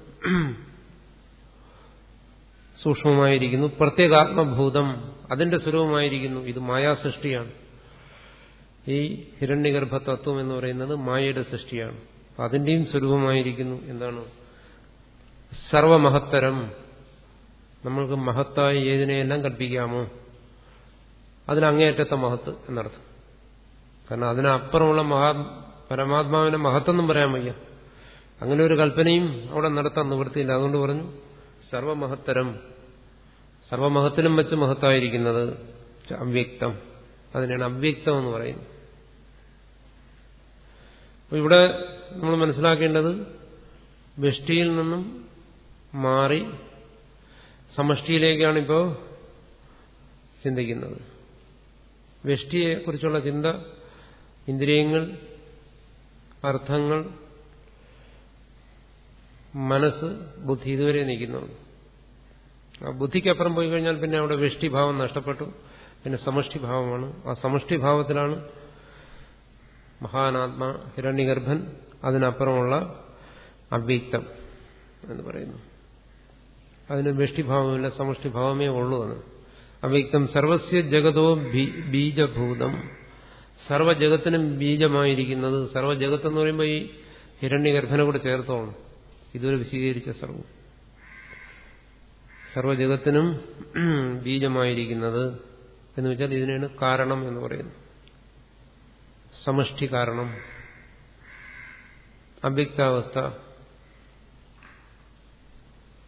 സൂക്ഷ്മമായിരിക്കുന്നു. പ്രത്യേകാത്മഭൂതം അതിന്റെ സ്വരൂപമായിരിക്കുന്നു. ഇത് മായാസൃഷ്ടിയാണ്. ഈ ഹിരണ്യഗർഭ തത്വം എന്ന് പറയുന്നത് മായയുടെ സൃഷ്ടിയാണ്. അതിന്റെയും സ്വരൂപമായിരിക്കുന്നു എന്താണ് സർവമഹത്തരം. നമ്മൾക്ക് മഹത്തായി ഏതിനെയെല്ലാം കൽപ്പിക്കാമോ? അതിനങ്ങേയറ്റത്തെ മഹത്ത് എന്നർത്ഥം. കാരണം അതിനപ്പുറമുള്ള മഹാ പരമാത്മാവിനെ മഹത്തെന്നും പറയാൻ വയ്യ. അങ്ങനെ ഒരു കൽപ്പനയും അവിടെ നടത്താൻ നിവൃത്തിയില്ല. അതുകൊണ്ട് പറഞ്ഞു സർവമഹത്തരം സർവമഹത്തിലും വെച്ച് മഹത്തായിരിക്കുന്നത് അവ്യക്തം. അതിനാണ് അവ്യക്തം എന്ന് പറയുന്നത്. ഇവിടെ നമ്മൾ മനസ്സിലാക്കേണ്ടത് വ്യഷ്ടിയിൽ നിന്നും മാറി സമഷ്ടിയിലേക്കാണിപ്പോൾ ചിന്തിക്കുന്നത്. വ്യഷ്ടിയെക്കുറിച്ചുള്ള ചിന്ത ഇന്ദ്രിയങ്ങൾ അർത്ഥങ്ങൾ മനസ്സ് ബുദ്ധി ഇതുവരെ നിൽക്കുന്നുണ്ട് ആ ബുദ്ധിക്കപ്പുറം പോയി കഴിഞ്ഞാൽ പിന്നെ അവിടെ വൃഷ്ടിഭാവം നഷ്ടപ്പെട്ടു. പിന്നെ സമഷ്ടിഭാവമാണ്. ആ സമഷ്ടിഭാവത്തിലാണ് മഹാനാത്മ ഹിരണ്യഗർഭൻ അതിനപ്പുറമുള്ള അവ്യക്തം എന്ന് പറയുന്നു. അതിന് വൃഷ്ടിഭാവമില്ല സമഷ്ടിഭാവമേ ഉള്ളൂ എന്ന്. അവ്യക്തം സർവസ്യ ജഗതോ ബീജഭൂതം. സർവജഗത്തിനും ബീജമായിരിക്കുന്നത് സർവജഗത്ത് എന്ന് പറയുമ്പോൾ ഈ ഹിരണ്യഗർഭനെ കൂടെ ചേർത്തോണം ഇതുവരെ വിശദീകരിച്ച സർവം സർവജഗത്തിനും ബീജമായിരിക്കുന്നത് എന്ന് വെച്ചാൽ ഇതിനാണ് കാരണം എന്ന് പറയുന്നത്. സമഷ്ടി കാരണം. അവ്യക്താവസ്ഥ.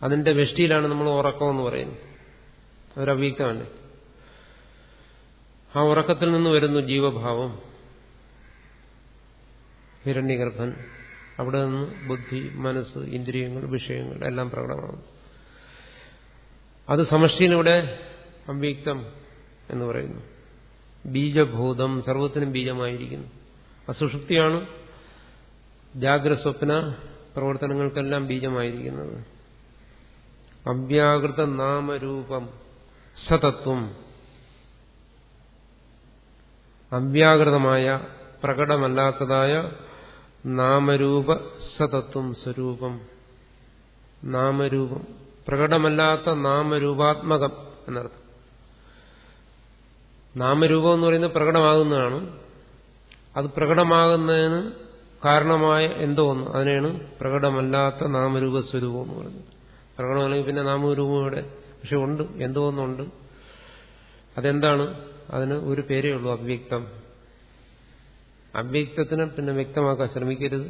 അതിന്റെ വെഷ്ടിയിലാണ് നമ്മൾ ഉറക്കം എന്ന് പറയുന്നത്. അതൊരവ്യക്തമല്ലേ ആ ഉറക്കത്തിൽ നിന്ന് വരുന്നു ജീവഭാവം. ഹിരണ്യഗർഭൻ അവിടെ നിന്ന് ബുദ്ധി മനസ്സ് ഇന്ദ്രിയങ്ങൾ വിഷയങ്ങൾ എല്ലാം പ്രകടമാകുന്നു. അത് സമഷ്ടിയിലൂടെ അവ്യക്തം എന്ന് പറയുന്നു. ബീജഭൂതം സർവത്തിനും ബീജമായിരിക്കുന്നു. അസുഷുപ്തിയാണ് ജാഗ്രത സ്വപ്ന പ്രവർത്തനങ്ങൾക്കെല്ലാം ബീജമായിരിക്കുന്നത്. അവ്യാകൃത നാമരൂപം സതത്വം. അവ്യാകൃതമായ പ്രകടമല്ലാത്തതായ നാമരൂപ സതത്വം സ്വരൂപം. നാമരൂപം. പ്രകടമല്ലാത്ത നാമരൂപാത്മകം എന്നർത്ഥം. നാമരൂപം എന്ന് പറയുന്നത് പ്രകടമാകുന്നതാണ്. അത് പ്രകടമാകുന്നതിന് കാരണമായ എന്തോ ഒന്ന്. അതിനെയാണ് പ്രകടമല്ലാത്ത നാമരൂപ സ്വരൂപം എന്ന് പറയുന്നത്. പ്രകടമല്ലെങ്കിൽ പിന്നെ നാമരൂപം ഇവിടെ. പക്ഷെ ഉണ്ട്. എന്തോ ഒന്നുണ്ട് അതെന്താണ്? അതിന് ഒരു പേരേ ഉള്ളൂ അവ്യക്തം. അവ്യക്തത്തിന് പിന്നെ വ്യക്തമാക്കാൻ ശ്രമിക്കരുത്.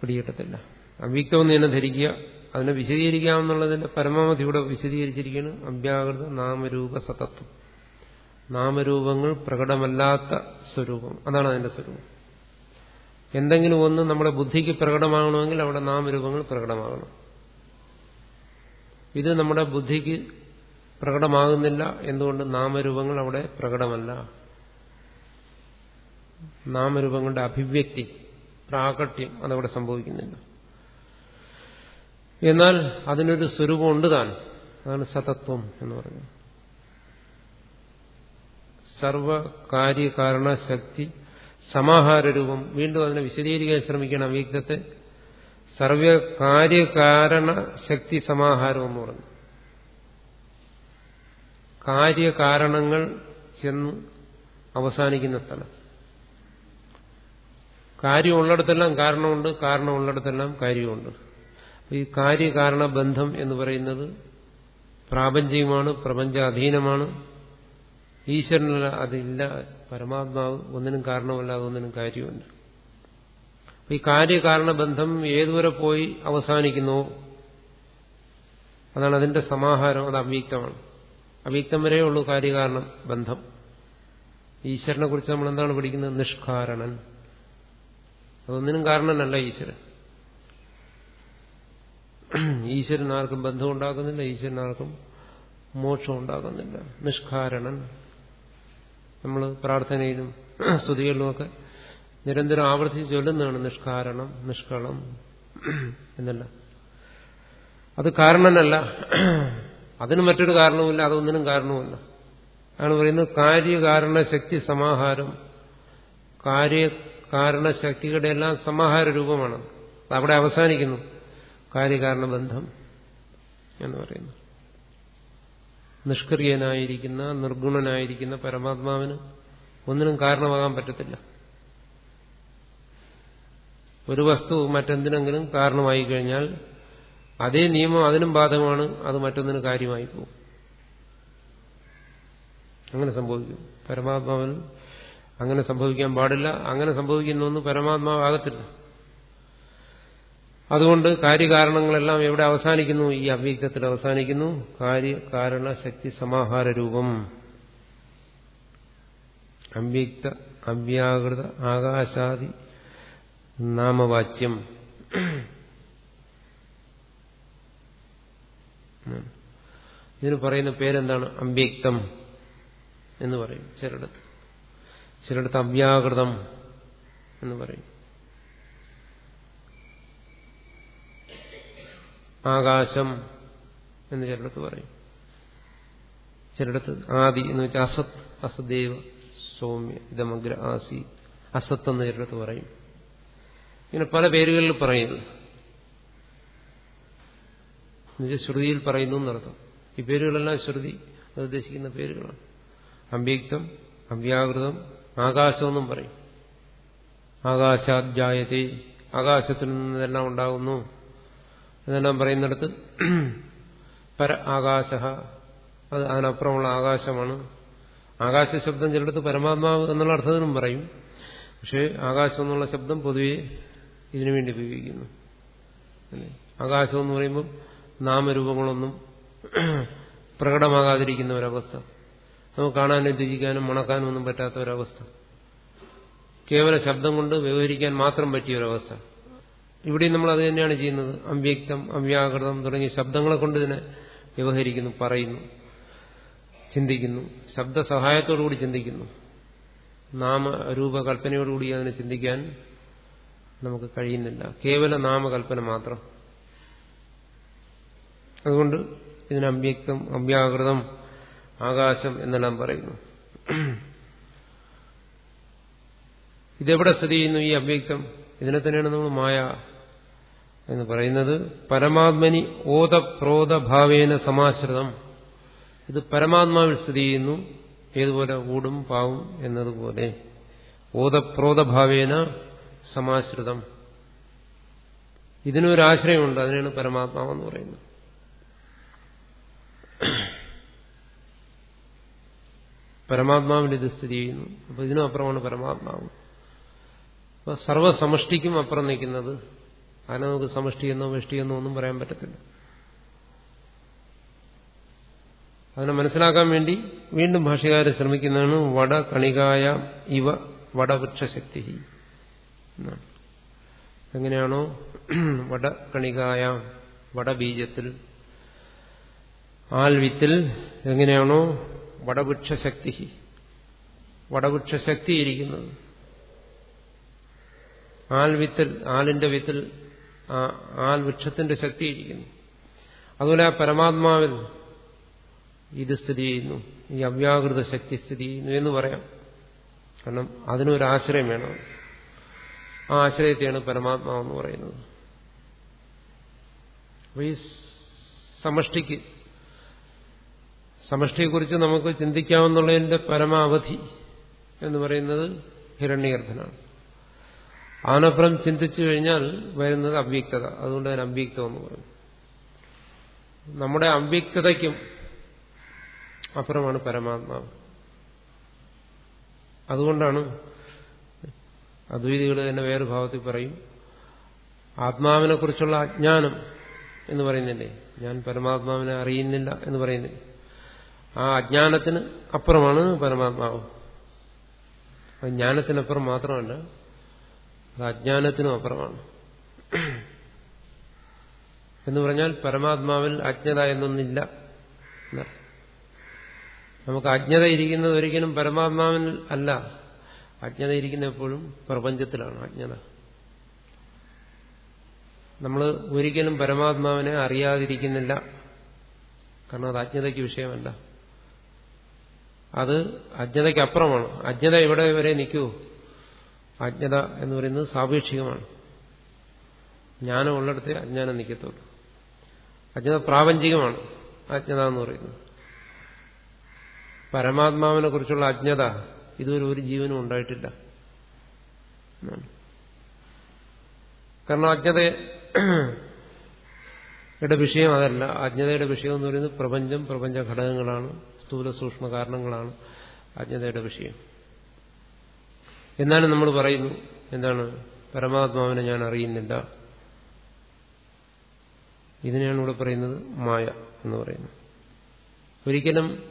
പിടികിട്ടത്തില്ല. അവ്യക്തം എന്ന് തന്നെ ധരിക്കുക അതിനെ വിശദീകരിക്കാമെന്നുള്ളതിന്റെ ഇവിടെ വിശദീകരിച്ചിരിക്കുകയാണ് അവ്യാകൃത നാമരൂപ സതത്വം. നാമരൂപങ്ങൾ പ്രകടമല്ലാത്ത സ്വരൂപം. അതാണ് അതിന്റെ സ്വരൂപം. എന്തെങ്കിലും ഒന്ന് നമ്മുടെ ബുദ്ധിക്ക് പ്രകടമാകണമെങ്കിൽ അവിടെ നാമരൂപങ്ങൾ പ്രകടമാകണം. ഇത് നമ്മുടെ ബുദ്ധിക്ക് പ്രകടമാകുന്നില്ല എന്തുകൊണ്ട് നാമരൂപങ്ങൾ അവിടെ പ്രകടമല്ല? നാമരൂപങ്ങളുടെ അഭിവ്യക്തി പ്രാകട്യം അതവിടെ സംഭവിക്കുന്നില്ല. എന്നാൽ അതിനൊരു സ്വരൂപമുണ്ട് താൻ. അതാണ് സതത്വം എന്ന് പറയുന്നത്. സർവകാര്യകാരണ ശക്തി സമാഹാര രൂപം വീണ്ടും അതിനെ വിശദീകരിക്കാൻ ശ്രമിക്കണം അവ്യക്തത്തെ സർവകാര്യകാരണ ശക്തി സമാഹാരം എന്ന് പറഞ്ഞു കാര്യകാരണങ്ങൾ ചെന്ന് അവസാനിക്കുന്ന സ്ഥലം. കാര്യമുള്ളിടത്തെല്ലാം കാരണമുണ്ട് കാരണമുള്ളിടത്തെല്ലാം കാര്യമുണ്ട്. ഈ കാര്യകാരണ ബന്ധം എന്ന് പറയുന്നത് പ്രാപഞ്ചികമാണ് പ്രപഞ്ചാധീനമാണ്. ഈശ്വരനല്ല അതില്ല പരമാത്മാവ് ഒന്നിനും കാരണമല്ല ഒന്നിനും കാര്യമുണ്ട് ഈ കാര്യകാരണ ബന്ധം ഏതുവരെ പോയി അവസാനിക്കുന്നു? അതാണ് അതിന്റെ സമാഹാരം അത് അവ്യക്തമാണ്. അവ്യക്തം വരെയേ ഉള്ളൂ കാര്യകാരണം ബന്ധം. ഈശ്വരനെ കുറിച്ച് നമ്മൾ എന്താണ് പഠിക്കുന്നത്? നിഷ്കാരണൻ. അതൊന്നിനും കാരണനല്ല ഈശ്വരൻ. ഈശ്വരൻ ആർക്കും ബന്ധം ഉണ്ടാക്കുന്നില്ല ഈശ്വരൻ ആർക്കും മോക്ഷം ഉണ്ടാക്കുന്നില്ല. നിഷ്കാരണൻ. നമ്മൾ പ്രാർത്ഥനയിലും സ്തുതികളിലുമൊക്കെ നിരന്തരം ആവർത്തിച്ച് ചൊല്ലുന്നതാണ് നിഷ്കാരണം നിഷ്കളം എന്നല്ല. അത് കാരണനല്ല. അതിന് മറ്റൊരു കാരണവുമില്ല അതൊന്നിനും കാരണവുമില്ല. അതാണ് പറയുന്നത് കാര്യകാരണ ശക്തി സമാഹാരം. കാര്യകാരണ ശക്തികളുടെ എല്ലാം സമാഹാര രൂപമാണ്. അവിടെ അവസാനിക്കുന്നു. കാര്യകാരണ ബന്ധം എന്ന് പറയുന്നു. നിഷ്ക്രിയനായിരിക്കുന്ന നിർഗുണനായിരിക്കുന്ന പരമാത്മാവിന് ഒന്നിനും കാരണമാകാൻ പറ്റത്തില്ല. ഒരു വസ്തു മറ്റെന്തിനെങ്കിലും കാരണമായി കഴിഞ്ഞാൽ അതേ നിയമം അതിനും ബാധകമാണ് അത് മറ്റൊന്നിന് കാര്യമായി പോകും. അങ്ങനെ സംഭവിക്കും. പരമാത്മാവിന് അങ്ങനെ സംഭവിക്കാൻ പാടില്ല. അങ്ങനെ സംഭവിക്കുന്നൊന്ന് പരമാത്മാവാകത്തില്ല. അതുകൊണ്ട് കാര്യകാരണങ്ങളെല്ലാം എവിടെ അവസാനിക്കുന്നു? ഈ അവ്യക്തത്തിൽ അവസാനിക്കുന്നു. കാര്യകാരണ ശക്തി സമാഹാര രൂപം. അവ്യക്ത അവ്യാകൃത ആകാശാദി നാമവാച്യം. ഇതിന് പറയുന്ന പേരെന്താണ്? അവ്യക്തം എന്ന് പറയും ചിലടത്ത് ചിലടത്ത് അവ്യാകൃതം എന്ന് പറയും. ആകാശം എന്ന് ചിലടത്ത് പറയും. ചിലടത്ത് ആദി എന്ന് വെച്ചാൽ അസത് അസദേവ സൗമ്യ ഇതമഗ്ര ആസി അസത്ത് എന്ന് ചിലടത്ത് പറയും. ഇങ്ങനെ പല പേരുകളിൽ പറയുന്നു എന്നുവെച്ചാൽ ശ്രുതിയിൽ പറയുന്നു എന്നർത്ഥം. ഈ പേരുകളെല്ലാം ശ്രുതി അത് ഉദ്ദേശിക്കുന്ന പേരുകളാണ്. അവ്യക്തം അവ്യാകൃതം ആകാശമെന്നും പറയും. ആകാശാധ്യായത്തെ ആകാശത്തിൽ നിന്ന് ഇതെല്ലാം ഉണ്ടാകുന്നു എന്നെല്ലാം പറയുന്നിടത്ത് പര ആകാശ അത് അതിനപ്പുറമുള്ള ആകാശമാണ്. ആകാശ ശബ്ദം ചിലടത്ത് പരമാത്മാവ് എന്നുള്ള അർത്ഥത്തിനും പറയും. പക്ഷേ ആകാശം എന്നുള്ള ശബ്ദം പൊതുവെ ഇതിനു വേണ്ടി ഉപയോഗിക്കുന്നു. ആകാശം എന്ന് പറയുമ്പോൾ നാമരൂപങ്ങളൊന്നും പ്രകടമാകാതിരിക്കുന്ന ഒരവസ്ഥ നമുക്ക് കാണാനും രുചിക്കാനും മണക്കാനും ഒന്നും പറ്റാത്ത ഒരവസ്ഥ കേവല ശബ്ദം കൊണ്ട് വ്യവഹരിക്കാൻ മാത്രം പറ്റിയ ഒരവസ്ഥ ഇവിടെ നമ്മൾ അത് തന്നെയാണ് ചെയ്യുന്നത്. അവ്യക്തം അവ്യാകൃതം തുടങ്ങിയ ശബ്ദങ്ങളെ കൊണ്ട് ഇതിനെ വ്യവഹരിക്കുന്നു പറയുന്നു ചിന്തിക്കുന്നു ശബ്ദ സഹായത്തോടുകൂടി ചിന്തിക്കുന്നു. നാമരൂപകൽപ്പനയോടുകൂടി അതിനെ ചിന്തിക്കാൻ നമുക്ക് കഴിയുന്നില്ല. കേവല നാമകൽപ്പന മാത്രം. അതുകൊണ്ട് ഇതിന് അവ്യക്തം അവ്യാകൃതം ആകാശം എന്നെല്ലാം പറയുന്നു. ഇതെവിടെ സ്ഥിതി ചെയ്യുന്നു ഈ അവ്യക്തം ഇതിനെ തന്നെയാണ് നമ്മൾ മായ എന്ന് പറയുന്നത്. പരമാത്മനി ഓതപ്രോതഭാവേന സമാശ്രിതം. ഇത് പരമാത്മാവിൽ സ്ഥിതി ചെയ്യുന്നു. ഏതുപോലെ? ഊടും പാവും എന്നതുപോലെ. ഓതപ്രോതഭാവേന സമാശ്രിതം. ഇതിനൊരാശ്രയമുണ്ട് അതിനാണ് പരമാത്മാവെന്ന് പറയുന്നത്. പരമാത്മാവിൽ ഇത് സ്ഥിതി ചെയ്യുന്നു. അപ്പൊ ഇതിനും അപ്പുറമാണ് പരമാത്മാവ്. അപ്പൊ സർവസമഷ്ടിക്കും അപ്പുറം നിൽക്കുന്നത് അതിനെ നമുക്ക് സമഷ്ടിയെന്നോ വെഷ്ടിയെന്നോ ഒന്നും പറയാൻ പറ്റത്തില്ല. അതിനെ മനസ്സിലാക്കാൻ വേണ്ടി വീണ്ടും ഭാഷകാരെ ശ്രമിക്കുന്നതാണ് വട കണികായ ഇവ വടവൃക്ഷശക്തി എങ്ങനെയാണോ വട കണികായ വടബീജത്തിൽ ആൽവിത്തിൽ എങ്ങനെയാണോ വടവൃക്ഷശക്തി വടവൃക്ഷശക്തി ഇരിക്കുന്നത് ആൽവിത്തിൽ ആലിന്റെ വിത്തിൽ ആൽ വൃക്ഷത്തിന്റെ ശക്തി ഇരിക്കുന്നു അതുപോലെ ആ പരമാത്മാവിൽ ഇത് സ്ഥിതി ചെയ്യുന്നു. ഈ അവ്യാകൃത ശക്തി സ്ഥിതി ചെയ്യുന്നു എന്ന് പറയാം. കാരണം അതിനൊരു ആശ്രയം വേണം. ആ ആശ്രയത്തെയാണ് പരമാത്മാവെന്ന് പറയുന്നത്. അപ്പൊ ഈ സമഷ്ടിക്ക് സമഷ്ടിയെക്കുറിച്ച് നമുക്ക് ചിന്തിക്കാവുന്നതിന്റെ പരമാവധി എന്ന് പറയുന്നത് ഹിരണ്യഗർഭനാണ്. ആനപ്പുറം ചിന്തിച്ചു കഴിഞ്ഞാൽ വരുന്നത് അവ്യക്തത. അതുകൊണ്ട് തന്നെ അവ്യക്തം എന്ന് പറയും. നമ്മുടെ അവ്യക്തതയ്ക്കും അപ്പുറമാണ് പരമാത്മാവ്. അതുകൊണ്ടാണ് അദ്വൈതികൾ തന്നെ വേറെ ഭാവത്തിൽ പറയും ആത്മാവിനെ കുറിച്ചുള്ള അജ്ഞാനം എന്ന് പറയുന്നില്ലേ? ഞാൻ പരമാത്മാവിനെ അറിയുന്നില്ല എന്ന് പറയുന്നില്ല? ആ അജ്ഞാനത്തിന് അപ്പുറമാണ് പരമാത്മാവ്. അത് ജ്ഞാനത്തിനപ്പുറം മാത്രമല്ല അത് അജ്ഞാനത്തിനും അപ്പുറമാണ്. എന്ന് പറഞ്ഞാൽ പരമാത്മാവിൽ അജ്ഞത എന്നൊന്നില്ല നമുക്ക് അജ്ഞത ഇരിക്കുന്നത് ഒരിക്കലും പരമാത്മാവിൽ അല്ല. അജ്ഞത ഇരിക്കുന്ന എപ്പോഴും പ്രപഞ്ചത്തിലാണ് അജ്ഞത. നമ്മൾ ഒരിക്കലും പരമാത്മാവിനെ അറിയാതിരിക്കുന്നില്ല. കാരണം അത് അജ്ഞതയ്ക്ക് വിഷയമല്ല. അത് അജ്ഞതയ്ക്ക് അപ്പുറമാണ് അജ്ഞത എവിടെ വരെ നിൽക്കൂ? അജ്ഞത എന്ന് പറയുന്നത് സാപേക്ഷികമാണ്. ജ്ഞാനം ഉള്ളിടത്ത് അജ്ഞാനം നിൽക്കത്തുള്ളൂ. അജ്ഞത പ്രാപഞ്ചികമാണ്. അജ്ഞത എന്ന് പറയുന്നത്. പരമാത്മാവിനെ കുറിച്ചുള്ള അജ്ഞത ഇതുവരെ ഒരു ജീവനും ഉണ്ടായിട്ടില്ല. കാരണം അജ്ഞതയുടെ വിഷയം അതല്ല. അജ്ഞതയുടെ വിഷയം എന്ന് പറയുന്നത് പ്രപഞ്ചം പ്രപഞ്ച ഘടകങ്ങളാണ് സ്ഥൂല സൂക്ഷ്മ കാരണങ്ങളാണ് അജ്ഞതയുടെ വിഷയം. എന്നാലും നമ്മൾ പറയുന്നു? എന്താണ്? പരമാത്മാവിനെ ഞാൻ അറിയുന്നില്ല. ഇതിനെയാണ് ഇവിടെ പറയുന്നത് മായ എന്ന് പറയുന്നത് ഒരിക്കലും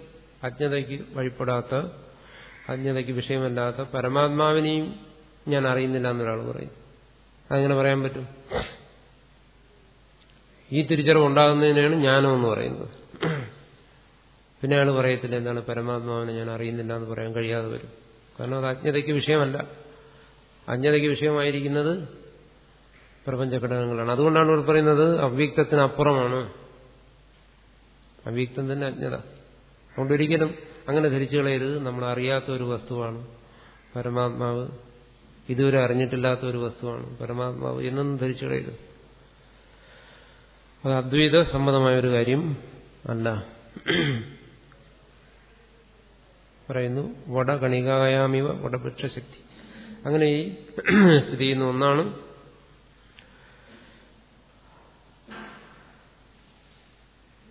അജ്ഞതയ്ക്ക് വഴിപ്പെടാത്ത അജ്ഞതയ്ക്ക് വിഷയമല്ലാത്ത പരമാത്മാവിനെയും ഞാൻ അറിയുന്നില്ല എന്നൊരാൾ പറയും. അതെങ്ങനെ പറയാൻ പറ്റും? ഈ തിരിച്ചറിവ് ഉണ്ടാകുന്നതിനാണ് ജ്ഞാനം എന്ന് പറയുന്നത്. പിന്നെ അയാൾ പറയത്തില്ല എന്താണ് പരമാത്മാവിനെ ഞാൻ അറിയുന്നില്ല എന്ന് പറയാൻ കഴിയാതെ വരും. കാരണം അത് അജ്ഞതയ്ക്ക് വിഷയമല്ല. അജ്ഞതയ്ക്ക് വിഷയമായിരിക്കുന്നത് പ്രപഞ്ച ഘടകങ്ങളാണ്. അതുകൊണ്ടാണ് ഇവിടെ പറയുന്നത് അവ്യക്തത്തിനപ്പുറമാണ്. അവ്യക്തം തന്നെ അജ്ഞത. അതുകൊണ്ട് ഒരിക്കലും അങ്ങനെ ധരിച്ചു കളയരുത്. നമ്മൾ അറിയാത്ത ഒരു വസ്തുവാണ്. പരമാത്മാവ് ഇതുവരെ അറിഞ്ഞിട്ടില്ലാത്ത ഒരു വസ്തുവാണ്. പരമാത്മാവ് എന്നൊന്നും ധരിച്ചു കളയരുത്. അത് അദ്വൈത സമ്മതമായ ഒരു കാര്യം അല്ല. പറയുന്നു വടകണികായാമിവ വടവൃക്ഷശക്തി അങ്ങനെ ഈ സ്ഥിതി ചെയ്യുന്ന ഒന്നാണ്.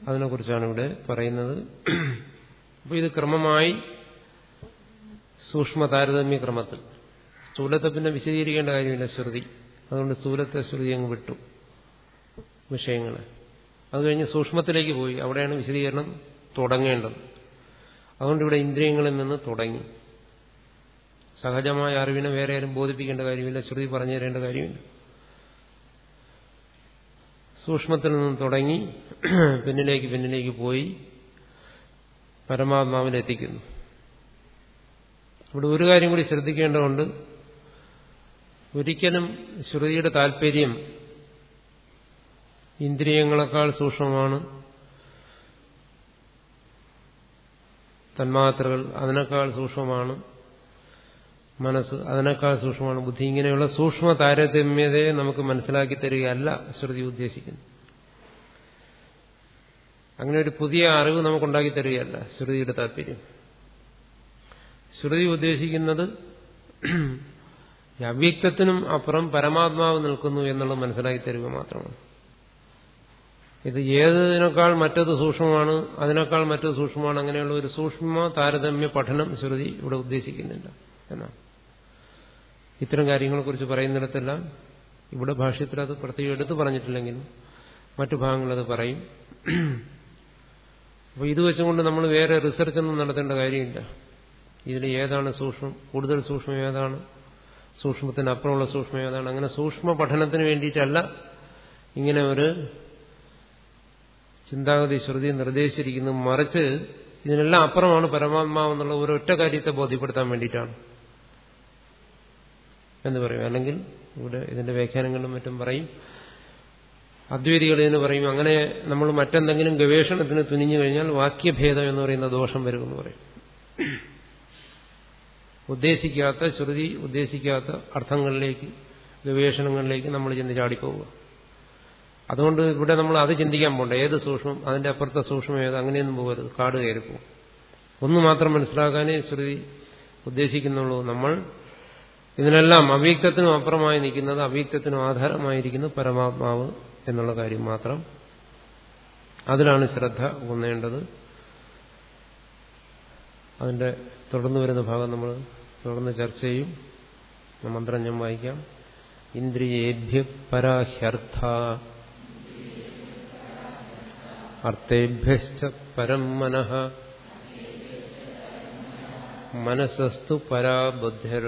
അതിനെക്കുറിച്ചാണ് ഇവിടെ പറയുന്നത്. അപ്പോൾ ഇത് ക്രമമായി സൂക്ഷ്മ താരതമ്യ ക്രമത്തിൽ സ്ഥൂലത്തെ പിന്നെ വിശദീകരിക്കേണ്ട കാര്യമില്ല ശ്രുതി. അതുകൊണ്ട് സ്ഥൂലത്തെ ശ്രുതി അങ്ങ് വിട്ടു വിഷയങ്ങളെ. അത് കഴിഞ്ഞ് സൂക്ഷ്മത്തിലേക്ക് പോയി. അവിടെയാണ് വിശദീകരണം തുടങ്ങേണ്ടത്. അതുകൊണ്ട് ഇവിടെ ഇന്ദ്രിയങ്ങളിൽ നിന്ന് തുടങ്ങി. സഹജമായ അറിവിനെ വേറെ ആരും ബോധിപ്പിക്കേണ്ട കാര്യമില്ല. ശ്രുതി പറഞ്ഞു തരേണ്ട കാര്യമില്ല. സൂക്ഷ്മത്തിൽ നിന്ന് തുടങ്ങി പിന്നിലേക്ക് പിന്നിലേക്ക് പോയി പരമാത്മാവിലെത്തിക്കുന്നു ഇവിടെ ഒരു കാര്യം കൂടി ശ്രദ്ധിക്കേണ്ടതുണ്ട്. ഒരിക്കലും ശ്രുതിയുടെ താല്പര്യം ഇന്ദ്രിയങ്ങളെക്കാൾ സൂക്ഷ്മമാണ്. തന്മാത്രകൾ അതിനേക്കാൾ സൂക്ഷ്മമാണ് മനസ്സ് അതിനേക്കാൾ സൂക്ഷ്മമാണ് ബുദ്ധി. ഇങ്ങനെയുള്ള സൂക്ഷ്മ താരതമ്യതയെ നമുക്ക് മനസ്സിലാക്കി തരികയല്ല ശ്രുതി ഉദ്ദേശിക്കുന്നു അങ്ങനെ ഒരു പുതിയ അറിവ് നമുക്കുണ്ടാക്കി തരികയല്ല ശ്രുതിയുടെ താല്പര്യം. ശ്രുതി ഉദ്ദേശിക്കുന്നത് അവ്യക്തത്തിനും അപ്പുറം പരമാത്മാവ് നിൽക്കുന്നു എന്നുള്ളത് മനസ്സിലാക്കി തരിക മാത്രമാണ്. ഇത് ഏതിനേക്കാൾ മറ്റത് സൂക്ഷ്മമാണ് അതിനേക്കാൾ മറ്റത് സൂക്ഷ്മമാണ് അങ്ങനെയുള്ള ഒരു സൂക്ഷ്മ താരതമ്യ പഠനം ശ്രുതി ഇവിടെ ഉദ്ദേശിക്കുന്നില്ല എന്നാണ്. ഇത്തരം കാര്യങ്ങളെക്കുറിച്ച് പറയുന്നിടത്തെല്ലാം ഇവിടെ ഭാഷ്യത്തിൽ അത് പ്രത്യേകം എടുത്തു പറഞ്ഞിട്ടില്ലെങ്കിലും മറ്റു ഭാഗങ്ങളത് പറയും. അപ്പോൾ ഇത് വെച്ചുകൊണ്ട് നമ്മൾ വേറെ റിസർച്ചൊന്നും നടത്തേണ്ട കാര്യമില്ല. ഇതിൽ ഏതാണ് സൂക്ഷ്മം? കൂടുതൽ സൂക്ഷ്മം ഏതാണ്? സൂക്ഷ്മത്തിന് അപ്പുറമുള്ള സൂക്ഷ്മം ഏതാണ്? അങ്ങനെ സൂക്ഷ്മ പഠനത്തിന് വേണ്ടിയിട്ടല്ല ഇങ്ങനെ ഒരു ചിന്താഗതി ശ്രുതി നിർദ്ദേശിച്ചിരിക്കുന്നു. മറിച്ച് ഇതിനെല്ലാം അപ്പുറമാണ് പരമാത്മാവെന്നുള്ള ഒരൊറ്റ കാര്യത്തെ ബോധ്യപ്പെടുത്താൻ വേണ്ടിയിട്ടാണ് എന്ന് പറയും. അല്ലെങ്കിൽ ഇവിടെ ഇതിന്റെ വ്യാഖ്യാനങ്ങളിലും മറ്റും പറയും. അദ്വൈതികൾ എന്ന് പറയും അങ്ങനെ നമ്മൾ മറ്റെന്തെങ്കിലും ഗവേഷണത്തിന് തുനിഞ്ഞു കഴിഞ്ഞാൽ വാക്യഭേദം എന്ന് പറയുന്ന ദോഷം വരുമെന്ന് പറയും. ഉദ്ദേശിക്കാത്ത ശ്രുതി ഉദ്ദേശിക്കാത്ത അർത്ഥങ്ങളിലേക്ക് ഗവേഷണങ്ങളിലേക്ക് നമ്മൾ ചെന്ന് ചാടിപ്പോവുക. അതുകൊണ്ട് ഇവിടെ നമ്മൾ അത് ചിന്തിക്കാൻ പോകണ്ട ഏത് സൂക്ഷ്മം അതിന്റെ അപ്പുറത്തെ സൂക്ഷ്മം ഏത് അങ്ങനെയൊന്നും പോകരുത്. കാട് കയറിപ്പോവും ഒന്ന് മാത്രം മനസ്സിലാക്കാനേ ശ്രുതി ഉദ്ദേശിക്കുന്നുള്ളൂ. നമ്മൾ ഇതിനെല്ലാം അവ്യക്തത്തിനും അപ്പുറമായി നിൽക്കുന്നത് അവ്യക്തത്തിനും ആധാരമായിരിക്കുന്ന പരമാത്മാവ് എന്നുള്ള കാര്യം മാത്രം. അതിലാണ് ശ്രദ്ധ ഊന്നേണ്ടത്. അതിന്റെ തുടർന്ന് വരുന്ന ഭാഗം നമ്മൾ തുടർന്ന് ചർച്ച ചെയ്യും. മന്ത്രം ഞാൻ വായിക്കാം. ഇന്ദ്രിയേഭ്യ പരാഹ്യർത്ഥ അർത്ഥേഭ്യശ്ച പരം മനഃ മനസ്സസ്തു പരാ ബുദ്ധിർ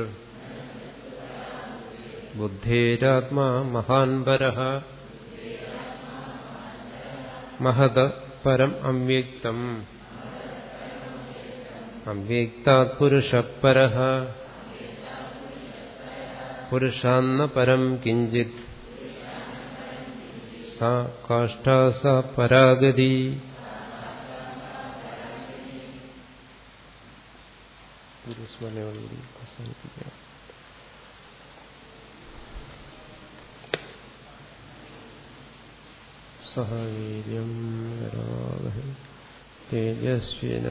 ബുദ്ധേരാത്മാ മഹാൻപര മഹത പരം അവ്യക്തം അവ്യക്താത് പുരുഷപര പുരുഷാന്ന പരം കിഞ്ചിത് സാ കാഷ്ഠാ സ പരാഗതി അവസാനിപ്പിക്കാം സഹ തേജസ്വിന